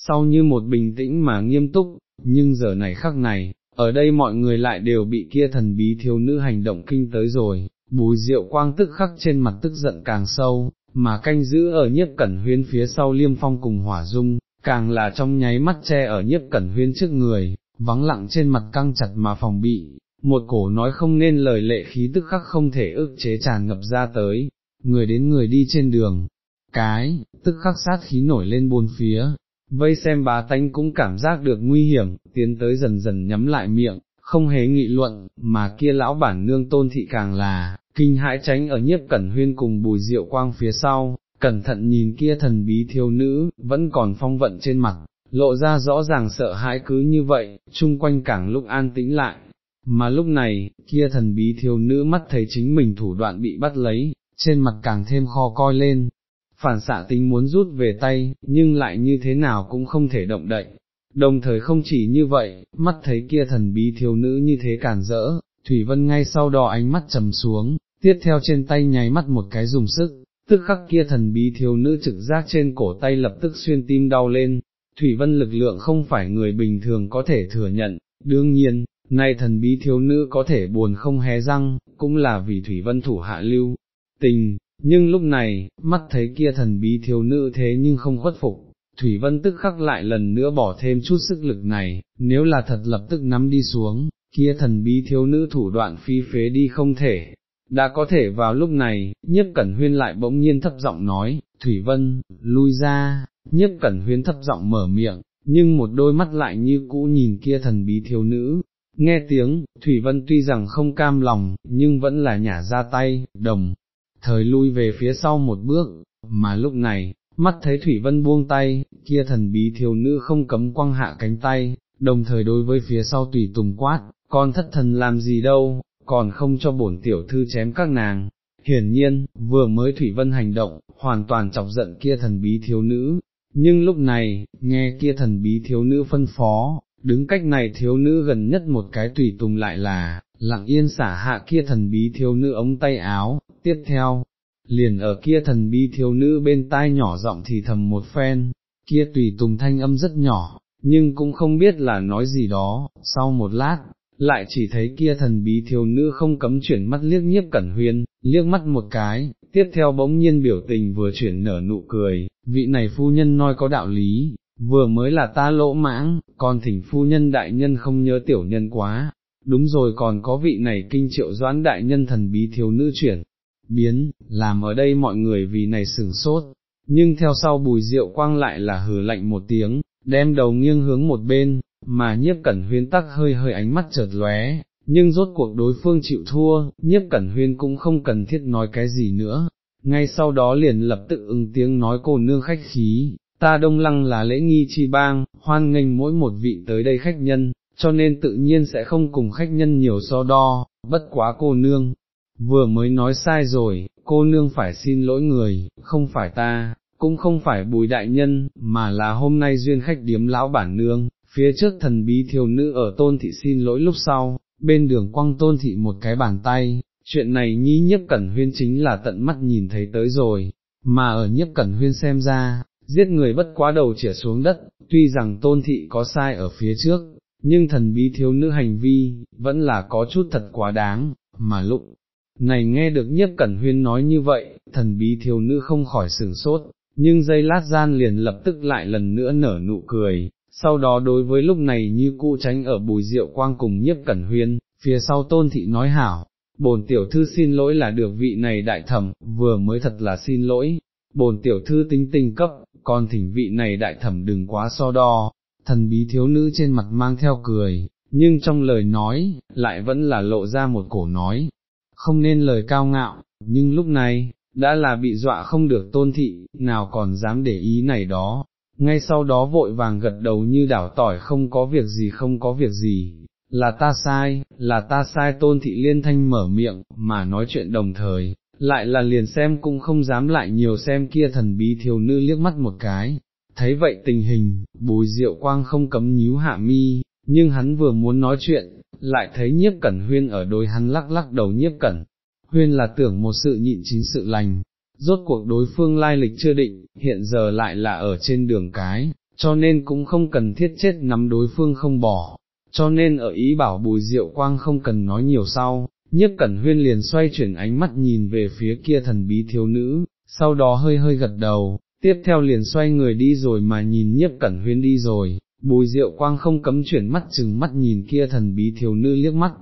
sau như một bình tĩnh mà nghiêm túc, nhưng giờ này khắc này, ở đây mọi người lại đều bị kia thần bí thiếu nữ hành động kinh tới rồi, bùi diệu quang tức khắc trên mặt tức giận càng sâu, mà canh giữ ở nhiếp cẩn huyên phía sau liêm phong cùng hỏa dung, càng là trong nháy mắt che ở nhiếp cẩn huyên trước người, vắng lặng trên mặt căng chặt mà phòng bị, một cổ nói không nên lời lệ khí tức khắc không thể ức chế tràn ngập ra tới, người đến người đi trên đường, cái, tức khắc sát khí nổi lên bốn phía, vây xem bá tánh cũng cảm giác được nguy hiểm, tiến tới dần dần nhắm lại miệng, không hề nghị luận, mà kia lão bản nương tôn thị càng là, kinh hãi tránh ở nhiếp cẩn huyên cùng bùi diệu quang phía sau, cẩn thận nhìn kia thần bí thiếu nữ, vẫn còn phong vận trên mặt, lộ ra rõ ràng sợ hãi cứ như vậy, chung quanh càng lúc an tĩnh lại. Mà lúc này, kia thần bí thiếu nữ mắt thấy chính mình thủ đoạn bị bắt lấy, trên mặt càng thêm kho coi lên, phản xạ tính muốn rút về tay, nhưng lại như thế nào cũng không thể động đậy. Đồng thời không chỉ như vậy, mắt thấy kia thần bí thiếu nữ như thế cản rỡ, Thủy Vân ngay sau đó ánh mắt trầm xuống, tiếp theo trên tay nháy mắt một cái dùng sức, tức khắc kia thần bí thiếu nữ trực giác trên cổ tay lập tức xuyên tim đau lên, Thủy Vân lực lượng không phải người bình thường có thể thừa nhận, đương nhiên, nay thần bí thiếu nữ có thể buồn không hé răng, cũng là vì Thủy Vân thủ hạ lưu, tình, nhưng lúc này, mắt thấy kia thần bí thiếu nữ thế nhưng không khuất phục, Thủy Vân tức khắc lại lần nữa bỏ thêm chút sức lực này, nếu là thật lập tức nắm đi xuống, kia thần bí thiếu nữ thủ đoạn phi phế đi không thể. Đã có thể vào lúc này, nhiếp cẩn huyên lại bỗng nhiên thấp giọng nói, Thủy Vân, lui ra, nhiếp cẩn huyên thấp giọng mở miệng, nhưng một đôi mắt lại như cũ nhìn kia thần bí thiếu nữ, nghe tiếng, Thủy Vân tuy rằng không cam lòng, nhưng vẫn là nhả ra tay, đồng, thời lui về phía sau một bước, mà lúc này, mắt thấy Thủy Vân buông tay, kia thần bí thiếu nữ không cấm quăng hạ cánh tay, đồng thời đối với phía sau tùy tùng quát, con thất thần làm gì đâu, còn không cho bổn tiểu thư chém các nàng. Hiển nhiên, vừa mới Thủy Vân hành động, hoàn toàn chọc giận kia thần bí thiếu nữ, nhưng lúc này, nghe kia thần bí thiếu nữ phân phó, đứng cách này thiếu nữ gần nhất một cái tùy tùng lại là, lặng yên xả hạ kia thần bí thiếu nữ ống tay áo, tiếp theo, liền ở kia thần bí thiếu nữ bên tai nhỏ giọng thì thầm một phen, kia tùy tùng thanh âm rất nhỏ, nhưng cũng không biết là nói gì đó, sau một lát, lại chỉ thấy kia thần bí thiếu nữ không cấm chuyển mắt liếc nhiếp cẩn huyên, liếc mắt một cái, tiếp theo bỗng nhiên biểu tình vừa chuyển nở nụ cười, vị này phu nhân nói có đạo lý, vừa mới là ta lỗ mãng, còn thỉnh phu nhân đại nhân không nhớ tiểu nhân quá, đúng rồi còn có vị này kinh triệu doãn đại nhân thần bí thiếu nữ chuyển, biến, làm ở đây mọi người vì này sửng sốt, nhưng theo sau bùi rượu quang lại là hừ lạnh một tiếng, đem đầu nghiêng hướng một bên, mà nhiếp cẩn huyên tắc hơi hơi ánh mắt chợt lóe, nhưng rốt cuộc đối phương chịu thua, nhiếp cẩn huyên cũng không cần thiết nói cái gì nữa, ngay sau đó liền lập tự ứng tiếng nói cô nương khách khí, ta đông lăng là lễ nghi chi bang, hoan nghênh mỗi một vị tới đây khách nhân, cho nên tự nhiên sẽ không cùng khách nhân nhiều so đo, bất quá cô nương, vừa mới nói sai rồi, cô nương phải xin lỗi người, không phải ta, cũng không phải bùi đại nhân, mà là hôm nay duyên khách điếm lão bản nương, phía trước thần bí thiếu nữ ở tôn thị xin lỗi lúc sau, bên đường quăng tôn thị một cái bàn tay, chuyện này nhi nhất cẩn huyên chính là tận mắt nhìn thấy tới rồi, mà ở nhất cẩn huyên xem ra, giết người bất quá đầu chỉa xuống đất, tuy rằng tôn thị có sai ở phía trước, nhưng thần bí thiếu nữ hành vi, vẫn là có chút thật quá đáng, mà lúc này nghe được nhiếp cẩn huyên nói như vậy, thần bí thiếu nữ không khỏi sửng sốt, nhưng giây lát gian liền lập tức lại lần nữa nở nụ cười, sau đó đối với lúc này như cụ tránh ở bùi rượu quang cùng nhiếp cẩn huyên, phía sau tôn thị nói hảo, bồn tiểu thư xin lỗi là được vị này đại thẩm, vừa mới thật là xin lỗi, bồn tiểu thư tính tình cấp, còn thỉnh vị này đại thẩm đừng quá so đo, thần bí thiếu nữ trên mặt mang theo cười, nhưng trong lời nói, lại vẫn là lộ ra một cổ nói, không nên lời cao ngạo, nhưng lúc này, đã là bị dọa không được tôn thị, nào còn dám để ý này đó, ngay sau đó vội vàng gật đầu như đảo tỏi không có việc gì không có việc gì, là ta sai, là ta sai tôn thị liên thanh mở miệng, mà nói chuyện đồng thời, lại là liền xem cũng không dám lại nhiều xem kia thần bí thiếu nữ liếc mắt một cái. Thấy vậy tình hình, bùi diệu quang không cấm nhíu hạ mi, nhưng hắn vừa muốn nói chuyện, lại thấy nhiếp cẩn huyên ở đôi hắn lắc lắc đầu nhiếp cẩn. Huyên là tưởng một sự nhịn chín sự lành, rốt cuộc đối phương lai lịch chưa định, hiện giờ lại là ở trên đường cái, cho nên cũng không cần thiết chết nắm đối phương không bỏ, cho nên ở ý bảo bùi diệu quang không cần nói nhiều sau, nhiếp cẩn huyên liền xoay chuyển ánh mắt nhìn về phía kia thần bí thiếu nữ, sau đó hơi hơi gật đầu, tiếp theo liền xoay người đi rồi mà nhìn nhiếp cẩn huyên đi rồi, bùi diệu quang không cấm chuyển mắt chừng mắt nhìn kia thần bí thiếu nữ liếc mắt,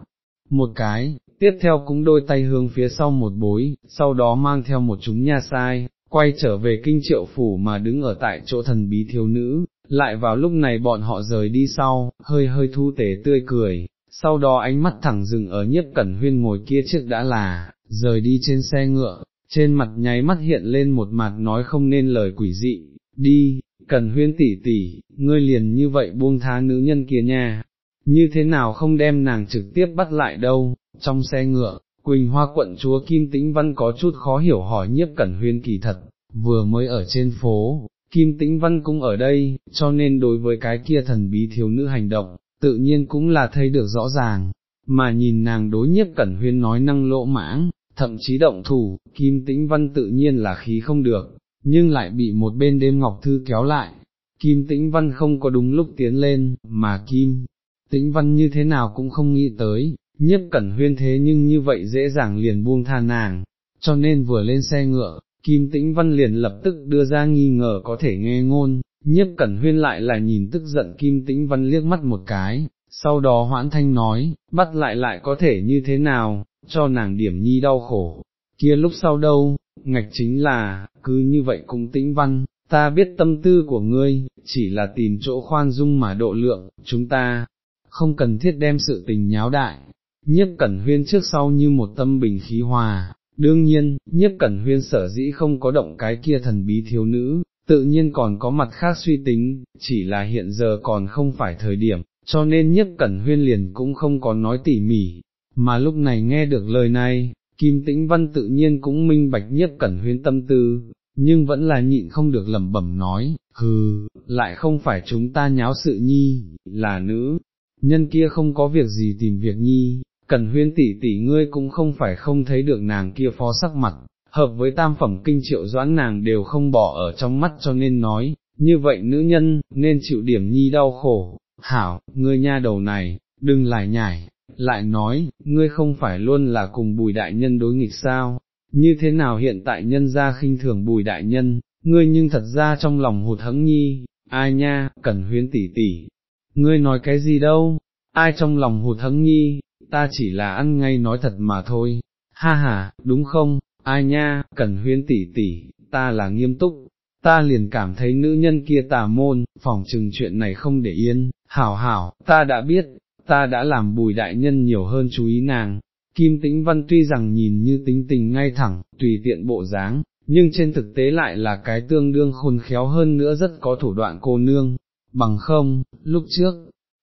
một cái, tiếp theo cũng đôi tay hướng phía sau một bối, sau đó mang theo một chúng nha sai, quay trở về kinh triệu phủ mà đứng ở tại chỗ thần bí thiếu nữ, lại vào lúc này bọn họ rời đi sau, hơi hơi thu tế tươi cười, sau đó ánh mắt thẳng dừng ở nhiếp cẩn huyên ngồi kia trước đã là, rời đi trên xe ngựa, trên mặt nháy mắt hiện lên một mặt nói không nên lời quỷ dị, đi, cẩn huyên tỷ tỷ, ngươi liền như vậy buông tha nữ nhân kia nha, như thế nào không đem nàng trực tiếp bắt lại đâu, trong xe ngựa, Quỳnh Hoa quận chúa Kim Tĩnh Văn có chút khó hiểu hỏi nhiếp cẩn huyên kỳ thật, vừa mới ở trên phố, Kim Tĩnh Văn cũng ở đây, cho nên đối với cái kia thần bí thiếu nữ hành động, tự nhiên cũng là thấy được rõ ràng, mà nhìn nàng đối nhiếp cẩn huyên nói năng lỗ mãng, thậm chí động thủ, Kim Tĩnh Văn tự nhiên là khí không được, nhưng lại bị một bên đêm Ngọc Thư kéo lại. Kim Tĩnh Văn không có đúng lúc tiến lên, mà Kim Tĩnh Văn như thế nào cũng không nghĩ tới, nhiếp cẩn huyên thế nhưng như vậy dễ dàng liền buông tha nàng, cho nên vừa lên xe ngựa, Kim Tĩnh Văn liền lập tức đưa ra nghi ngờ có thể nghe ngôn, nhiếp cẩn huyên lại là nhìn tức giận Kim Tĩnh Văn liếc mắt một cái, sau đó hoãn thanh nói, bắt lại lại có thể như thế nào, cho nàng điểm nhi đau khổ, kia lúc sau đâu, ngạch chính là, cứ như vậy cũng Tĩnh Văn, ta biết tâm tư của ngươi, chỉ là tìm chỗ khoan dung mà độ lượng, chúng ta, không cần thiết đem sự tình nháo đại, nhiếp cẩn huyên trước sau như một tâm bình khí hòa, đương nhiên, nhiếp cẩn huyên sở dĩ không có động cái kia thần bí thiếu nữ, tự nhiên còn có mặt khác suy tính, chỉ là hiện giờ còn không phải thời điểm, cho nên nhiếp cẩn huyên liền cũng không có nói tỉ mỉ, mà lúc này nghe được lời này, Kim Tĩnh Văn tự nhiên cũng minh bạch nhiếp cẩn huyên tâm tư, nhưng vẫn là nhịn không được lẩm bẩm nói, hừ, lại không phải chúng ta nháo sự nhi, là nữ, nhân kia không có việc gì tìm việc nhi, cẩn huyên tỷ tỷ ngươi cũng không phải không thấy được nàng kia phó sắc mặt, hợp với tam phẩm kinh triệu doãn nàng đều không bỏ ở trong mắt cho nên nói, như vậy nữ nhân, nên chịu điểm nhi đau khổ, hảo, ngươi nha đầu này, đừng lại nhảy, lại nói, ngươi không phải luôn là cùng bùi đại nhân đối nghịch sao, như thế nào hiện tại nhân ra khinh thường bùi đại nhân, ngươi nhưng thật ra trong lòng hụt hẫng nhi, ai nha, cần huyên tỷ tỷ, ngươi nói cái gì đâu, ai trong lòng hụt hẫng nhi, ta chỉ là ăn ngay nói thật mà thôi, ha ha, đúng không, ai nha, cần huyên tỷ tỷ, ta là nghiêm túc, ta liền cảm thấy nữ nhân kia tà môn, phòng trừng chuyện này không để yên, hảo hảo, ta đã biết, ta đã làm bùi đại nhân nhiều hơn chú ý nàng. Kim Tĩnh Văn tuy rằng nhìn như tính tình ngay thẳng, tùy tiện bộ dáng, nhưng trên thực tế lại là cái tương đương khôn khéo hơn nữa rất có thủ đoạn cô nương, bằng không, lúc trước,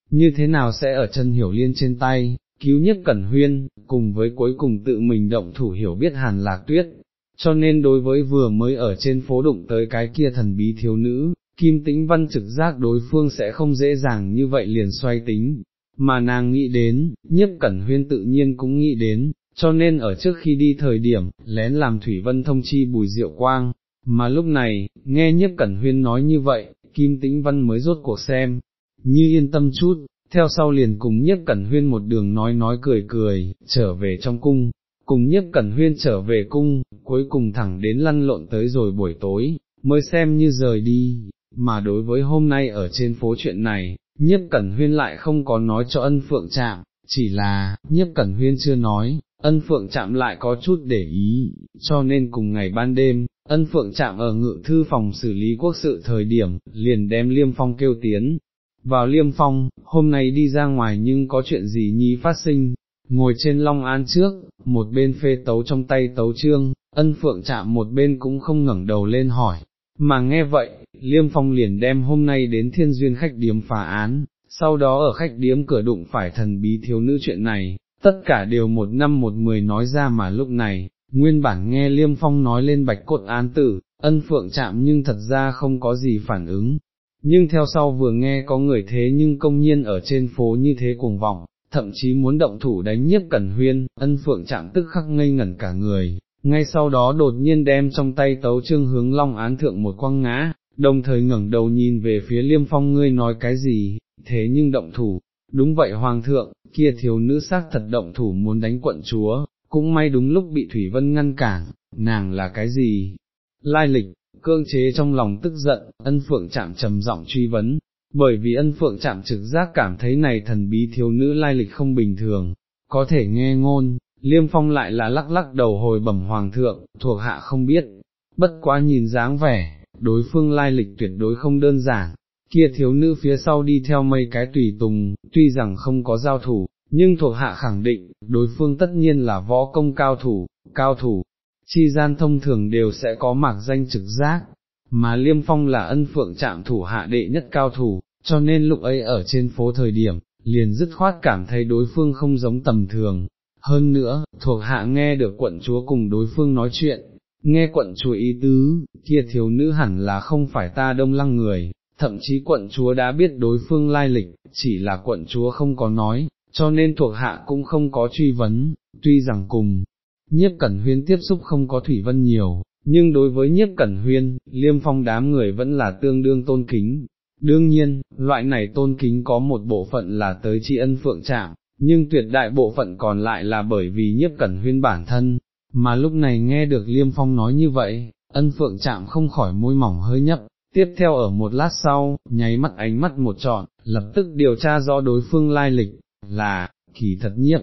như thế nào sẽ ở chân hiểu liên trên tay, cứu nhất cẩn huyên, cùng với cuối cùng tự mình động thủ hiểu biết hàn lạc tuyết, cho nên đối với vừa mới ở trên phố đụng tới cái kia thần bí thiếu nữ, kim tĩnh văn trực giác đối phương sẽ không dễ dàng như vậy liền xoay tính, mà nàng nghĩ đến, nhất cẩn huyên tự nhiên cũng nghĩ đến, cho nên ở trước khi đi thời điểm, lén làm Thủy Vân thông chi bùi diệu quang, mà lúc này, nghe nhất cẩn huyên nói như vậy, kim tĩnh văn mới rốt cuộc xem, như yên tâm chút, theo sau liền cùng nhiếp cẩn huyên một đường nói nói cười cười, trở về trong cung, cùng nhất cẩn huyên trở về cung, cuối cùng thẳng đến lăn lộn tới rồi buổi tối, mới xem như rời đi, mà đối với hôm nay ở trên phố chuyện này, nhiếp cẩn huyên lại không có nói cho ân phượng chạm, chỉ là, nhiếp cẩn huyên chưa nói, ân phượng chạm lại có chút để ý, cho nên cùng ngày ban đêm, ân phượng chạm ở ngự thư phòng xử lý quốc sự thời điểm, liền đem liêm phong kêu tiến. Vào liêm phong, hôm nay đi ra ngoài nhưng có chuyện gì nhi phát sinh, ngồi trên long an trước, một bên phê tấu trong tay tấu trương, ân phượng chạm một bên cũng không ngẩng đầu lên hỏi, mà nghe vậy, liêm phong liền đem hôm nay đến thiên duyên khách điếm phá án, sau đó ở khách điếm cửa đụng phải thần bí thiếu nữ chuyện này, tất cả đều một năm một mười nói ra mà lúc này, nguyên bản nghe liêm phong nói lên bạch cốt án tử, ân phượng chạm nhưng thật ra không có gì phản ứng. Nhưng theo sau vừa nghe có người thế nhưng công nhiên ở trên phố như thế cuồng vọng, thậm chí muốn động thủ đánh nhiếp cẩn huyên, ân phượng chạm tức khắc ngây ngẩn cả người, ngay sau đó đột nhiên đem trong tay tấu trương hướng long án thượng một quăng ngã, đồng thời ngẩng đầu nhìn về phía liêm phong ngươi nói cái gì, thế nhưng động thủ, đúng vậy hoàng thượng, kia thiếu nữ xác thật động thủ muốn đánh quận chúa, cũng may đúng lúc bị Thủy Vân ngăn cản, nàng là cái gì? Lai lịch, cương chế trong lòng tức giận, ân phượng chạm trầm giọng truy vấn, bởi vì ân phượng chạm trực giác cảm thấy này thần bí thiếu nữ lai lịch không bình thường, có thể nghe ngôn, liêm phong lại là lắc lắc đầu hồi bẩm hoàng thượng, thuộc hạ không biết, bất quá nhìn dáng vẻ, đối phương lai lịch tuyệt đối không đơn giản, kia thiếu nữ phía sau đi theo mấy cái tùy tùng, tuy rằng không có giao thủ, nhưng thuộc hạ khẳng định, đối phương tất nhiên là võ công cao thủ, cao thủ, chi gian thông thường đều sẽ có mạc danh trực giác, mà Liêm Phong là ân phượng trạm thủ hạ đệ nhất cao thủ, cho nên lúc ấy ở trên phố thời điểm, liền dứt khoát cảm thấy đối phương không giống tầm thường. Hơn nữa, thuộc hạ nghe được quận chúa cùng đối phương nói chuyện, nghe quận chúa ý tứ, kia thiếu nữ hẳn là không phải ta đông lăng người, thậm chí quận chúa đã biết đối phương lai lịch, chỉ là quận chúa không có nói, cho nên thuộc hạ cũng không có truy vấn, tuy rằng cùng, nhiếp cẩn huyên tiếp xúc không có thủy vân nhiều, nhưng đối với nhiếp cẩn huyên, liêm phong đám người vẫn là tương đương tôn kính. Đương nhiên, loại này tôn kính có một bộ phận là tới tri ân phượng trạm, nhưng tuyệt đại bộ phận còn lại là bởi vì nhiếp cẩn huyên bản thân, mà lúc này nghe được liêm phong nói như vậy, ân phượng chạm không khỏi môi mỏng hơi nhấp, tiếp theo ở một lát sau, nháy mắt ánh mắt một trọn, lập tức điều tra do đối phương lai lịch, là, kỳ thật nhiếp.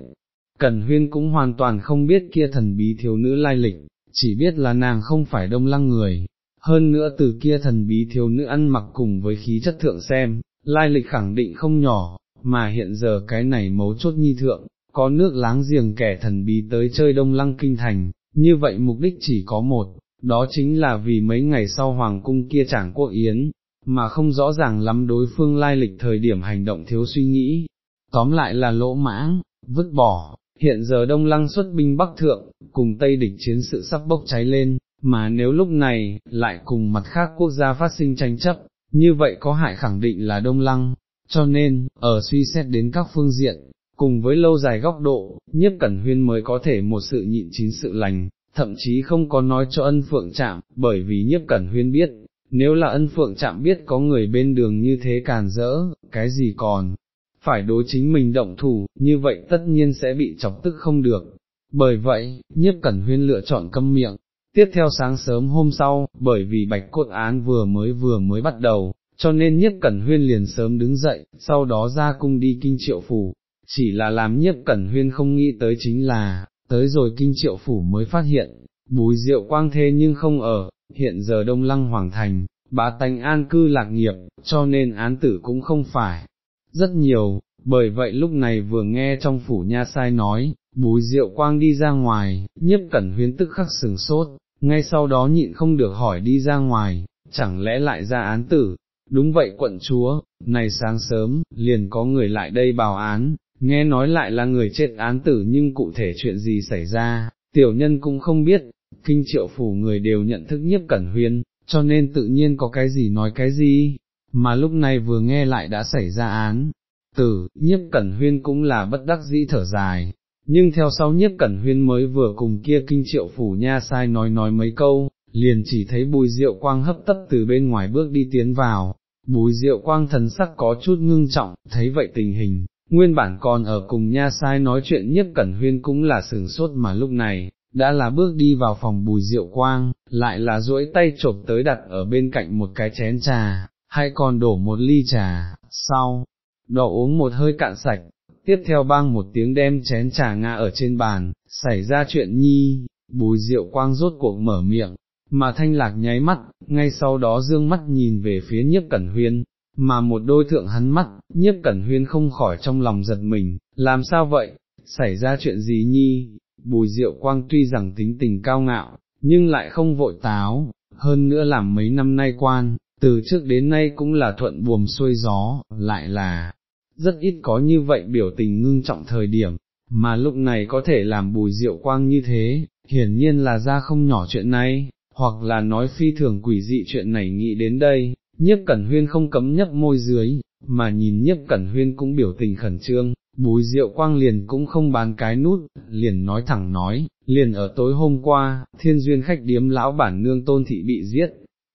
Cẩn huyên cũng hoàn toàn không biết kia thần bí thiếu nữ lai lịch, chỉ biết là nàng không phải đông lăng người, hơn nữa từ kia thần bí thiếu nữ ăn mặc cùng với khí chất thượng xem, lai lịch khẳng định không nhỏ, mà hiện giờ cái này mấu chốt nhi thượng, có nước láng giềng kẻ thần bí tới chơi đông lăng kinh thành, như vậy mục đích chỉ có một, đó chính là vì mấy ngày sau hoàng cung kia chẳng quốc yến, mà không rõ ràng lắm đối phương lai lịch thời điểm hành động thiếu suy nghĩ, tóm lại là lỗ mãng, vứt bỏ, hiện giờ đông lăng xuất binh bắc thượng, cùng Tây địch chiến sự sắp bốc cháy lên, mà nếu lúc này, lại cùng mặt khác quốc gia phát sinh tranh chấp, như vậy có hại khẳng định là đông lăng, cho nên, ở suy xét đến các phương diện, cùng với lâu dài góc độ, nhiếp cẩn huyên mới có thể một sự nhịn chín sự lành, thậm chí không có nói cho ân phượng chạm, bởi vì nhiếp cẩn huyên biết, nếu là ân phượng chạm biết có người bên đường như thế càn rỡ, cái gì còn, phải đối chính mình động thủ, như vậy tất nhiên sẽ bị chọc tức không được. Bởi vậy, nhiếp cẩn huyên lựa chọn câm miệng. Tiếp theo sáng sớm hôm sau, bởi vì bạch cốt án vừa mới vừa mới bắt đầu, cho nên nhiếp cẩn huyên liền sớm đứng dậy, sau đó ra cung đi kinh triệu phủ, chỉ là làm nhiếp cẩn huyên không nghĩ tới chính là, tới rồi kinh triệu phủ mới phát hiện, bùi diệu quang thế nhưng không ở, hiện giờ đông lăng hoàng thành, bá tánh an cư lạc nghiệp, cho nên án tử cũng không phải, rất nhiều, bởi vậy lúc này vừa nghe trong phủ nha sai nói, bùi diệu quang đi ra ngoài, nhiếp cẩn huyên tức khắc sừng sốt, ngay sau đó nhịn không được hỏi đi ra ngoài, chẳng lẽ lại ra án tử, đúng vậy quận chúa, này sáng sớm, liền có người lại đây bào án, nghe nói lại là người chết án tử nhưng cụ thể chuyện gì xảy ra, tiểu nhân cũng không biết, kinh triệu phủ người đều nhận thức nhiếp cẩn huyên, cho nên tự nhiên có cái gì nói cái gì, mà lúc này vừa nghe lại đã xảy ra án, tử, nhiếp cẩn huyên cũng là bất đắc dĩ thở dài, nhưng theo sau nhiếp cẩn huyên mới vừa cùng kia kinh triệu phủ nha sai nói nói mấy câu, liền chỉ thấy bùi diệu quang hấp tấp từ bên ngoài bước đi tiến vào, bùi diệu quang thần sắc có chút ngưng trọng, thấy vậy tình hình, nguyên bản còn ở cùng nha sai nói chuyện nhất cẩn huyên cũng là sừng sốt mà lúc này, đã là bước đi vào phòng bùi diệu quang, lại là duỗi tay chộp tới đặt ở bên cạnh một cái chén trà, hay còn đổ một ly trà, sau, đó uống một hơi cạn sạch, tiếp theo bang một tiếng đem chén trà ngã ở trên bàn, xảy ra chuyện nhi, bùi diệu quang rốt cuộc mở miệng, mà thanh lạc nháy mắt, ngay sau đó dương mắt nhìn về phía nhiếp cẩn huyên, mà một đôi thượng hắn mắt, nhiếp cẩn huyên không khỏi trong lòng giật mình, làm sao vậy, xảy ra chuyện gì nhi, bùi diệu quang tuy rằng tính tình cao ngạo, nhưng lại không vội táo, hơn nữa làm mấy năm nay quan, từ trước đến nay cũng là thuận buồm xuôi gió, lại là, rất ít có như vậy biểu tình ngưng trọng thời điểm, mà lúc này có thể làm bùi diệu quang như thế, hiển nhiên là ra không nhỏ chuyện này, hoặc là nói phi thường quỷ dị chuyện này nghĩ đến đây, nhiếp cẩn huyên không cấm nhấp môi dưới, mà nhìn nhiếp cẩn huyên cũng biểu tình khẩn trương, bùi diệu quang liền cũng không bán cái nút, liền nói thẳng nói, liền ở tối hôm qua, thiên duyên khách điếm lão bản nương tôn thị bị giết,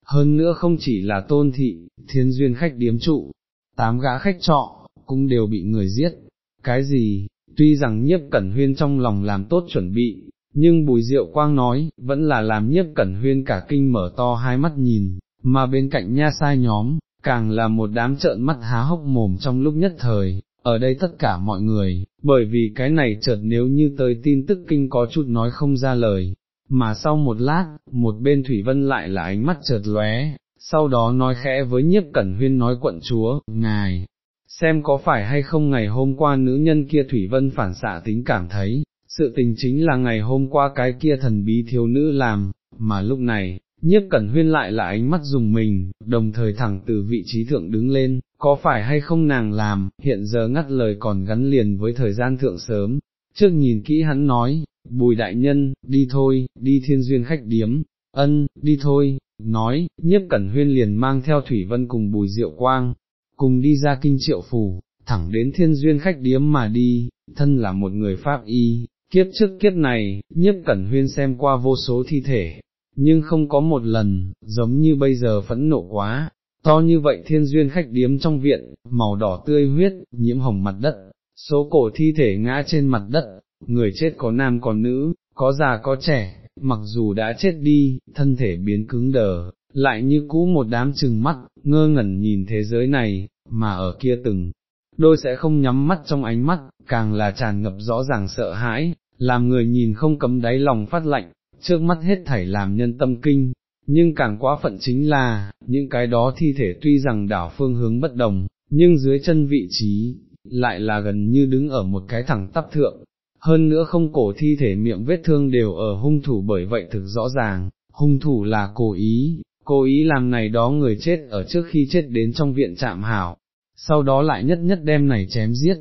hơn nữa không chỉ là tôn thị, thiên duyên khách điếm trụ, tám gã khách trọ, cũng đều bị người giết, cái gì, tuy rằng nhiếp cẩn huyên trong lòng làm tốt chuẩn bị, nhưng bùi diệu quang nói, vẫn là làm nhiếp cẩn huyên cả kinh mở to hai mắt nhìn, mà bên cạnh nha sai nhóm, càng là một đám trợn mắt há hốc mồm trong lúc nhất thời, ở đây tất cả mọi người, bởi vì cái này chợt nếu như tới tin tức kinh có chút nói không ra lời, mà sau một lát, một bên Thủy Vân lại là ánh mắt chợt lóe, sau đó nói khẽ với nhiếp cẩn huyên nói quận chúa, ngài, xem có phải hay không ngày hôm qua nữ nhân kia Thủy Vân phản xạ tính cảm thấy, sự tình chính là ngày hôm qua cái kia thần bí thiếu nữ làm, mà lúc này, nhiếp cẩn huyên lại là ánh mắt dùng mình, đồng thời thẳng từ vị trí thượng đứng lên, có phải hay không nàng làm, hiện giờ ngắt lời còn gắn liền với thời gian thượng sớm, trước nhìn kỹ hắn nói, bùi đại nhân, đi thôi, đi thiên duyên khách điếm, ân, đi thôi, nói, nhiếp cẩn huyên liền mang theo Thủy Vân cùng bùi diệu quang, cùng đi ra kinh triệu phủ, thẳng đến thiên duyên khách điếm mà đi, thân là một người Pháp y, kiếp trước kiếp này, nhiếp cẩn huyên xem qua vô số thi thể, nhưng không có một lần, giống như bây giờ phẫn nộ quá, to như vậy thiên duyên khách điếm trong viện, màu đỏ tươi huyết, nhiễm hồng mặt đất, số cổ thi thể ngã trên mặt đất, người chết có nam có nữ, có già có trẻ, mặc dù đã chết đi, thân thể biến cứng đờ, lại như cũ một đám trừng mắt, ngơ ngẩn nhìn thế giới này, mà ở kia từng, đôi sẽ không nhắm mắt trong ánh mắt, càng là tràn ngập rõ ràng sợ hãi, làm người nhìn không cấm đáy lòng phát lạnh, trước mắt hết thảy làm nhân tâm kinh, nhưng càng quá phận chính là, những cái đó thi thể tuy rằng đảo phương hướng bất đồng, nhưng dưới chân vị trí, lại là gần như đứng ở một cái thẳng tắp thượng, hơn nữa không cổ thi thể miệng vết thương đều ở hung thủ bởi vậy thực rõ ràng, hung thủ là cố ý, cố ý làm này đó người chết ở trước khi chết đến trong viện trạm hảo, sau đó lại nhất nhất đem này chém giết,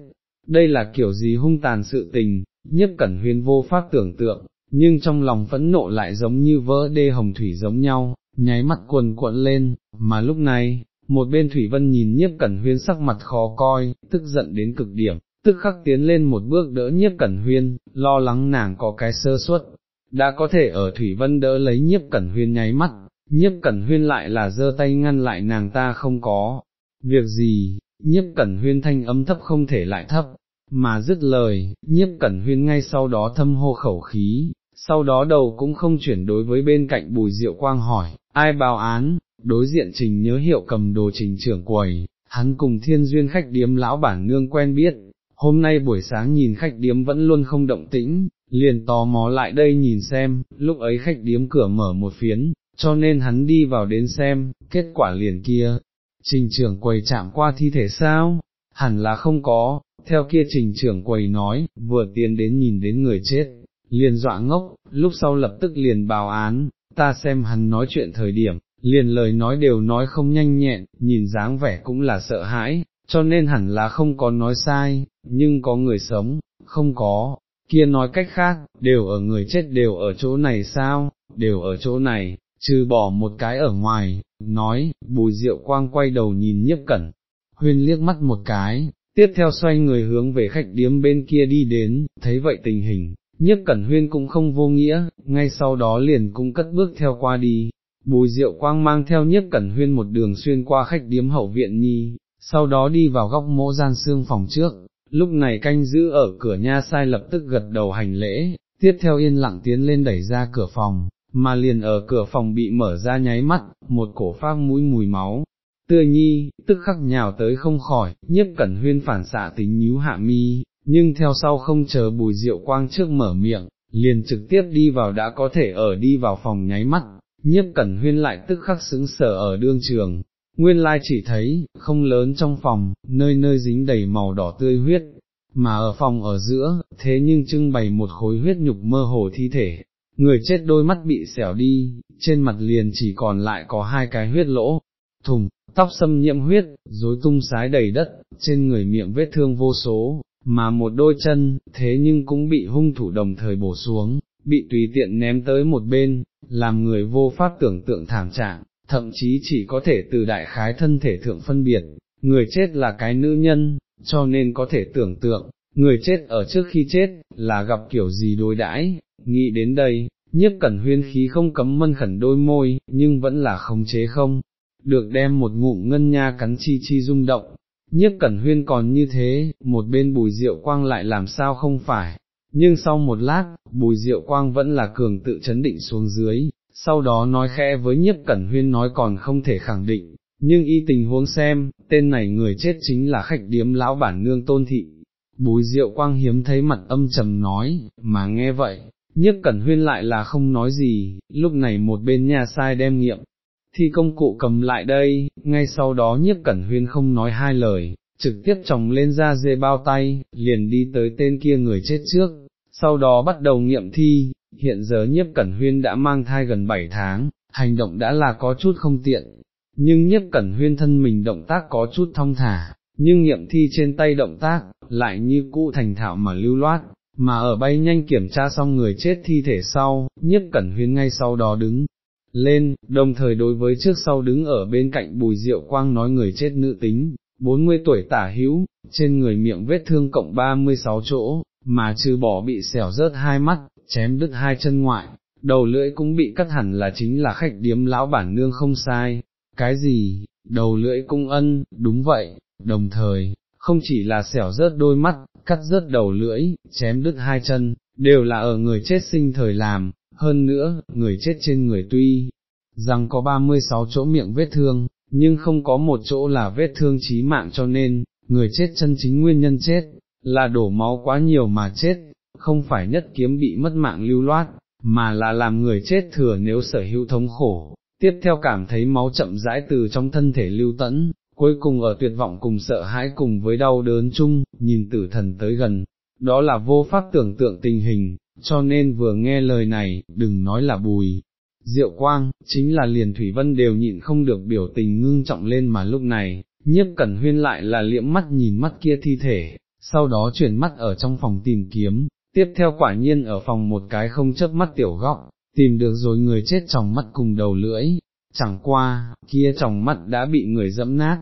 đây là kiểu gì hung tàn sự tình, nhất cẩn huyên vô pháp tưởng tượng, nhưng trong lòng phẫn nộ lại giống như vỡ đê hồng thủy giống nhau, nháy mắt cuồn cuộn lên, mà lúc này, một bên Thủy Vân nhìn nhiếp cẩn huyên sắc mặt khó coi, tức giận đến cực điểm, tức khắc tiến lên một bước đỡ nhiếp cẩn huyên, lo lắng nàng có cái sơ suất, đã có thể ở Thủy Vân đỡ lấy nhiếp cẩn huyên nháy mắt, nhiếp cẩn huyên lại là giơ tay ngăn lại nàng ta không có, việc gì, nhiếp cẩn huyên thanh âm thấp không thể lại thấp, mà dứt lời, nhiếp cẩn huyên ngay sau đó thâm hô khẩu khí, sau đó đầu cũng không chuyển đối với bên cạnh bùi diệu quang hỏi, ai báo án, đối diện trình nhớ hiệu cầm đồ trình trưởng quầy, hắn cùng thiên duyên khách điếm lão bản nương quen biết, hôm nay buổi sáng nhìn khách điếm vẫn luôn không động tĩnh, liền tò mò lại đây nhìn xem, lúc ấy khách điếm cửa mở một phiến, cho nên hắn đi vào đến xem, kết quả liền kia, trình trưởng quầy chạm qua thi thể sao, hẳn là không có, theo kia trình trưởng quầy nói, vừa tiến đến nhìn đến người chết, liền dọa ngốc, lúc sau lập tức liền báo án, ta xem hắn nói chuyện thời điểm, liền lời nói đều nói không nhanh nhẹn, nhìn dáng vẻ cũng là sợ hãi, cho nên hẳn là không có nói sai, nhưng có người sống, không có, kia nói cách khác, đều ở người chết đều ở chỗ này sao, đều ở chỗ này, trừ bỏ một cái ở ngoài, nói, bùi diệu quang quay đầu nhìn nhiếp cẩn, huyên liếc mắt một cái, tiếp theo xoay người hướng về khách điếm bên kia đi đến, thấy vậy tình hình, nhiếp cẩn huyên cũng không vô nghĩa, ngay sau đó liền cũng cất bước theo qua đi, bùi diệu quang mang theo nhiếp cẩn huyên một đường xuyên qua khách điếm hậu viện nhi, sau đó đi vào góc mỗ gian xương phòng trước, lúc này canh giữ ở cửa nha sai lập tức gật đầu hành lễ, tiếp theo yên lặng tiến lên đẩy ra cửa phòng, mà liền ở cửa phòng bị mở ra nháy mắt, một cổ phát mũi mùi máu. Tươi nhi, tức khắc nhào tới không khỏi, nhiếp cẩn huyên phản xạ tính nhíu hạ mi, nhưng theo sau không chờ bùi diệu quang trước mở miệng, liền trực tiếp đi vào đã có thể ở đi vào phòng nháy mắt, nhiếp cẩn huyên lại tức khắc xứng sở ở đương trường, nguyên lai chỉ thấy, không lớn trong phòng, nơi nơi dính đầy màu đỏ tươi huyết, mà ở phòng ở giữa, thế nhưng trưng bày một khối huyết nhục mơ hồ thi thể, người chết đôi mắt bị xẻo đi, trên mặt liền chỉ còn lại có hai cái huyết lỗ, thùng, tóc xâm nhiễm huyết, rối tung sái đầy đất, trên người miệng vết thương vô số, mà một đôi chân, thế nhưng cũng bị hung thủ đồng thời bổ xuống, bị tùy tiện ném tới một bên, làm người vô pháp tưởng tượng thảm trạng, thậm chí chỉ có thể từ đại khái thân thể thượng phân biệt, người chết là cái nữ nhân, cho nên có thể tưởng tượng, người chết ở trước khi chết, là gặp kiểu gì đối đãi, nghĩ đến đây, nhiếp cẩn huyên khí không cấm mân khẩn đôi môi, nhưng vẫn là khống chế không, được đem một ngụm ngân nha cắn chi chi rung động, nhiếp cẩn huyên còn như thế, một bên bùi rượu quang lại làm sao không phải, nhưng sau một lát, bùi rượu quang vẫn là cường tự chấn định xuống dưới, sau đó nói khẽ với nhiếp cẩn huyên nói còn không thể khẳng định, nhưng y tình huống xem, tên này người chết chính là khách điếm lão bản nương tôn thị. Bùi diệu quang hiếm thấy mặt âm trầm nói, mà nghe vậy, nhiếp cẩn huyên lại là không nói gì, lúc này một bên nhà sai đem nghiệm, thi công cụ cầm lại đây, ngay sau đó nhiếp cẩn huyên không nói hai lời, trực tiếp chồng lên ra dê bao tay, liền đi tới tên kia người chết trước, sau đó bắt đầu nghiệm thi, hiện giờ nhiếp cẩn huyên đã mang thai gần 7 tháng, hành động đã là có chút không tiện, nhưng nhiếp cẩn huyên thân mình động tác có chút thong thả, nhưng nghiệm thi trên tay động tác, lại như cũ thành thạo mà lưu loát, mà ở bay nhanh kiểm tra xong người chết thi thể sau, nhiếp cẩn huyên ngay sau đó đứng lên, đồng thời đối với trước sau đứng ở bên cạnh bùi diệu quang nói người chết nữ tính, 40 tuổi tả hữu, trên người miệng vết thương cộng 36 chỗ, mà trừ bỏ bị xẻo rớt hai mắt, chém đứt hai chân ngoại, đầu lưỡi cũng bị cắt hẳn là chính là khách điếm lão bản nương không sai, cái gì, đầu lưỡi cung ân, đúng vậy, đồng thời, không chỉ là xẻo rớt đôi mắt, cắt rớt đầu lưỡi, chém đứt hai chân, đều là ở người chết sinh thời làm, hơn nữa, người chết trên người tuy rằng có 36 chỗ miệng vết thương, nhưng không có một chỗ là vết thương chí mạng cho nên, người chết chân chính nguyên nhân chết, là đổ máu quá nhiều mà chết, không phải nhất kiếm bị mất mạng lưu loát, mà là làm người chết thừa nếu sở hữu thống khổ, tiếp theo cảm thấy máu chậm rãi từ trong thân thể lưu tẫn, cuối cùng ở tuyệt vọng cùng sợ hãi cùng với đau đớn chung, nhìn tử thần tới gần, đó là vô pháp tưởng tượng tình hình, cho nên vừa nghe lời này, đừng nói là bùi. Diệu quang, chính là liền Thủy Vân đều nhịn không được biểu tình ngưng trọng lên mà lúc này, nhiếp cẩn huyên lại là liễm mắt nhìn mắt kia thi thể, sau đó chuyển mắt ở trong phòng tìm kiếm, tiếp theo quả nhiên ở phòng một cái không chớp mắt tiểu góc, tìm được rồi người chết trong mắt cùng đầu lưỡi, chẳng qua, kia trong mắt đã bị người dẫm nát,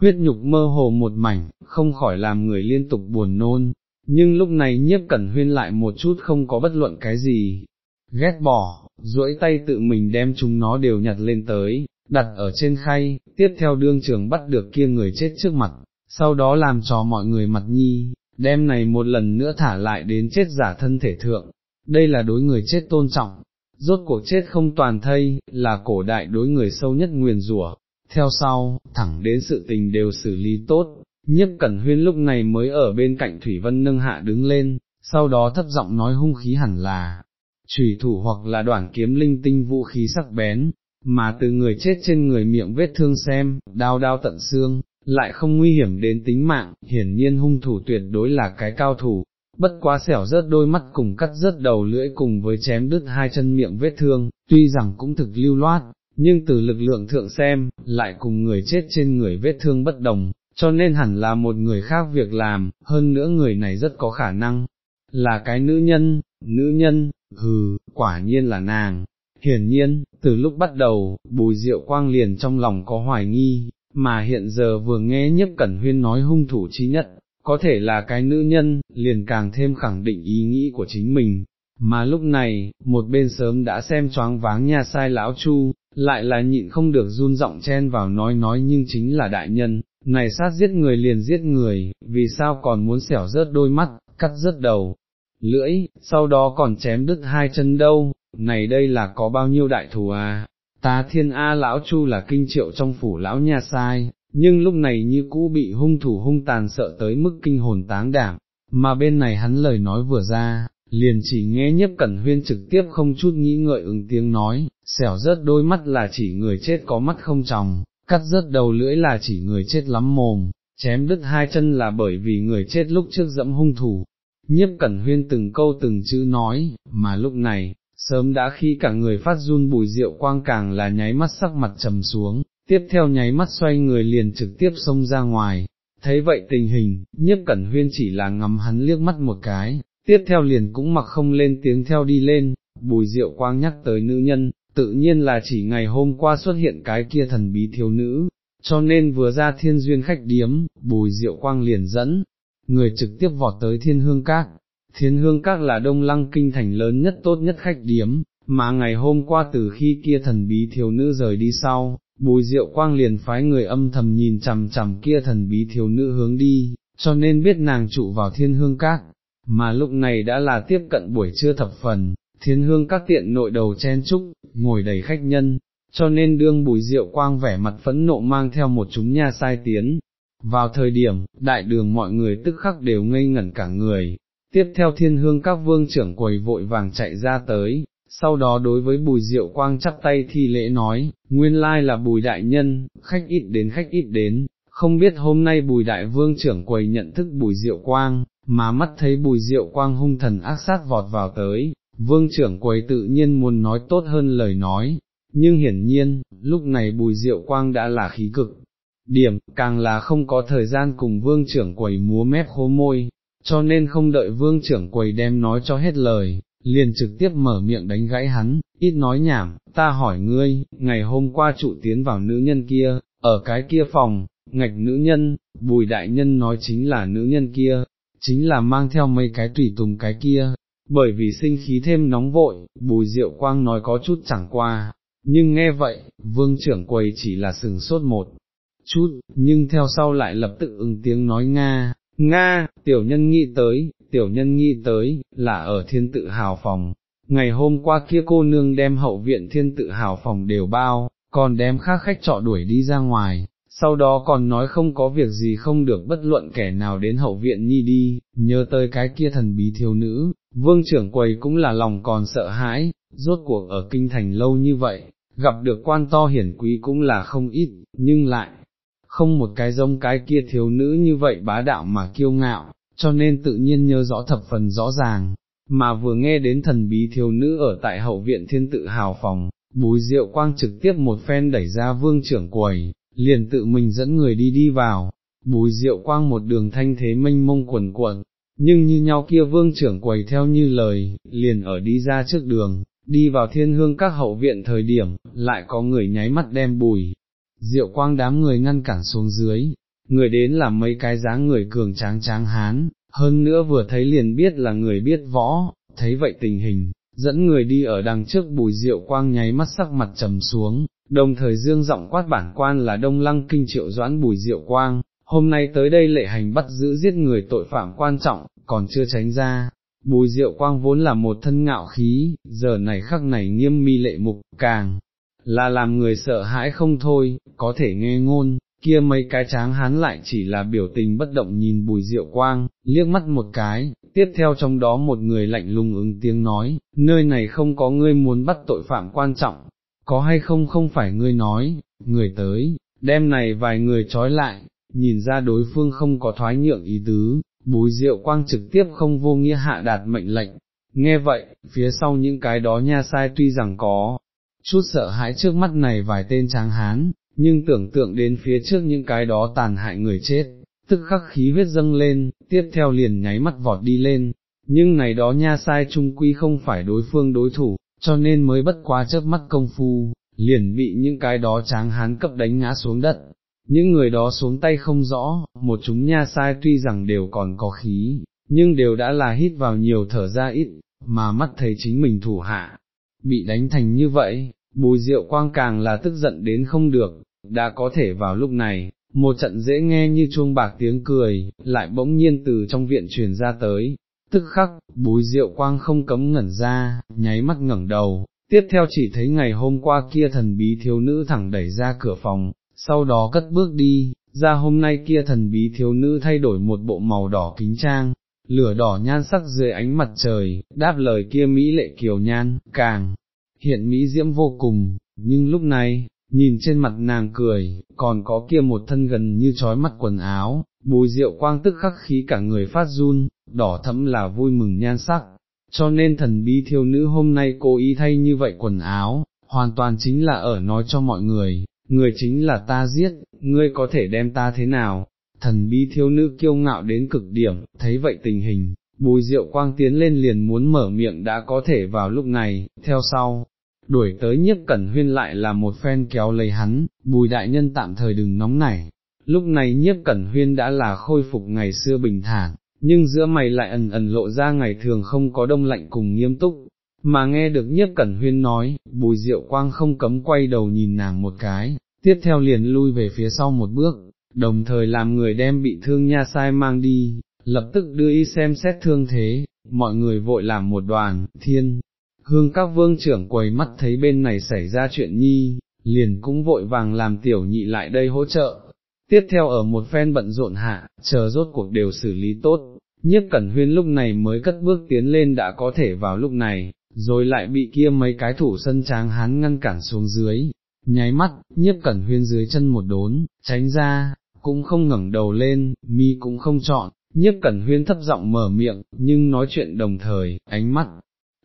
huyết nhục mơ hồ một mảnh, không khỏi làm người liên tục buồn nôn, nhưng lúc này nhiếp cẩn huyên lại một chút không có bất luận cái gì, ghét bỏ, duỗi tay tự mình đem chúng nó đều nhặt lên tới, đặt ở trên khay, tiếp theo đương trường bắt được kia người chết trước mặt, sau đó làm cho mọi người mặt nhi, đem này một lần nữa thả lại đến chết giả thân thể thượng, đây là đối người chết tôn trọng, rốt cuộc chết không toàn thây, là cổ đại đối người sâu nhất nguyền rủa. Theo sau, thẳng đến sự tình đều xử lý tốt, nhiếp cẩn huyên lúc này mới ở bên cạnh Thủy Vân nâng hạ đứng lên, sau đó thấp giọng nói hung khí hẳn là, trùy thủ hoặc là đoạn kiếm linh tinh vũ khí sắc bén, mà từ người chết trên người miệng vết thương xem, đau đau tận xương, lại không nguy hiểm đến tính mạng, hiển nhiên hung thủ tuyệt đối là cái cao thủ, bất quá xẻo rớt đôi mắt cùng cắt rớt đầu lưỡi cùng với chém đứt hai chân miệng vết thương, tuy rằng cũng thực lưu loát, nhưng từ lực lượng thượng xem, lại cùng người chết trên người vết thương bất đồng, cho nên hẳn là một người khác việc làm, hơn nữa người này rất có khả năng, là cái nữ nhân, nữ nhân, hừ, quả nhiên là nàng. Hiển nhiên, từ lúc bắt đầu, bùi diệu quang liền trong lòng có hoài nghi, mà hiện giờ vừa nghe nhất cẩn huyên nói hung thủ chi nhất, có thể là cái nữ nhân, liền càng thêm khẳng định ý nghĩ của chính mình. Mà lúc này, một bên sớm đã xem choáng váng nhà sai lão chu, lại là nhịn không được run giọng chen vào nói nói nhưng chính là đại nhân, này sát giết người liền giết người, vì sao còn muốn xẻo rớt đôi mắt, cắt rớt đầu, lưỡi, sau đó còn chém đứt hai chân đâu, này đây là có bao nhiêu đại thù à, ta thiên A lão chu là kinh triệu trong phủ lão nha sai, nhưng lúc này như cũ bị hung thủ hung tàn sợ tới mức kinh hồn táng đảm, mà bên này hắn lời nói vừa ra, liền chỉ nghe nhiếp cẩn huyên trực tiếp không chút nghĩ ngợi ứng tiếng nói, xẻo rớt đôi mắt là chỉ người chết có mắt không tròng, cắt rớt đầu lưỡi là chỉ người chết lắm mồm, chém đứt hai chân là bởi vì người chết lúc trước dẫm hung thủ. Nhiếp cẩn huyên từng câu từng chữ nói, mà lúc này, sớm đã khi cả người phát run bùi rượu quang càng là nháy mắt sắc mặt trầm xuống, tiếp theo nháy mắt xoay người liền trực tiếp xông ra ngoài. Thấy vậy tình hình, nhiếp cẩn huyên chỉ là ngắm hắn liếc mắt một cái, tiếp theo liền cũng mặc không lên tiếng theo đi lên, bùi rượu quang nhắc tới nữ nhân, tự nhiên là chỉ ngày hôm qua xuất hiện cái kia thần bí thiếu nữ, cho nên vừa ra thiên duyên khách điếm, bùi rượu quang liền dẫn, người trực tiếp vọt tới thiên hương các. Thiên hương các là đông lăng kinh thành lớn nhất tốt nhất khách điếm, mà ngày hôm qua từ khi kia thần bí thiếu nữ rời đi sau, bùi diệu quang liền phái người âm thầm nhìn chằm chằm kia thần bí thiếu nữ hướng đi, cho nên biết nàng trụ vào thiên hương các, mà lúc này đã là tiếp cận buổi trưa thập phần, thiên hương các tiện nội đầu chen trúc, ngồi đầy khách nhân, cho nên đương bùi diệu quang vẻ mặt phẫn nộ mang theo một chúng nha sai tiến. Vào thời điểm, đại đường mọi người tức khắc đều ngây ngẩn cả người, tiếp theo thiên hương các vương trưởng quầy vội vàng chạy ra tới, sau đó đối với bùi diệu quang chắp tay thi lễ nói, nguyên lai là bùi đại nhân, khách ít đến khách ít đến, không biết hôm nay bùi đại vương trưởng quầy nhận thức bùi diệu quang, mà mắt thấy bùi diệu quang hung thần ác sát vọt vào tới, vương trưởng quầy tự nhiên muốn nói tốt hơn lời nói, nhưng hiển nhiên, lúc này bùi diệu quang đã là khí cực. Điểm, càng là không có thời gian cùng vương trưởng quầy múa mép khố môi, cho nên không đợi vương trưởng quầy đem nói cho hết lời, liền trực tiếp mở miệng đánh gãy hắn, ít nói nhảm, ta hỏi ngươi, ngày hôm qua trụ tiến vào nữ nhân kia, ở cái kia phòng, ngạch nữ nhân, bùi đại nhân nói chính là nữ nhân kia, chính là mang theo mấy cái tùy tùng cái kia, bởi vì sinh khí thêm nóng vội, bùi diệu quang nói có chút chẳng qua, nhưng nghe vậy, vương trưởng quầy chỉ là sừng sốt một chút, nhưng theo sau lại lập tức ứng tiếng nói Nga, Nga, tiểu nhân nghĩ tới, tiểu nhân nghĩ tới, là ở thiên tự hào phòng, ngày hôm qua kia cô nương đem hậu viện thiên tự hào phòng đều bao, còn đem khác khách trọ đuổi đi ra ngoài, sau đó còn nói không có việc gì không được bất luận kẻ nào đến hậu viện nhi đi, nhớ tới cái kia thần bí thiếu nữ, vương trưởng quầy cũng là lòng còn sợ hãi, rốt cuộc ở kinh thành lâu như vậy, gặp được quan to hiển quý cũng là không ít, nhưng lại, không một cái giống cái kia thiếu nữ như vậy bá đạo mà kiêu ngạo, cho nên tự nhiên nhớ rõ thập phần rõ ràng, mà vừa nghe đến thần bí thiếu nữ ở tại hậu viện thiên tự hào phòng, bùi diệu quang trực tiếp một phen đẩy ra vương trưởng quầy, liền tự mình dẫn người đi đi vào, bùi diệu quang một đường thanh thế mênh mông quần quận, nhưng như nhau kia vương trưởng quầy theo như lời, liền ở đi ra trước đường, đi vào thiên hương các hậu viện thời điểm, lại có người nháy mắt đem bùi, diệu quang đám người ngăn cản xuống dưới, người đến là mấy cái dáng người cường tráng tráng hán, hơn nữa vừa thấy liền biết là người biết võ, thấy vậy tình hình, dẫn người đi ở đằng trước bùi diệu quang nháy mắt sắc mặt trầm xuống, đồng thời dương giọng quát bản quan là đông lăng kinh triệu doãn bùi diệu quang, hôm nay tới đây lệ hành bắt giữ giết người tội phạm quan trọng, còn chưa tránh ra. Bùi diệu quang vốn là một thân ngạo khí, giờ này khắc này nghiêm mi lệ mục, càng là làm người sợ hãi không thôi, có thể nghe ngôn, kia mấy cái tráng hán lại chỉ là biểu tình bất động nhìn bùi diệu quang, liếc mắt một cái, tiếp theo trong đó một người lạnh lùng ứng tiếng nói, nơi này không có ngươi muốn bắt tội phạm quan trọng, có hay không không phải ngươi nói, người tới, đem này vài người trói lại, nhìn ra đối phương không có thoái nhượng ý tứ, bùi diệu quang trực tiếp không vô nghĩa hạ đạt mệnh lệnh, nghe vậy, phía sau những cái đó nha sai tuy rằng có, chút sợ hãi trước mắt này vài tên tráng hán, nhưng tưởng tượng đến phía trước những cái đó tàn hại người chết, tức khắc khí huyết dâng lên, tiếp theo liền nháy mắt vọt đi lên, nhưng này đó nha sai trung quy không phải đối phương đối thủ, cho nên mới bất quá chớp mắt công phu, liền bị những cái đó tráng hán cấp đánh ngã xuống đất. Những người đó xuống tay không rõ, một chúng nha sai tuy rằng đều còn có khí, nhưng đều đã là hít vào nhiều thở ra ít, mà mắt thấy chính mình thủ hạ, bị đánh thành như vậy, bùi diệu quang càng là tức giận đến không được, đã có thể vào lúc này, một trận dễ nghe như chuông bạc tiếng cười, lại bỗng nhiên từ trong viện truyền ra tới, tức khắc, bùi diệu quang không cấm ngẩn ra, nháy mắt ngẩng đầu, tiếp theo chỉ thấy ngày hôm qua kia thần bí thiếu nữ thẳng đẩy ra cửa phòng, sau đó cất bước đi, ra hôm nay kia thần bí thiếu nữ thay đổi một bộ màu đỏ kính trang, lửa đỏ nhan sắc dưới ánh mặt trời, đáp lời kia Mỹ lệ kiều nhan, càng hiện Mỹ diễm vô cùng, nhưng lúc này, nhìn trên mặt nàng cười, còn có kia một thân gần như trói mắt quần áo, bùi rượu quang tức khắc khí cả người phát run, đỏ thẫm là vui mừng nhan sắc, cho nên thần bí thiếu nữ hôm nay cố ý thay như vậy quần áo, hoàn toàn chính là ở nói cho mọi người, người chính là ta giết, ngươi có thể đem ta thế nào, thần bí thiếu nữ kiêu ngạo đến cực điểm, thấy vậy tình hình, bùi rượu quang tiến lên liền muốn mở miệng đã có thể vào lúc này, theo sau. Đuổi tới nhiếp cẩn huyên lại là một phen kéo lấy hắn, bùi đại nhân tạm thời đừng nóng nảy, lúc này nhiếp cẩn huyên đã là khôi phục ngày xưa bình thản, nhưng giữa mày lại ẩn ẩn lộ ra ngày thường không có đông lạnh cùng nghiêm túc, mà nghe được nhiếp cẩn huyên nói, bùi diệu quang không cấm quay đầu nhìn nàng một cái, tiếp theo liền lui về phía sau một bước, đồng thời làm người đem bị thương nha sai mang đi, lập tức đưa y xem xét thương thế, mọi người vội làm một đoàn, thiên, hương các vương trưởng quầy mắt thấy bên này xảy ra chuyện nhi, liền cũng vội vàng làm tiểu nhị lại đây hỗ trợ. Tiếp theo ở một phen bận rộn hạ, chờ rốt cuộc đều xử lý tốt, nhiếp cẩn huyên lúc này mới cất bước tiến lên đã có thể vào lúc này, rồi lại bị kia mấy cái thủ sân tráng hán ngăn cản xuống dưới, nháy mắt, nhiếp cẩn huyên dưới chân một đốn, tránh ra, cũng không ngẩng đầu lên, mi cũng không chọn, nhiếp cẩn huyên thấp giọng mở miệng, nhưng nói chuyện đồng thời, ánh mắt,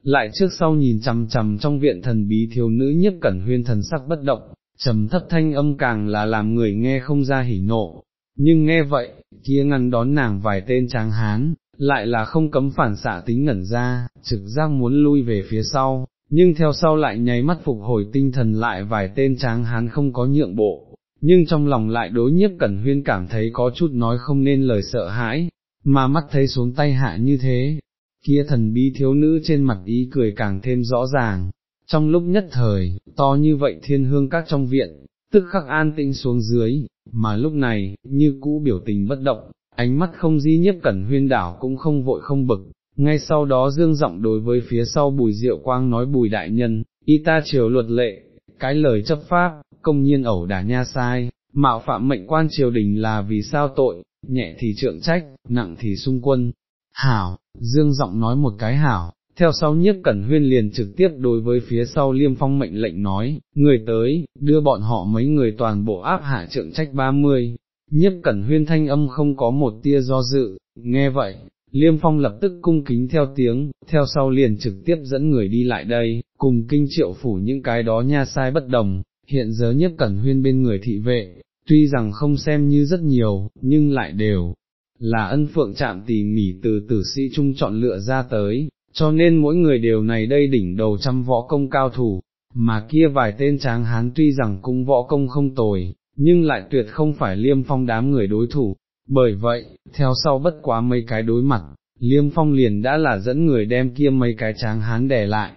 lại trước sau nhìn chằm chằm trong viện thần bí thiếu nữ nhất cẩn huyên thần sắc bất động, trầm thấp thanh âm càng là làm người nghe không ra hỉ nộ, nhưng nghe vậy, kia ngăn đón nàng vài tên tráng hán, lại là không cấm phản xạ tính ngẩn ra, trực giác muốn lui về phía sau, nhưng theo sau lại nháy mắt phục hồi tinh thần lại vài tên tráng hán không có nhượng bộ, nhưng trong lòng lại đối nhiếp cẩn huyên cảm thấy có chút nói không nên lời sợ hãi, mà mắt thấy xuống tay hạ như thế, kia thần bí thiếu nữ trên mặt ý cười càng thêm rõ ràng, trong lúc nhất thời, to như vậy thiên hương các trong viện, tức khắc an tĩnh xuống dưới, mà lúc này, như cũ biểu tình bất động, ánh mắt không di nhiếp cẩn huyên đảo cũng không vội không bực, ngay sau đó dương giọng đối với phía sau bùi diệu quang nói bùi đại nhân, y ta triều luật lệ, cái lời chấp pháp, công nhiên ẩu đả nha sai, mạo phạm mệnh quan triều đình là vì sao tội, nhẹ thì trượng trách, nặng thì xung quân. Hảo, dương giọng nói một cái hảo, theo sau nhiếp cẩn huyên liền trực tiếp đối với phía sau liêm phong mệnh lệnh nói, người tới, đưa bọn họ mấy người toàn bộ áp hạ trượng trách ba mươi. nhiếp cẩn huyên thanh âm không có một tia do dự, nghe vậy, liêm phong lập tức cung kính theo tiếng, theo sau liền trực tiếp dẫn người đi lại đây, cùng kinh triệu phủ những cái đó nha sai bất đồng, hiện giờ nhiếp cẩn huyên bên người thị vệ, tuy rằng không xem như rất nhiều, nhưng lại đều là ân phượng chạm tỉ mỉ từ tử sĩ trung chọn lựa ra tới, cho nên mỗi người đều này đây đỉnh đầu trăm võ công cao thủ, mà kia vài tên tráng hán tuy rằng cũng võ công không tồi, nhưng lại tuyệt không phải liêm phong đám người đối thủ, bởi vậy, theo sau bất quá mấy cái đối mặt, liêm phong liền đã là dẫn người đem kia mấy cái tráng hán đè lại,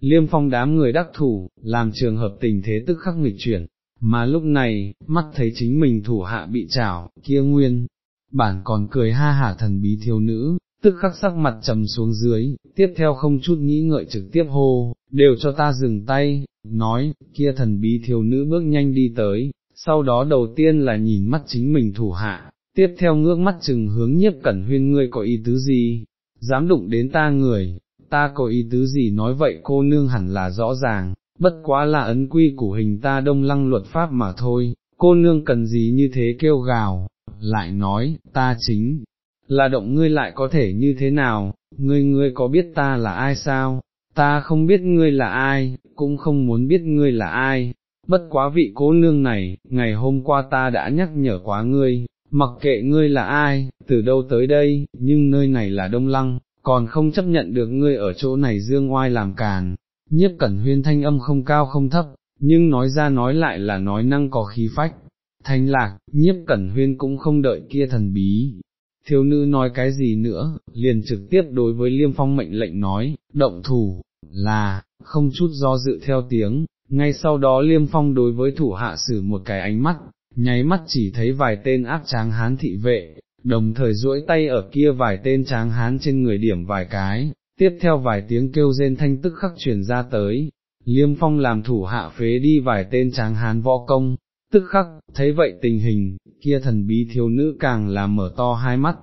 liêm phong đám người đắc thủ, làm trường hợp tình thế tức khắc nghịch chuyển, mà lúc này, mắt thấy chính mình thủ hạ bị trảo, kia nguyên, bản còn cười ha hả thần bí thiếu nữ, tức khắc sắc mặt trầm xuống dưới, tiếp theo không chút nghĩ ngợi trực tiếp hô, đều cho ta dừng tay, nói, kia thần bí thiếu nữ bước nhanh đi tới, sau đó đầu tiên là nhìn mắt chính mình thủ hạ, tiếp theo ngước mắt chừng hướng nhiếp cẩn huyên ngươi có ý tứ gì, dám đụng đến ta người, ta có ý tứ gì nói vậy cô nương hẳn là rõ ràng, bất quá là ấn quy của hình ta đông lăng luật pháp mà thôi, cô nương cần gì như thế kêu gào, lại nói, ta chính là động ngươi lại có thể như thế nào, ngươi ngươi có biết ta là ai sao, ta không biết ngươi là ai, cũng không muốn biết ngươi là ai, bất quá vị cố nương này, ngày hôm qua ta đã nhắc nhở quá ngươi, mặc kệ ngươi là ai, từ đâu tới đây, nhưng nơi này là Đông Lăng, còn không chấp nhận được ngươi ở chỗ này dương oai làm càn, nhiếp cẩn huyên thanh âm không cao không thấp, nhưng nói ra nói lại là nói năng có khí phách. Thanh lạc, nhiếp cẩn huyên cũng không đợi kia thần bí, thiếu nữ nói cái gì nữa, liền trực tiếp đối với liêm phong mệnh lệnh nói, động thủ, là, không chút do dự theo tiếng, ngay sau đó liêm phong đối với thủ hạ sử một cái ánh mắt, nháy mắt chỉ thấy vài tên áp tráng hán thị vệ, đồng thời duỗi tay ở kia vài tên tráng hán trên người điểm vài cái, tiếp theo vài tiếng kêu rên thanh tức khắc truyền ra tới, liêm phong làm thủ hạ phế đi vài tên tráng hán võ công, tức khắc, thấy vậy tình hình, kia thần bí thiếu nữ càng là mở to hai mắt,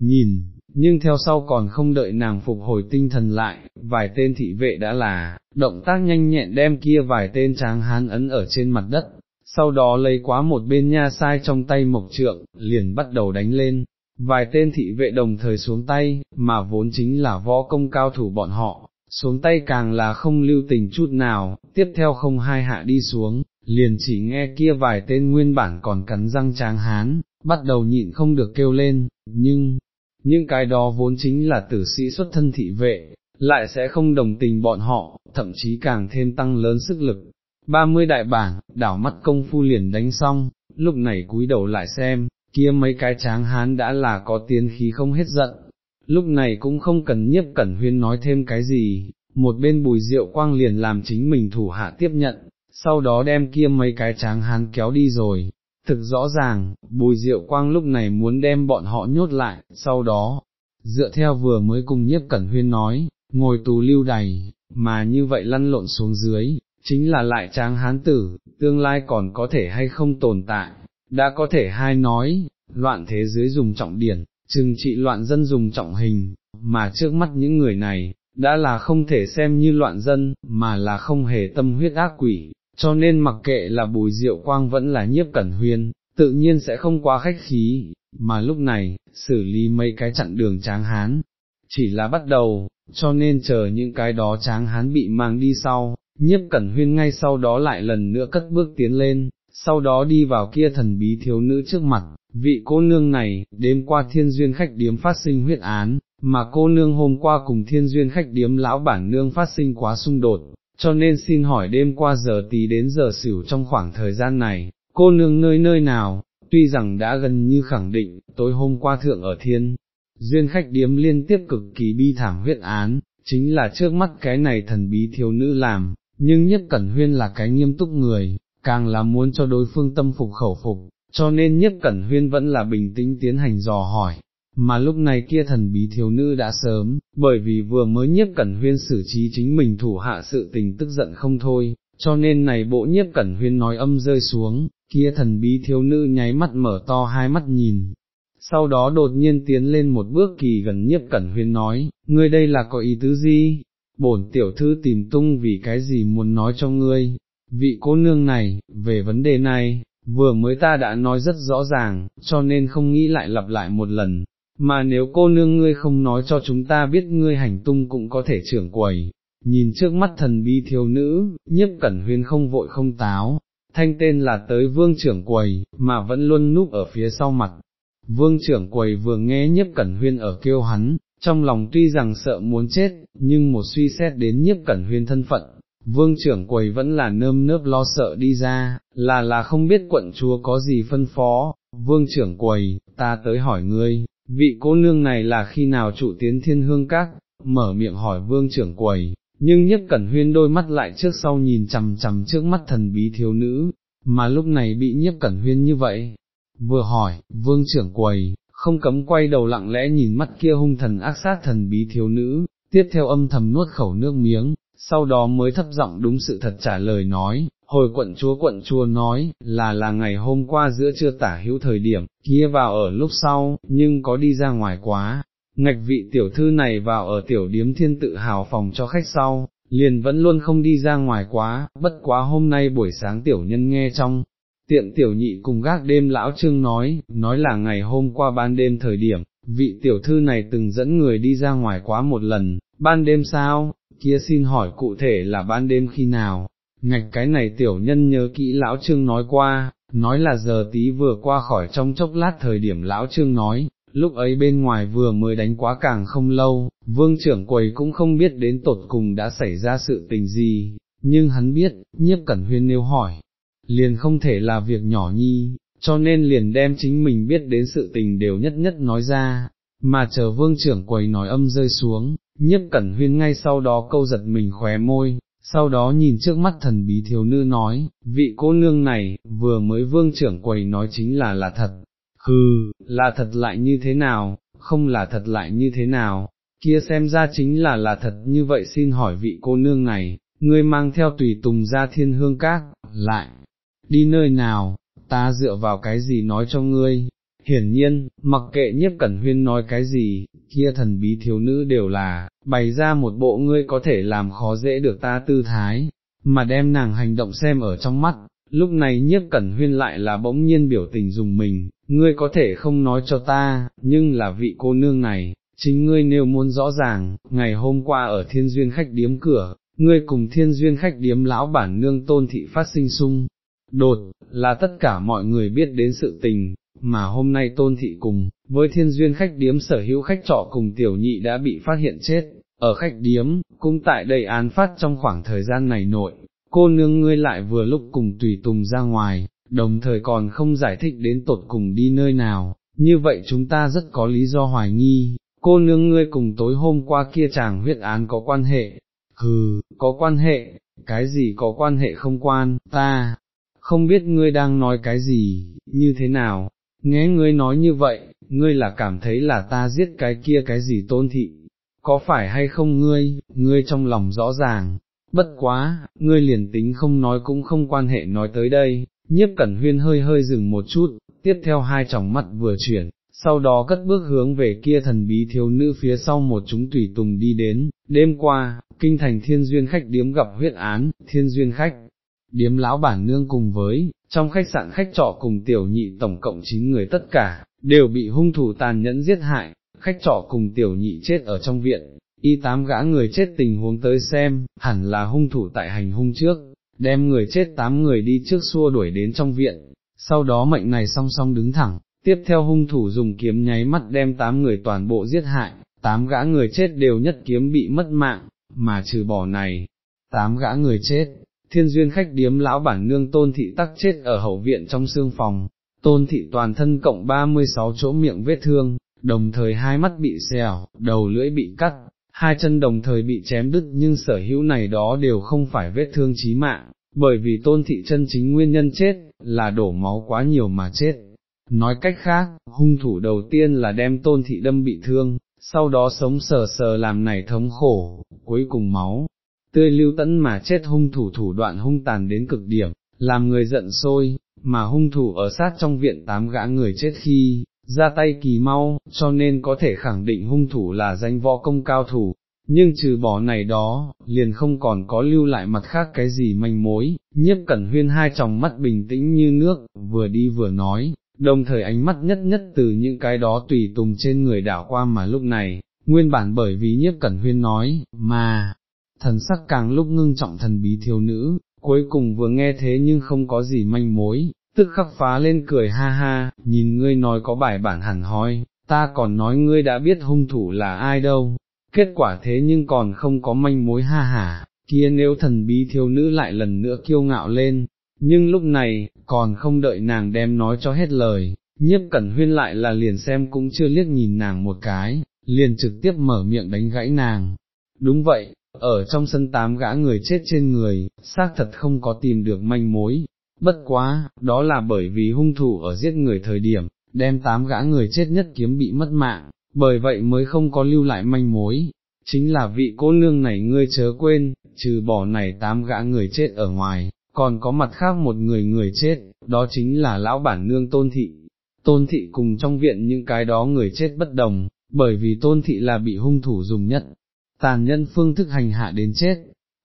nhìn, nhưng theo sau còn không đợi nàng phục hồi tinh thần lại, vài tên thị vệ đã là, động tác nhanh nhẹn đem kia vài tên tráng hán ấn ở trên mặt đất, sau đó lấy quá một bên nha sai trong tay mộc trượng, liền bắt đầu đánh lên, vài tên thị vệ đồng thời xuống tay, mà vốn chính là võ công cao thủ bọn họ, xuống tay càng là không lưu tình chút nào, tiếp theo không hai hạ đi xuống, liền chỉ nghe kia vài tên nguyên bản còn cắn răng tráng hán, bắt đầu nhịn không được kêu lên, nhưng, những cái đó vốn chính là tử sĩ xuất thân thị vệ, lại sẽ không đồng tình bọn họ, thậm chí càng thêm tăng lớn sức lực. 30 đại bảng, đảo mắt công phu liền đánh xong, lúc này cúi đầu lại xem, kia mấy cái tráng hán đã là có tiến khí không hết giận, lúc này cũng không cần nhiếp cẩn huyên nói thêm cái gì, một bên bùi rượu quang liền làm chính mình thủ hạ tiếp nhận, sau đó đem kia mấy cái tráng hán kéo đi rồi. Thực rõ ràng, bùi diệu quang lúc này muốn đem bọn họ nhốt lại, sau đó, dựa theo vừa mới cùng nhiếp cẩn huyên nói, ngồi tù lưu đầy, mà như vậy lăn lộn xuống dưới, chính là lại tráng hán tử, tương lai còn có thể hay không tồn tại, đã có thể hai nói, loạn thế giới dùng trọng điển, trừng trị loạn dân dùng trọng hình, mà trước mắt những người này, đã là không thể xem như loạn dân, mà là không hề tâm huyết ác quỷ, cho nên mặc kệ là bùi diệu quang vẫn là nhiếp cẩn huyên, tự nhiên sẽ không quá khách khí, mà lúc này, xử lý mấy cái chặn đường tráng hán, chỉ là bắt đầu, cho nên chờ những cái đó tráng hán bị mang đi sau, nhiếp cẩn huyên ngay sau đó lại lần nữa cất bước tiến lên, sau đó đi vào kia thần bí thiếu nữ trước mặt, vị cô nương này, đêm qua thiên duyên khách điếm phát sinh huyết án, mà cô nương hôm qua cùng thiên duyên khách điếm lão bản nương phát sinh quá xung đột, cho nên xin hỏi đêm qua giờ tí đến giờ xỉu trong khoảng thời gian này, cô nương nơi nơi nào, tuy rằng đã gần như khẳng định, tối hôm qua thượng ở thiên, duyên khách điếm liên tiếp cực kỳ bi thảm huyết án, chính là trước mắt cái này thần bí thiếu nữ làm, nhưng nhất cẩn huyên là cái nghiêm túc người, càng là muốn cho đối phương tâm phục khẩu phục, cho nên nhất cẩn huyên vẫn là bình tĩnh tiến hành dò hỏi, mà lúc này kia thần bí thiếu nữ đã sớm, bởi vì vừa mới nhiếp cẩn huyên xử trí chính mình thủ hạ sự tình tức giận không thôi, cho nên này bộ nhiếp cẩn huyên nói âm rơi xuống, kia thần bí thiếu nữ nháy mắt mở to hai mắt nhìn. Sau đó đột nhiên tiến lên một bước kỳ gần nhiếp cẩn huyên nói, ngươi đây là có ý tứ gì? Bổn tiểu thư tìm tung vì cái gì muốn nói cho ngươi, vị cô nương này, về vấn đề này, vừa mới ta đã nói rất rõ ràng, cho nên không nghĩ lại lặp lại một lần, mà nếu cô nương ngươi không nói cho chúng ta biết ngươi hành tung cũng có thể trưởng quầy. Nhìn trước mắt thần bi thiếu nữ, nhiếp cẩn huyên không vội không táo, thanh tên là tới vương trưởng quầy, mà vẫn luôn núp ở phía sau mặt. Vương trưởng quầy vừa nghe nhiếp cẩn huyên ở kêu hắn, trong lòng tuy rằng sợ muốn chết, nhưng một suy xét đến nhiếp cẩn huyên thân phận, vương trưởng quầy vẫn là nơm nớp lo sợ đi ra, là là không biết quận chúa có gì phân phó, vương trưởng quầy, ta tới hỏi ngươi, vị cô nương này là khi nào trụ tiến thiên hương các, mở miệng hỏi vương trưởng quầy, nhưng nhất cẩn huyên đôi mắt lại trước sau nhìn chằm chằm trước mắt thần bí thiếu nữ, mà lúc này bị nhiếp cẩn huyên như vậy, vừa hỏi, vương trưởng quầy, không cấm quay đầu lặng lẽ nhìn mắt kia hung thần ác sát thần bí thiếu nữ, tiếp theo âm thầm nuốt khẩu nước miếng, sau đó mới thấp giọng đúng sự thật trả lời nói, hồi quận chúa quận chúa nói, là là ngày hôm qua giữa trưa tả hữu thời điểm, kia vào ở lúc sau, nhưng có đi ra ngoài quá, ngạch vị tiểu thư này vào ở tiểu điếm thiên tự hào phòng cho khách sau, liền vẫn luôn không đi ra ngoài quá, bất quá hôm nay buổi sáng tiểu nhân nghe trong. Tiệm tiểu nhị cùng gác đêm lão trương nói, nói là ngày hôm qua ban đêm thời điểm, vị tiểu thư này từng dẫn người đi ra ngoài quá một lần, ban đêm sao, kia xin hỏi cụ thể là ban đêm khi nào, ngạch cái này tiểu nhân nhớ kỹ lão trương nói qua, nói là giờ tí vừa qua khỏi trong chốc lát thời điểm lão trương nói, lúc ấy bên ngoài vừa mới đánh quá càng không lâu, vương trưởng quầy cũng không biết đến tột cùng đã xảy ra sự tình gì, nhưng hắn biết, nhiếp cẩn huyên nếu hỏi, liền không thể là việc nhỏ nhi, cho nên liền đem chính mình biết đến sự tình đều nhất nhất nói ra, mà chờ vương trưởng quầy nói âm rơi xuống, nhiếp cẩn huyên ngay sau đó câu giật mình khóe môi, sau đó nhìn trước mắt thần bí thiếu nữ nói, vị cô nương này, vừa mới vương trưởng quầy nói chính là là thật, hừ, là thật lại như thế nào, không là thật lại như thế nào, kia xem ra chính là là thật như vậy xin hỏi vị cô nương này, ngươi mang theo tùy tùng ra thiên hương các, lại, đi nơi nào, ta dựa vào cái gì nói cho ngươi, Hiển nhiên, mặc kệ nhiếp cẩn huyên nói cái gì, kia thần bí thiếu nữ đều là, bày ra một bộ ngươi có thể làm khó dễ được ta tư thái, mà đem nàng hành động xem ở trong mắt, lúc này nhiếp cẩn huyên lại là bỗng nhiên biểu tình dùng mình, ngươi có thể không nói cho ta, nhưng là vị cô nương này, chính ngươi nếu muốn rõ ràng, ngày hôm qua ở thiên duyên khách điếm cửa, ngươi cùng thiên duyên khách điếm lão bản nương tôn thị phát sinh sung, đột, là tất cả mọi người biết đến sự tình, mà hôm nay tôn thị cùng, với thiên duyên khách điếm sở hữu khách trọ cùng tiểu nhị đã bị phát hiện chết, ở khách điếm, cũng tại đây án phát trong khoảng thời gian này nội, cô nương ngươi lại vừa lúc cùng tùy tùng ra ngoài, đồng thời còn không giải thích đến tột cùng đi nơi nào, như vậy chúng ta rất có lý do hoài nghi, cô nương ngươi cùng tối hôm qua kia chàng huyết án có quan hệ, hừ, có quan hệ, cái gì có quan hệ không quan, ta, không biết ngươi đang nói cái gì, như thế nào, nghe ngươi nói như vậy, ngươi là cảm thấy là ta giết cái kia cái gì tôn thị, có phải hay không ngươi, ngươi trong lòng rõ ràng, bất quá, ngươi liền tính không nói cũng không quan hệ nói tới đây, nhiếp cẩn huyên hơi hơi dừng một chút, tiếp theo hai tròng mắt vừa chuyển, sau đó cất bước hướng về kia thần bí thiếu nữ phía sau một chúng tùy tùng đi đến, đêm qua, kinh thành thiên duyên khách điếm gặp huyết án, thiên duyên khách, điếm lão bản nương cùng với, trong khách sạn khách trọ cùng tiểu nhị tổng cộng 9 người tất cả, đều bị hung thủ tàn nhẫn giết hại, khách trọ cùng tiểu nhị chết ở trong viện, y tám gã người chết tình huống tới xem, hẳn là hung thủ tại hành hung trước, đem người chết tám người đi trước xua đuổi đến trong viện, sau đó mệnh này song song đứng thẳng, tiếp theo hung thủ dùng kiếm nháy mắt đem tám người toàn bộ giết hại, tám gã người chết đều nhất kiếm bị mất mạng, mà trừ bỏ này, tám gã người chết, thiên duyên khách điếm lão bản nương tôn thị tắc chết ở hậu viện trong xương phòng, tôn thị toàn thân cộng 36 chỗ miệng vết thương, đồng thời hai mắt bị xèo, đầu lưỡi bị cắt, hai chân đồng thời bị chém đứt nhưng sở hữu này đó đều không phải vết thương chí mạng, bởi vì tôn thị chân chính nguyên nhân chết, là đổ máu quá nhiều mà chết. Nói cách khác, hung thủ đầu tiên là đem tôn thị đâm bị thương, sau đó sống sờ sờ làm này thống khổ, cuối cùng máu, tươi lưu tẫn mà chết hung thủ thủ đoạn hung tàn đến cực điểm, làm người giận sôi, mà hung thủ ở sát trong viện tám gã người chết khi, ra tay kỳ mau, cho nên có thể khẳng định hung thủ là danh võ công cao thủ, nhưng trừ bỏ này đó, liền không còn có lưu lại mặt khác cái gì manh mối, nhiếp cẩn huyên hai tròng mắt bình tĩnh như nước, vừa đi vừa nói, đồng thời ánh mắt nhất nhất từ những cái đó tùy tùng trên người đảo qua mà lúc này, nguyên bản bởi vì nhiếp cẩn huyên nói, mà, thần sắc càng lúc ngưng trọng thần bí thiếu nữ, cuối cùng vừa nghe thế nhưng không có gì manh mối, tức khắc phá lên cười ha ha, nhìn ngươi nói có bài bản hẳn hoi, ta còn nói ngươi đã biết hung thủ là ai đâu, kết quả thế nhưng còn không có manh mối ha hả, kia nếu thần bí thiếu nữ lại lần nữa kiêu ngạo lên, nhưng lúc này, còn không đợi nàng đem nói cho hết lời, nhiếp cẩn huyên lại là liền xem cũng chưa liếc nhìn nàng một cái, liền trực tiếp mở miệng đánh gãy nàng. Đúng vậy, ở trong sân tám gã người chết trên người, xác thật không có tìm được manh mối, bất quá, đó là bởi vì hung thủ ở giết người thời điểm, đem tám gã người chết nhất kiếm bị mất mạng, bởi vậy mới không có lưu lại manh mối, chính là vị cô nương này ngươi chớ quên, trừ bỏ này tám gã người chết ở ngoài, còn có mặt khác một người người chết, đó chính là lão bản nương tôn thị. Tôn thị cùng trong viện những cái đó người chết bất đồng, bởi vì tôn thị là bị hung thủ dùng nhất, tàn nhân phương thức hành hạ đến chết,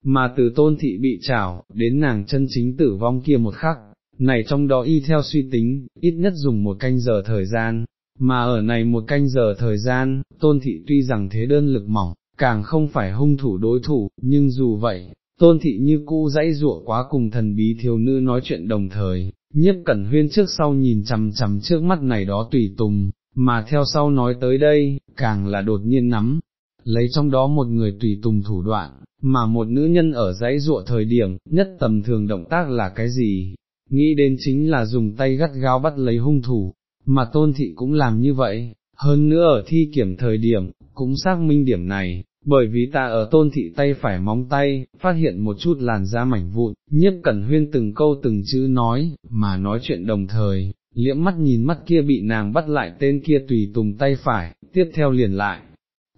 mà từ tôn thị bị trảo, đến nàng chân chính tử vong kia một khắc, này trong đó y theo suy tính, ít nhất dùng một canh giờ thời gian, mà ở này một canh giờ thời gian, tôn thị tuy rằng thế đơn lực mỏng, càng không phải hung thủ đối thủ, nhưng dù vậy, tôn thị như cũ dãy rụa quá cùng thần bí thiếu nữ nói chuyện đồng thời, nhiếp cẩn huyên trước sau nhìn chằm chằm trước mắt này đó tùy tùng, mà theo sau nói tới đây, càng là đột nhiên nắm, lấy trong đó một người tùy tùng thủ đoạn, mà một nữ nhân ở dãy ruộ thời điểm, nhất tầm thường động tác là cái gì, nghĩ đến chính là dùng tay gắt gao bắt lấy hung thủ, mà tôn thị cũng làm như vậy, hơn nữa ở thi kiểm thời điểm, cũng xác minh điểm này, bởi vì ta ở tôn thị tay phải móng tay, phát hiện một chút làn da mảnh vụn, nhiếp cẩn huyên từng câu từng chữ nói, mà nói chuyện đồng thời, liễm mắt nhìn mắt kia bị nàng bắt lại tên kia tùy tùng tay phải, tiếp theo liền lại,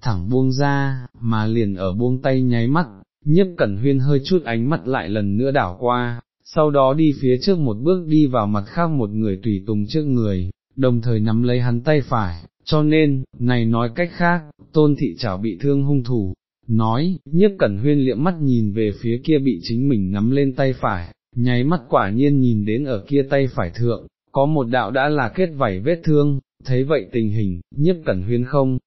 thẳng buông ra, mà liền ở buông tay nháy mắt, nhiếp cẩn huyên hơi chút ánh mắt lại lần nữa đảo qua, sau đó đi phía trước một bước đi vào mặt khác một người tùy tùng trước người, đồng thời nắm lấy hắn tay phải, cho nên, này nói cách khác, tôn thị chảo bị thương hung thủ, nói, nhiếp cẩn huyên liệm mắt nhìn về phía kia bị chính mình nắm lên tay phải, nháy mắt quả nhiên nhìn đến ở kia tay phải thượng, có một đạo đã là kết vảy vết thương, thấy vậy tình hình, nhiếp cẩn huyên không,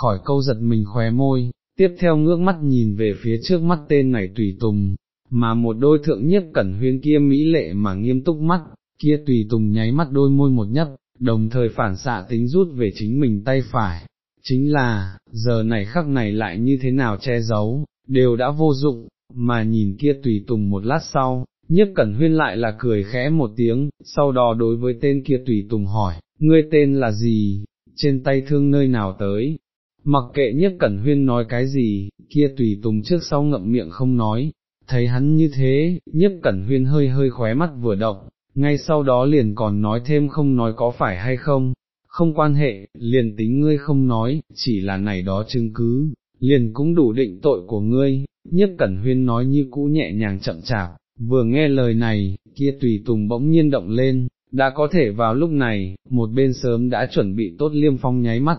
khỏi câu giật mình khóe môi, tiếp theo ngước mắt nhìn về phía trước mắt tên này tùy tùng, mà một đôi thượng nhiếp cẩn huyên kia mỹ lệ mà nghiêm túc mắt, kia tùy tùng nháy mắt đôi môi một nhấp, đồng thời phản xạ tính rút về chính mình tay phải, chính là, giờ này khắc này lại như thế nào che giấu, đều đã vô dụng, mà nhìn kia tùy tùng một lát sau, nhiếp cẩn huyên lại là cười khẽ một tiếng, sau đó đối với tên kia tùy tùng hỏi, ngươi tên là gì, trên tay thương nơi nào tới, mặc kệ nhất cẩn huyên nói cái gì, kia tùy tùng trước sau ngậm miệng không nói, thấy hắn như thế, nhất cẩn huyên hơi hơi khóe mắt vừa động, ngay sau đó liền còn nói thêm không nói có phải hay không, không quan hệ, liền tính ngươi không nói, chỉ là này đó chứng cứ, liền cũng đủ định tội của ngươi, nhất cẩn huyên nói như cũ nhẹ nhàng chậm chạp, vừa nghe lời này, kia tùy tùng bỗng nhiên động lên, đã có thể vào lúc này, một bên sớm đã chuẩn bị tốt liêm phong nháy mắt,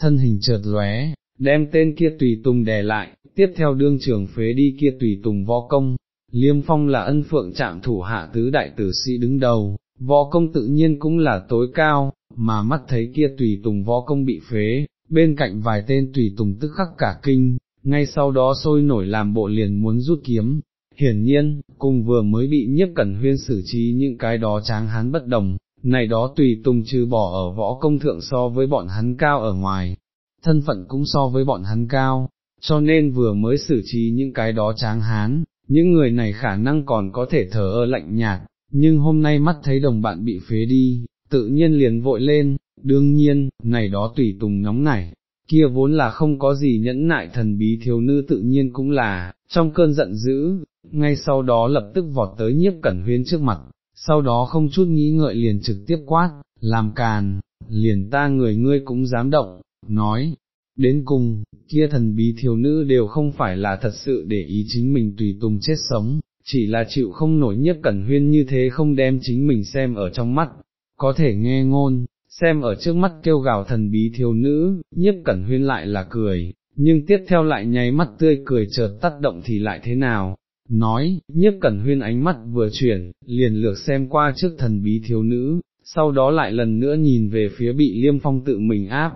thân hình chợt lóe, đem tên kia tùy tùng đè lại, tiếp theo đương trường phế đi kia tùy tùng võ công, liêm phong là ân phượng trạm thủ hạ tứ đại tử sĩ đứng đầu, võ công tự nhiên cũng là tối cao, mà mắt thấy kia tùy tùng võ công bị phế, bên cạnh vài tên tùy tùng tức khắc cả kinh, ngay sau đó sôi nổi làm bộ liền muốn rút kiếm. Hiển nhiên, cùng vừa mới bị nhiếp cẩn huyên xử trí những cái đó tráng hán bất đồng, này đó tùy tùng trừ bỏ ở võ công thượng so với bọn hắn cao ở ngoài, thân phận cũng so với bọn hắn cao, cho nên vừa mới xử trí những cái đó tráng hán, những người này khả năng còn có thể thở ơ lạnh nhạt, nhưng hôm nay mắt thấy đồng bạn bị phế đi, tự nhiên liền vội lên, đương nhiên, này đó tùy tùng nóng nảy, kia vốn là không có gì nhẫn nại thần bí thiếu nữ tự nhiên cũng là, trong cơn giận dữ, ngay sau đó lập tức vọt tới nhiếp cẩn huyên trước mặt, sau đó không chút nghĩ ngợi liền trực tiếp quát, làm càn, liền ta người ngươi cũng dám động, nói, đến cùng, kia thần bí thiếu nữ đều không phải là thật sự để ý chính mình tùy tùng chết sống, chỉ là chịu không nổi nhiếp cẩn huyên như thế không đem chính mình xem ở trong mắt, có thể nghe ngôn, xem ở trước mắt kêu gào thần bí thiếu nữ, nhiếp cẩn huyên lại là cười, nhưng tiếp theo lại nháy mắt tươi cười chợt tắt động thì lại thế nào, nói, nhiếp cẩn huyên ánh mắt vừa chuyển, liền lược xem qua trước thần bí thiếu nữ, sau đó lại lần nữa nhìn về phía bị liêm phong tự mình áp.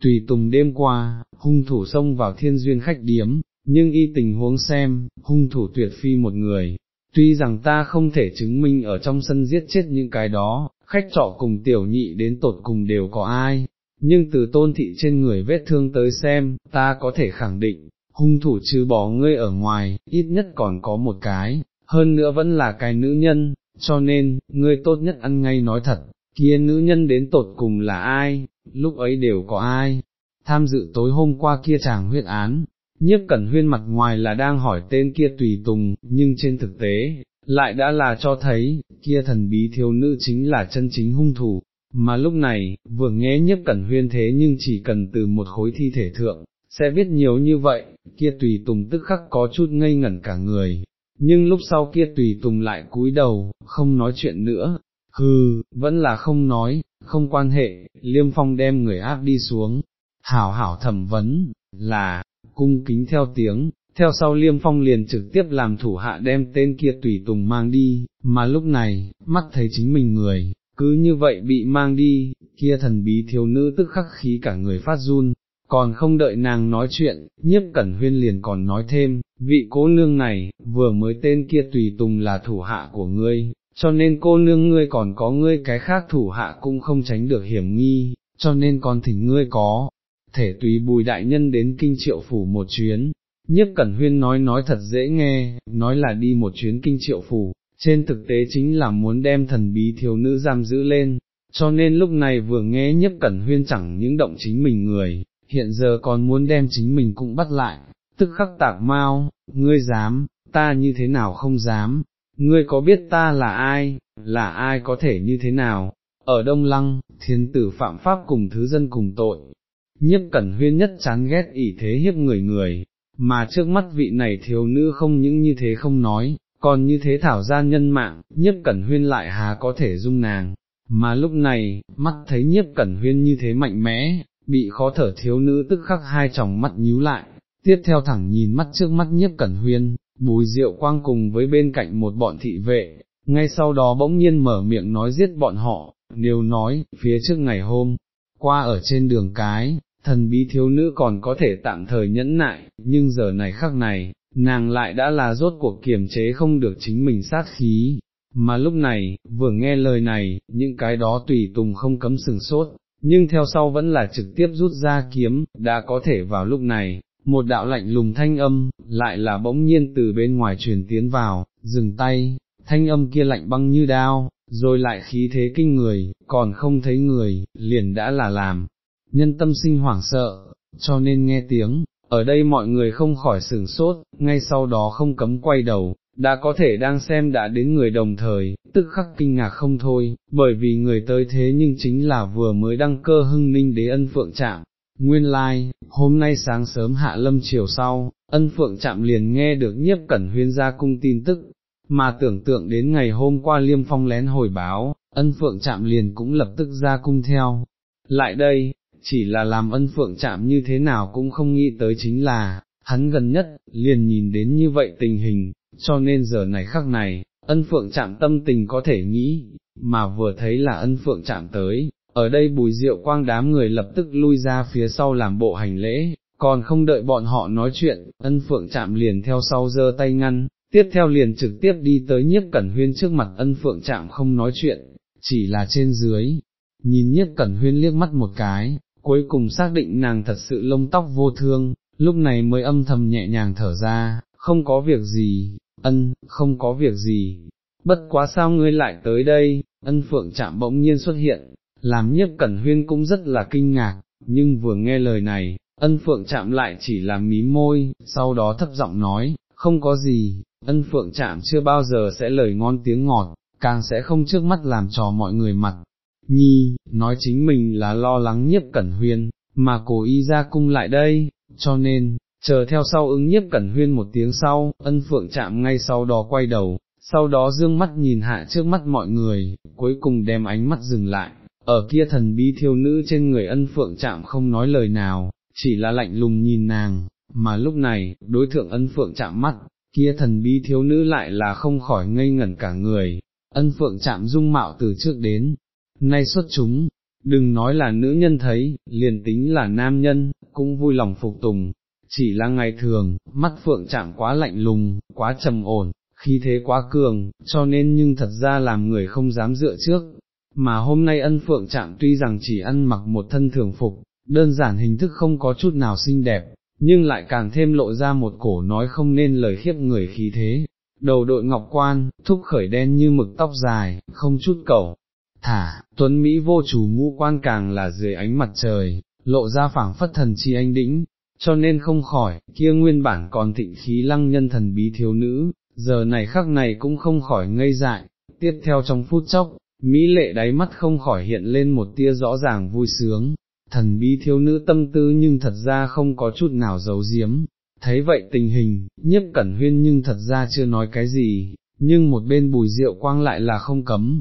Tùy tùng đêm qua, hung thủ xông vào thiên duyên khách điếm, nhưng y tình huống xem, hung thủ tuyệt phi một người, tuy rằng ta không thể chứng minh ở trong sân giết chết những cái đó, khách trọ cùng tiểu nhị đến tột cùng đều có ai, nhưng từ tôn thị trên người vết thương tới xem, ta có thể khẳng định, hung thủ trừ bỏ ngươi ở ngoài, ít nhất còn có một cái, hơn nữa vẫn là cái nữ nhân, cho nên, ngươi tốt nhất ăn ngay nói thật, kia nữ nhân đến tột cùng là ai, lúc ấy đều có ai, tham dự tối hôm qua kia chàng huyết án, nhiếp cẩn huyên mặt ngoài là đang hỏi tên kia tùy tùng, nhưng trên thực tế, lại đã là cho thấy, kia thần bí thiếu nữ chính là chân chính hung thủ, mà lúc này, vừa nghe nhiếp cẩn huyên thế nhưng chỉ cần từ một khối thi thể thượng, sẽ viết nhiều như vậy, kia tùy tùng tức khắc có chút ngây ngẩn cả người, nhưng lúc sau kia tùy tùng lại cúi đầu, không nói chuyện nữa, hừ, vẫn là không nói, không quan hệ, liêm phong đem người áp đi xuống, hảo hảo thẩm vấn, là, cung kính theo tiếng, theo sau liêm phong liền trực tiếp làm thủ hạ đem tên kia tùy tùng mang đi, mà lúc này, mắt thấy chính mình người, cứ như vậy bị mang đi, kia thần bí thiếu nữ tức khắc khí cả người phát run, còn không đợi nàng nói chuyện, nhiếp cẩn huyên liền còn nói thêm, vị cô nương này, vừa mới tên kia tùy tùng là thủ hạ của ngươi, cho nên cô nương ngươi còn có ngươi cái khác thủ hạ cũng không tránh được hiểm nghi, cho nên còn thỉnh ngươi có, thể tùy bùi đại nhân đến kinh triệu phủ một chuyến. Nhiếp Cẩn Huyên nói nói thật dễ nghe, nói là đi một chuyến kinh triệu phủ, trên thực tế chính là muốn đem thần bí thiếu nữ giam giữ lên, cho nên lúc này vừa nghe Nhiếp Cẩn Huyên chẳng những động chính mình người, hiện giờ còn muốn đem chính mình cũng bắt lại, tức khắc tạc mau, ngươi dám, ta như thế nào không dám, ngươi có biết ta là ai, là ai có thể như thế nào, ở Đông Lăng, thiên tử phạm pháp cùng thứ dân cùng tội, nhiếp cẩn huyên nhất chán ghét ỷ thế hiếp người người, mà trước mắt vị này thiếu nữ không những như thế không nói, còn như thế thảo ra nhân mạng, nhiếp cẩn huyên lại hà có thể dung nàng, mà lúc này, mắt thấy nhiếp cẩn huyên như thế mạnh mẽ, bị khó thở thiếu nữ tức khắc hai tròng mắt nhíu lại, tiếp theo thẳng nhìn mắt trước mắt nhiếp cẩn huyên, bùi rượu quang cùng với bên cạnh một bọn thị vệ, ngay sau đó bỗng nhiên mở miệng nói giết bọn họ, nếu nói, phía trước ngày hôm, qua ở trên đường cái, thần bí thiếu nữ còn có thể tạm thời nhẫn nại, nhưng giờ này khắc này, nàng lại đã là rốt cuộc kiềm chế không được chính mình sát khí, mà lúc này, vừa nghe lời này, những cái đó tùy tùng không cấm sừng sốt, nhưng theo sau vẫn là trực tiếp rút ra kiếm, đã có thể vào lúc này, một đạo lạnh lùng thanh âm, lại là bỗng nhiên từ bên ngoài truyền tiến vào, dừng tay, thanh âm kia lạnh băng như đao, rồi lại khí thế kinh người, còn không thấy người, liền đã là làm, nhân tâm sinh hoảng sợ, cho nên nghe tiếng, ở đây mọi người không khỏi sửng sốt, ngay sau đó không cấm quay đầu, đã có thể đang xem đã đến người đồng thời, tức khắc kinh ngạc không thôi, bởi vì người tới thế nhưng chính là vừa mới đăng cơ hưng ninh đế ân phượng trạm. Nguyên lai, like, hôm nay sáng sớm hạ lâm chiều sau, ân phượng chạm liền nghe được nhiếp cẩn huyên ra cung tin tức, mà tưởng tượng đến ngày hôm qua liêm phong lén hồi báo, ân phượng chạm liền cũng lập tức ra cung theo. Lại đây, chỉ là làm ân phượng chạm như thế nào cũng không nghĩ tới chính là, hắn gần nhất, liền nhìn đến như vậy tình hình, cho nên giờ này khắc này, ân phượng chạm tâm tình có thể nghĩ, mà vừa thấy là ân phượng chạm tới, ở đây bùi rượu quang đám người lập tức lui ra phía sau làm bộ hành lễ, còn không đợi bọn họ nói chuyện, ân phượng chạm liền theo sau giơ tay ngăn, tiếp theo liền trực tiếp đi tới nhiếp cẩn huyên trước mặt ân phượng chạm không nói chuyện, chỉ là trên dưới, nhìn nhiếp cẩn huyên liếc mắt một cái, cuối cùng xác định nàng thật sự lông tóc vô thương, lúc này mới âm thầm nhẹ nhàng thở ra, không có việc gì, ân, không có việc gì, bất quá sao ngươi lại tới đây, ân phượng chạm bỗng nhiên xuất hiện, làm nhiếp cẩn huyên cũng rất là kinh ngạc, nhưng vừa nghe lời này, ân phượng chạm lại chỉ là mí môi, sau đó thấp giọng nói, không có gì, ân phượng chạm chưa bao giờ sẽ lời ngon tiếng ngọt, càng sẽ không trước mắt làm trò mọi người mặt. Nhi, nói chính mình là lo lắng nhiếp cẩn huyên, mà cố ý ra cung lại đây, cho nên, chờ theo sau ứng nhiếp cẩn huyên một tiếng sau, ân phượng chạm ngay sau đó quay đầu, sau đó dương mắt nhìn hạ trước mắt mọi người, cuối cùng đem ánh mắt dừng lại, ở kia thần bí thiêu nữ trên người ân phượng chạm không nói lời nào, chỉ là lạnh lùng nhìn nàng, mà lúc này, đối thượng ân phượng chạm mắt, kia thần bí thiếu nữ lại là không khỏi ngây ngẩn cả người, ân phượng chạm dung mạo từ trước đến, nay xuất chúng, đừng nói là nữ nhân thấy, liền tính là nam nhân, cũng vui lòng phục tùng, chỉ là ngày thường, mắt phượng chạm quá lạnh lùng, quá trầm ổn, khí thế quá cường, cho nên nhưng thật ra làm người không dám dựa trước, mà hôm nay ân phượng chạm tuy rằng chỉ ăn mặc một thân thường phục, đơn giản hình thức không có chút nào xinh đẹp, nhưng lại càng thêm lộ ra một cổ nói không nên lời khiếp người khí thế. Đầu đội ngọc quan, thúc khởi đen như mực tóc dài, không chút cẩu, thả, tuấn Mỹ vô chủ ngũ quan càng là dưới ánh mặt trời, lộ ra phảng phất thần chi anh đĩnh, cho nên không khỏi, kia nguyên bản còn thịnh khí lăng nhân thần bí thiếu nữ, giờ này khắc này cũng không khỏi ngây dại, tiếp theo trong phút chốc, Mỹ lệ đáy mắt không khỏi hiện lên một tia rõ ràng vui sướng, thần bí thiếu nữ tâm tư nhưng thật ra không có chút nào giấu giếm, thấy vậy tình hình, nhiếp cẩn huyên nhưng thật ra chưa nói cái gì, nhưng một bên bùi rượu quang lại là không cấm,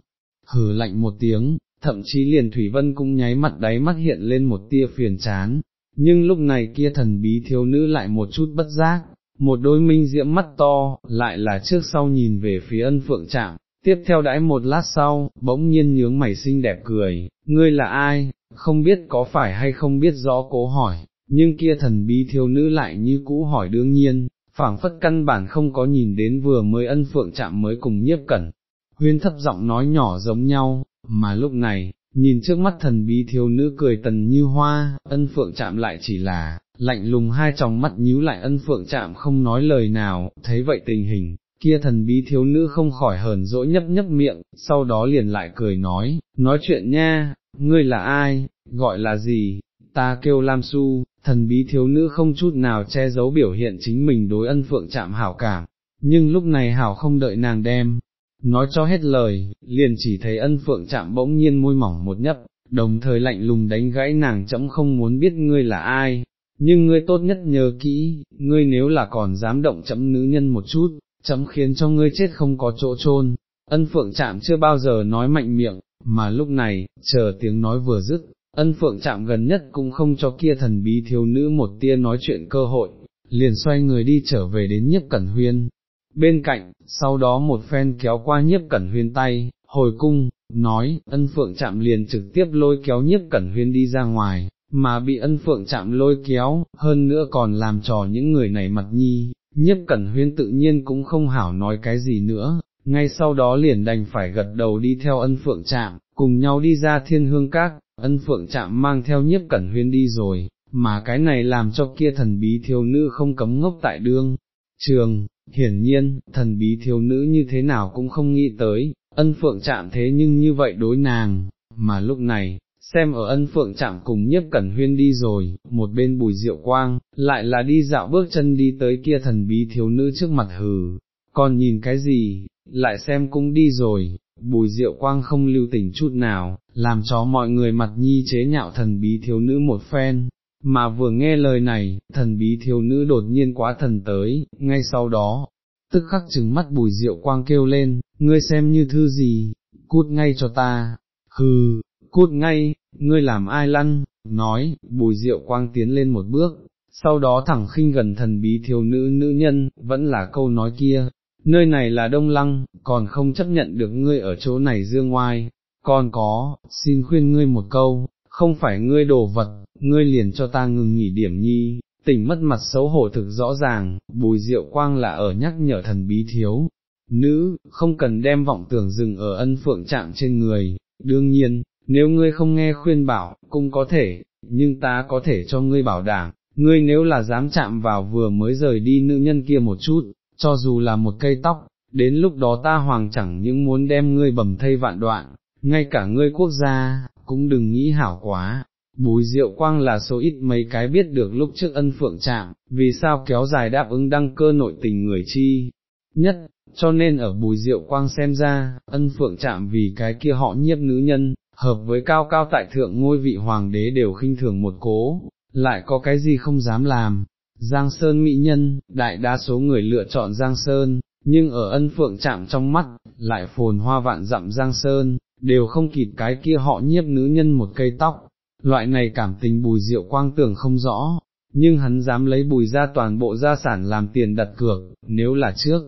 hừ lạnh một tiếng, thậm chí liền Thủy Vân cũng nháy mặt đáy mắt hiện lên một tia phiền chán, nhưng lúc này kia thần bí thiếu nữ lại một chút bất giác, một đôi minh diễm mắt to, lại là trước sau nhìn về phía ân phượng trạm, tiếp theo đãi một lát sau, bỗng nhiên nhướng mày xinh đẹp cười, ngươi là ai, không biết có phải hay không biết rõ cố hỏi, nhưng kia thần bí thiếu nữ lại như cũ hỏi đương nhiên, phảng phất căn bản không có nhìn đến vừa mới ân phượng chạm mới cùng nhiếp cẩn, huyên thấp giọng nói nhỏ giống nhau, mà lúc này, nhìn trước mắt thần bí thiếu nữ cười tần như hoa, ân phượng chạm lại chỉ là, lạnh lùng hai tròng mắt nhíu lại ân phượng chạm không nói lời nào, thấy vậy tình hình, kia thần bí thiếu nữ không khỏi hờn dỗi nhấp nhấp miệng, sau đó liền lại cười nói, nói chuyện nha, ngươi là ai, gọi là gì, ta kêu Lam Su, thần bí thiếu nữ không chút nào che giấu biểu hiện chính mình đối ân phượng chạm hảo cảm, nhưng lúc này hảo không đợi nàng đem, nói cho hết lời, liền chỉ thấy ân phượng chạm bỗng nhiên môi mỏng một nhấp, đồng thời lạnh lùng đánh gãy nàng chấm không muốn biết ngươi là ai, nhưng ngươi tốt nhất nhớ kỹ, ngươi nếu là còn dám động chấm nữ nhân một chút, chấm khiến cho ngươi chết không có chỗ chôn. ân phượng chạm chưa bao giờ nói mạnh miệng, mà lúc này, chờ tiếng nói vừa dứt, ân phượng chạm gần nhất cũng không cho kia thần bí thiếu nữ một tia nói chuyện cơ hội, liền xoay người đi trở về đến nhiếp cẩn huyên. Bên cạnh, sau đó một phen kéo qua nhiếp cẩn huyên tay, hồi cung, nói, ân phượng chạm liền trực tiếp lôi kéo nhiếp cẩn huyên đi ra ngoài, mà bị ân phượng chạm lôi kéo, hơn nữa còn làm trò những người này mặt nhi, nhiếp cẩn huyên tự nhiên cũng không hảo nói cái gì nữa, ngay sau đó liền đành phải gật đầu đi theo ân phượng chạm, cùng nhau đi ra thiên hương các, ân phượng chạm mang theo nhiếp cẩn huyên đi rồi, mà cái này làm cho kia thần bí thiếu nữ không cấm ngốc tại đương. Trường, hiển nhiên, thần bí thiếu nữ như thế nào cũng không nghĩ tới, ân phượng chạm thế nhưng như vậy đối nàng, mà lúc này, xem ở ân phượng chạm cùng nhiếp cẩn huyên đi rồi, một bên bùi diệu quang, lại là đi dạo bước chân đi tới kia thần bí thiếu nữ trước mặt hừ, còn nhìn cái gì, lại xem cũng đi rồi, bùi diệu quang không lưu tình chút nào, làm cho mọi người mặt nhi chế nhạo thần bí thiếu nữ một phen. Mà vừa nghe lời này, thần bí thiếu nữ đột nhiên quá thần tới, ngay sau đó, tức khắc chừng mắt bùi diệu quang kêu lên, ngươi xem như thư gì, cút ngay cho ta, hừ, cút ngay, ngươi làm ai lăn, nói, bùi diệu quang tiến lên một bước, sau đó thẳng khinh gần thần bí thiếu nữ nữ nhân, vẫn là câu nói kia, nơi này là đông lăng, còn không chấp nhận được ngươi ở chỗ này dương ngoài còn có, xin khuyên ngươi một câu, không phải ngươi đồ vật, ngươi liền cho ta ngừng nghỉ điểm nhi, tỉnh mất mặt xấu hổ thực rõ ràng, bùi diệu quang là ở nhắc nhở thần bí thiếu. Nữ, không cần đem vọng tưởng dừng ở ân phượng trạng trên người, đương nhiên, nếu ngươi không nghe khuyên bảo, cũng có thể, nhưng ta có thể cho ngươi bảo đảm, ngươi nếu là dám chạm vào vừa mới rời đi nữ nhân kia một chút, cho dù là một cây tóc, đến lúc đó ta hoàng chẳng những muốn đem ngươi bầm thây vạn đoạn, ngay cả ngươi quốc gia, cũng đừng nghĩ hảo quá. Bùi Diệu Quang là số ít mấy cái biết được lúc trước ân phượng chạm, vì sao kéo dài đáp ứng đăng cơ nội tình người chi. Nhất, cho nên ở bùi Diệu Quang xem ra, ân phượng chạm vì cái kia họ nhiếp nữ nhân, hợp với cao cao tại thượng ngôi vị hoàng đế đều khinh thường một cố, lại có cái gì không dám làm. Giang Sơn mỹ nhân, đại đa số người lựa chọn Giang Sơn, nhưng ở ân phượng chạm trong mắt, lại phồn hoa vạn dặm Giang Sơn, đều không kịp cái kia họ nhiếp nữ nhân một cây tóc. Loại này cảm tình bùi diệu quang tưởng không rõ, nhưng hắn dám lấy bùi ra toàn bộ gia sản làm tiền đặt cược, nếu là trước.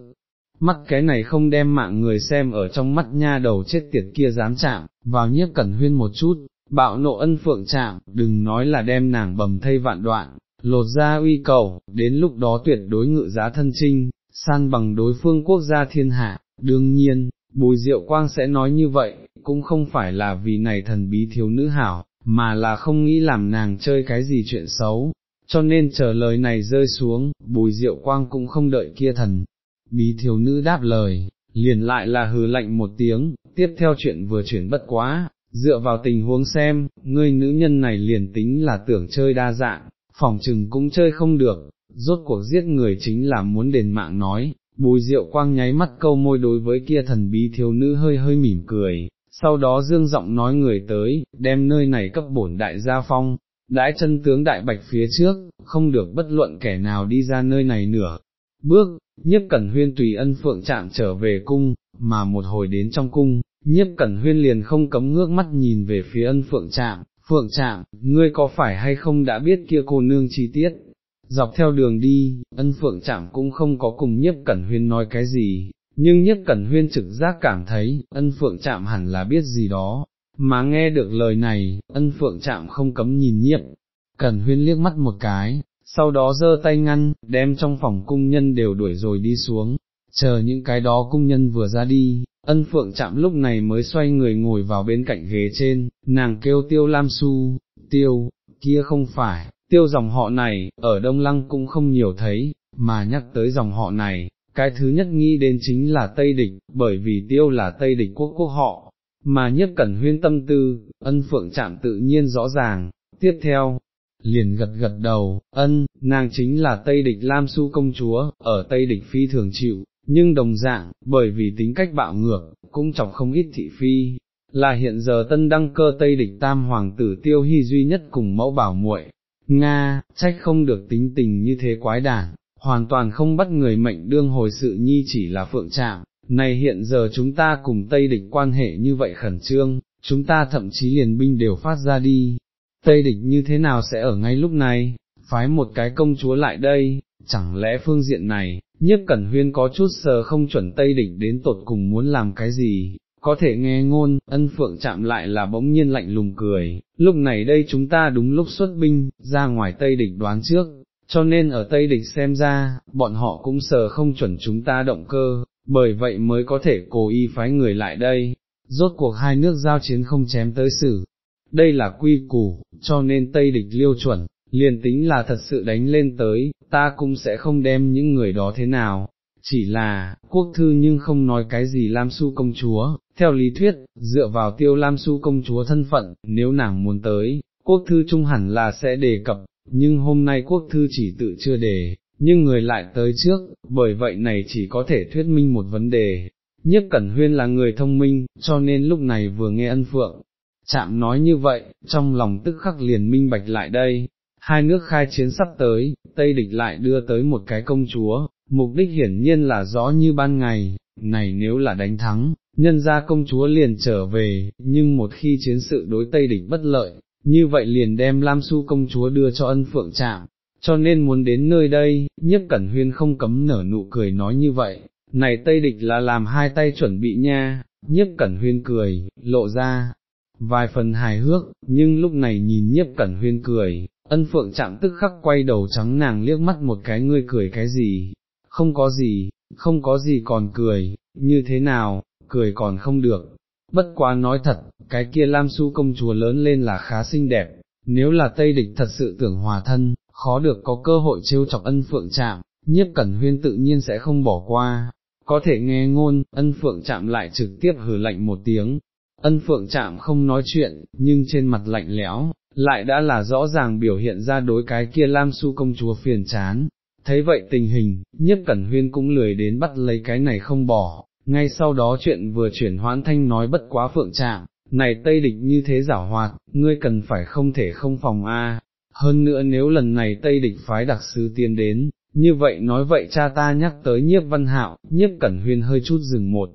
Mắt cái này không đem mạng người xem ở trong mắt nha đầu chết tiệt kia dám chạm, vào nhiếp cẩn huyên một chút, bạo nộ ân phượng chạm, đừng nói là đem nàng bầm thây vạn đoạn, lột ra uy cầu, đến lúc đó tuyệt đối ngự giá thân trinh, san bằng đối phương quốc gia thiên hạ, đương nhiên, bùi diệu quang sẽ nói như vậy, cũng không phải là vì này thần bí thiếu nữ hảo, mà là không nghĩ làm nàng chơi cái gì chuyện xấu, cho nên chờ lời này rơi xuống, bùi diệu quang cũng không đợi kia thần, bí thiếu nữ đáp lời, liền lại là hừ lạnh một tiếng, tiếp theo chuyện vừa chuyển bất quá, dựa vào tình huống xem, ngươi nữ nhân này liền tính là tưởng chơi đa dạng, phòng trừng cũng chơi không được, rốt cuộc giết người chính là muốn đền mạng nói, bùi diệu quang nháy mắt câu môi đối với kia thần bí thiếu nữ hơi hơi mỉm cười, sau đó dương giọng nói người tới, đem nơi này cấp bổn đại gia phong, đãi chân tướng đại bạch phía trước, không được bất luận kẻ nào đi ra nơi này nữa. Bước, nhiếp cẩn huyên tùy ân phượng chạm trở về cung, mà một hồi đến trong cung, nhiếp cẩn huyên liền không cấm ngước mắt nhìn về phía ân phượng chạm, phượng chạm, ngươi có phải hay không đã biết kia cô nương chi tiết, dọc theo đường đi, ân phượng chạm cũng không có cùng nhiếp cẩn huyên nói cái gì, nhưng nhất cẩn huyên trực giác cảm thấy, ân phượng chạm hẳn là biết gì đó, mà nghe được lời này, ân phượng chạm không cấm nhìn nhiếp, cẩn huyên liếc mắt một cái, sau đó giơ tay ngăn, đem trong phòng cung nhân đều đuổi rồi đi xuống, chờ những cái đó cung nhân vừa ra đi, ân phượng chạm lúc này mới xoay người ngồi vào bên cạnh ghế trên, nàng kêu tiêu lam su, tiêu, kia không phải, tiêu dòng họ này, ở Đông Lăng cũng không nhiều thấy, mà nhắc tới dòng họ này, cái thứ nhất nghĩ đến chính là Tây Địch, bởi vì tiêu là Tây Địch quốc quốc họ, mà nhất cẩn huyên tâm tư, ân phượng chạm tự nhiên rõ ràng, tiếp theo, liền gật gật đầu, ân, nàng chính là Tây Địch Lam Su công chúa, ở Tây Địch phi thường chịu, nhưng đồng dạng, bởi vì tính cách bạo ngược, cũng chọc không ít thị phi, là hiện giờ tân đăng cơ Tây Địch Tam Hoàng tử Tiêu Hy duy nhất cùng mẫu bảo muội. Nga, trách không được tính tình như thế quái đản, hoàn toàn không bắt người mệnh đương hồi sự nhi chỉ là phượng trạng, này hiện giờ chúng ta cùng Tây địch quan hệ như vậy khẩn trương, chúng ta thậm chí liền binh đều phát ra đi, Tây địch như thế nào sẽ ở ngay lúc này, phái một cái công chúa lại đây, chẳng lẽ phương diện này, nhiếp cẩn huyên có chút sờ không chuẩn Tây địch đến tột cùng muốn làm cái gì, có thể nghe ngôn, ân phượng chạm lại là bỗng nhiên lạnh lùng cười, lúc này đây chúng ta đúng lúc xuất binh, ra ngoài Tây địch đoán trước, cho nên ở Tây địch xem ra, bọn họ cũng sờ không chuẩn chúng ta động cơ, bởi vậy mới có thể cố ý phái người lại đây, rốt cuộc hai nước giao chiến không chém tới xử. Đây là quy củ, cho nên Tây địch liêu chuẩn, liền tính là thật sự đánh lên tới, ta cũng sẽ không đem những người đó thế nào, chỉ là, quốc thư nhưng không nói cái gì Lam Su công chúa, theo lý thuyết, dựa vào tiêu Lam Su công chúa thân phận, nếu nàng muốn tới, quốc thư trung hẳn là sẽ đề cập, nhưng hôm nay quốc thư chỉ tự chưa đề, nhưng người lại tới trước, bởi vậy này chỉ có thể thuyết minh một vấn đề. Nhất Cẩn Huyên là người thông minh, cho nên lúc này vừa nghe ân phượng, chạm nói như vậy, trong lòng tức khắc liền minh bạch lại đây, hai nước khai chiến sắp tới, Tây địch lại đưa tới một cái công chúa, mục đích hiển nhiên là rõ như ban ngày, này nếu là đánh thắng, nhân ra công chúa liền trở về, nhưng một khi chiến sự đối Tây địch bất lợi, như vậy liền đem Lam Su công chúa đưa cho ân phượng trạm, cho nên muốn đến nơi đây, nhiếp cẩn huyên không cấm nở nụ cười nói như vậy, này Tây địch là làm hai tay chuẩn bị nha, nhiếp cẩn huyên cười, lộ ra, vài phần hài hước, nhưng lúc này nhìn nhiếp cẩn huyên cười, ân phượng chạm tức khắc quay đầu trắng nàng liếc mắt một cái ngươi cười cái gì, không có gì, không có gì còn cười, như thế nào, cười còn không được. Bất quá nói thật, cái kia Lam Su công chúa lớn lên là khá xinh đẹp, nếu là Tây địch thật sự tưởng hòa thân, khó được có cơ hội trêu chọc ân phượng chạm, nhiếp cẩn huyên tự nhiên sẽ không bỏ qua. Có thể nghe ngôn, ân phượng chạm lại trực tiếp hử lạnh một tiếng, ân phượng chạm không nói chuyện, nhưng trên mặt lạnh lẽo, lại đã là rõ ràng biểu hiện ra đối cái kia Lam Su công chúa phiền chán. Thấy vậy tình hình, nhất cẩn huyên cũng lười đến bắt lấy cái này không bỏ, ngay sau đó chuyện vừa chuyển hoãn thanh nói bất quá phượng trạng, này Tây địch như thế giả hoạt, ngươi cần phải không thể không phòng a. hơn nữa nếu lần này Tây địch phái đặc sứ tiến đến, như vậy nói vậy cha ta nhắc tới nhiếp văn hạo, nhiếp cẩn huyên hơi chút dừng một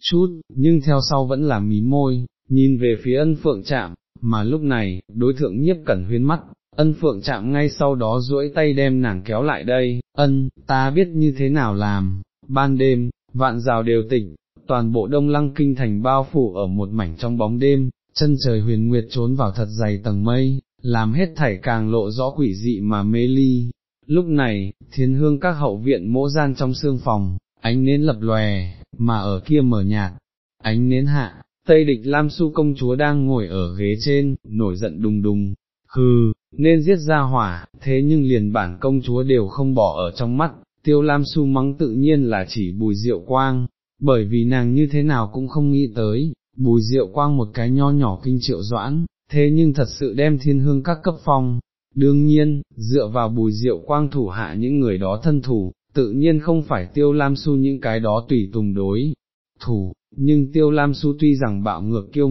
chút, nhưng theo sau vẫn là mí môi, nhìn về phía ân phượng chạm, mà lúc này, đối thượng nhiếp cẩn huyên mắt, ân phượng chạm ngay sau đó duỗi tay đem nàng kéo lại đây, ân, ta biết như thế nào làm, ban đêm, vạn rào đều tỉnh, toàn bộ đông lăng kinh thành bao phủ ở một mảnh trong bóng đêm, chân trời huyền nguyệt trốn vào thật dày tầng mây, làm hết thảy càng lộ rõ quỷ dị mà mê ly. Lúc này, thiên hương các hậu viện mỗ gian trong xương phòng, ánh nến lập lòe, mà ở kia mở nhạt, ánh nến hạ, Tây địch Lam Su công chúa đang ngồi ở ghế trên, nổi giận đùng đùng, hừ, nên giết ra hỏa, thế nhưng liền bản công chúa đều không bỏ ở trong mắt, tiêu Lam Su mắng tự nhiên là chỉ bùi diệu quang, bởi vì nàng như thế nào cũng không nghĩ tới, bùi diệu quang một cái nho nhỏ kinh triệu doãn, thế nhưng thật sự đem thiên hương các cấp phong. Đương nhiên, dựa vào bùi diệu quang thủ hạ những người đó thân thủ, tự nhiên không phải tiêu lam su những cái đó tùy tùng đối, thủ, nhưng tiêu lam su tuy rằng bạo ngược kiêu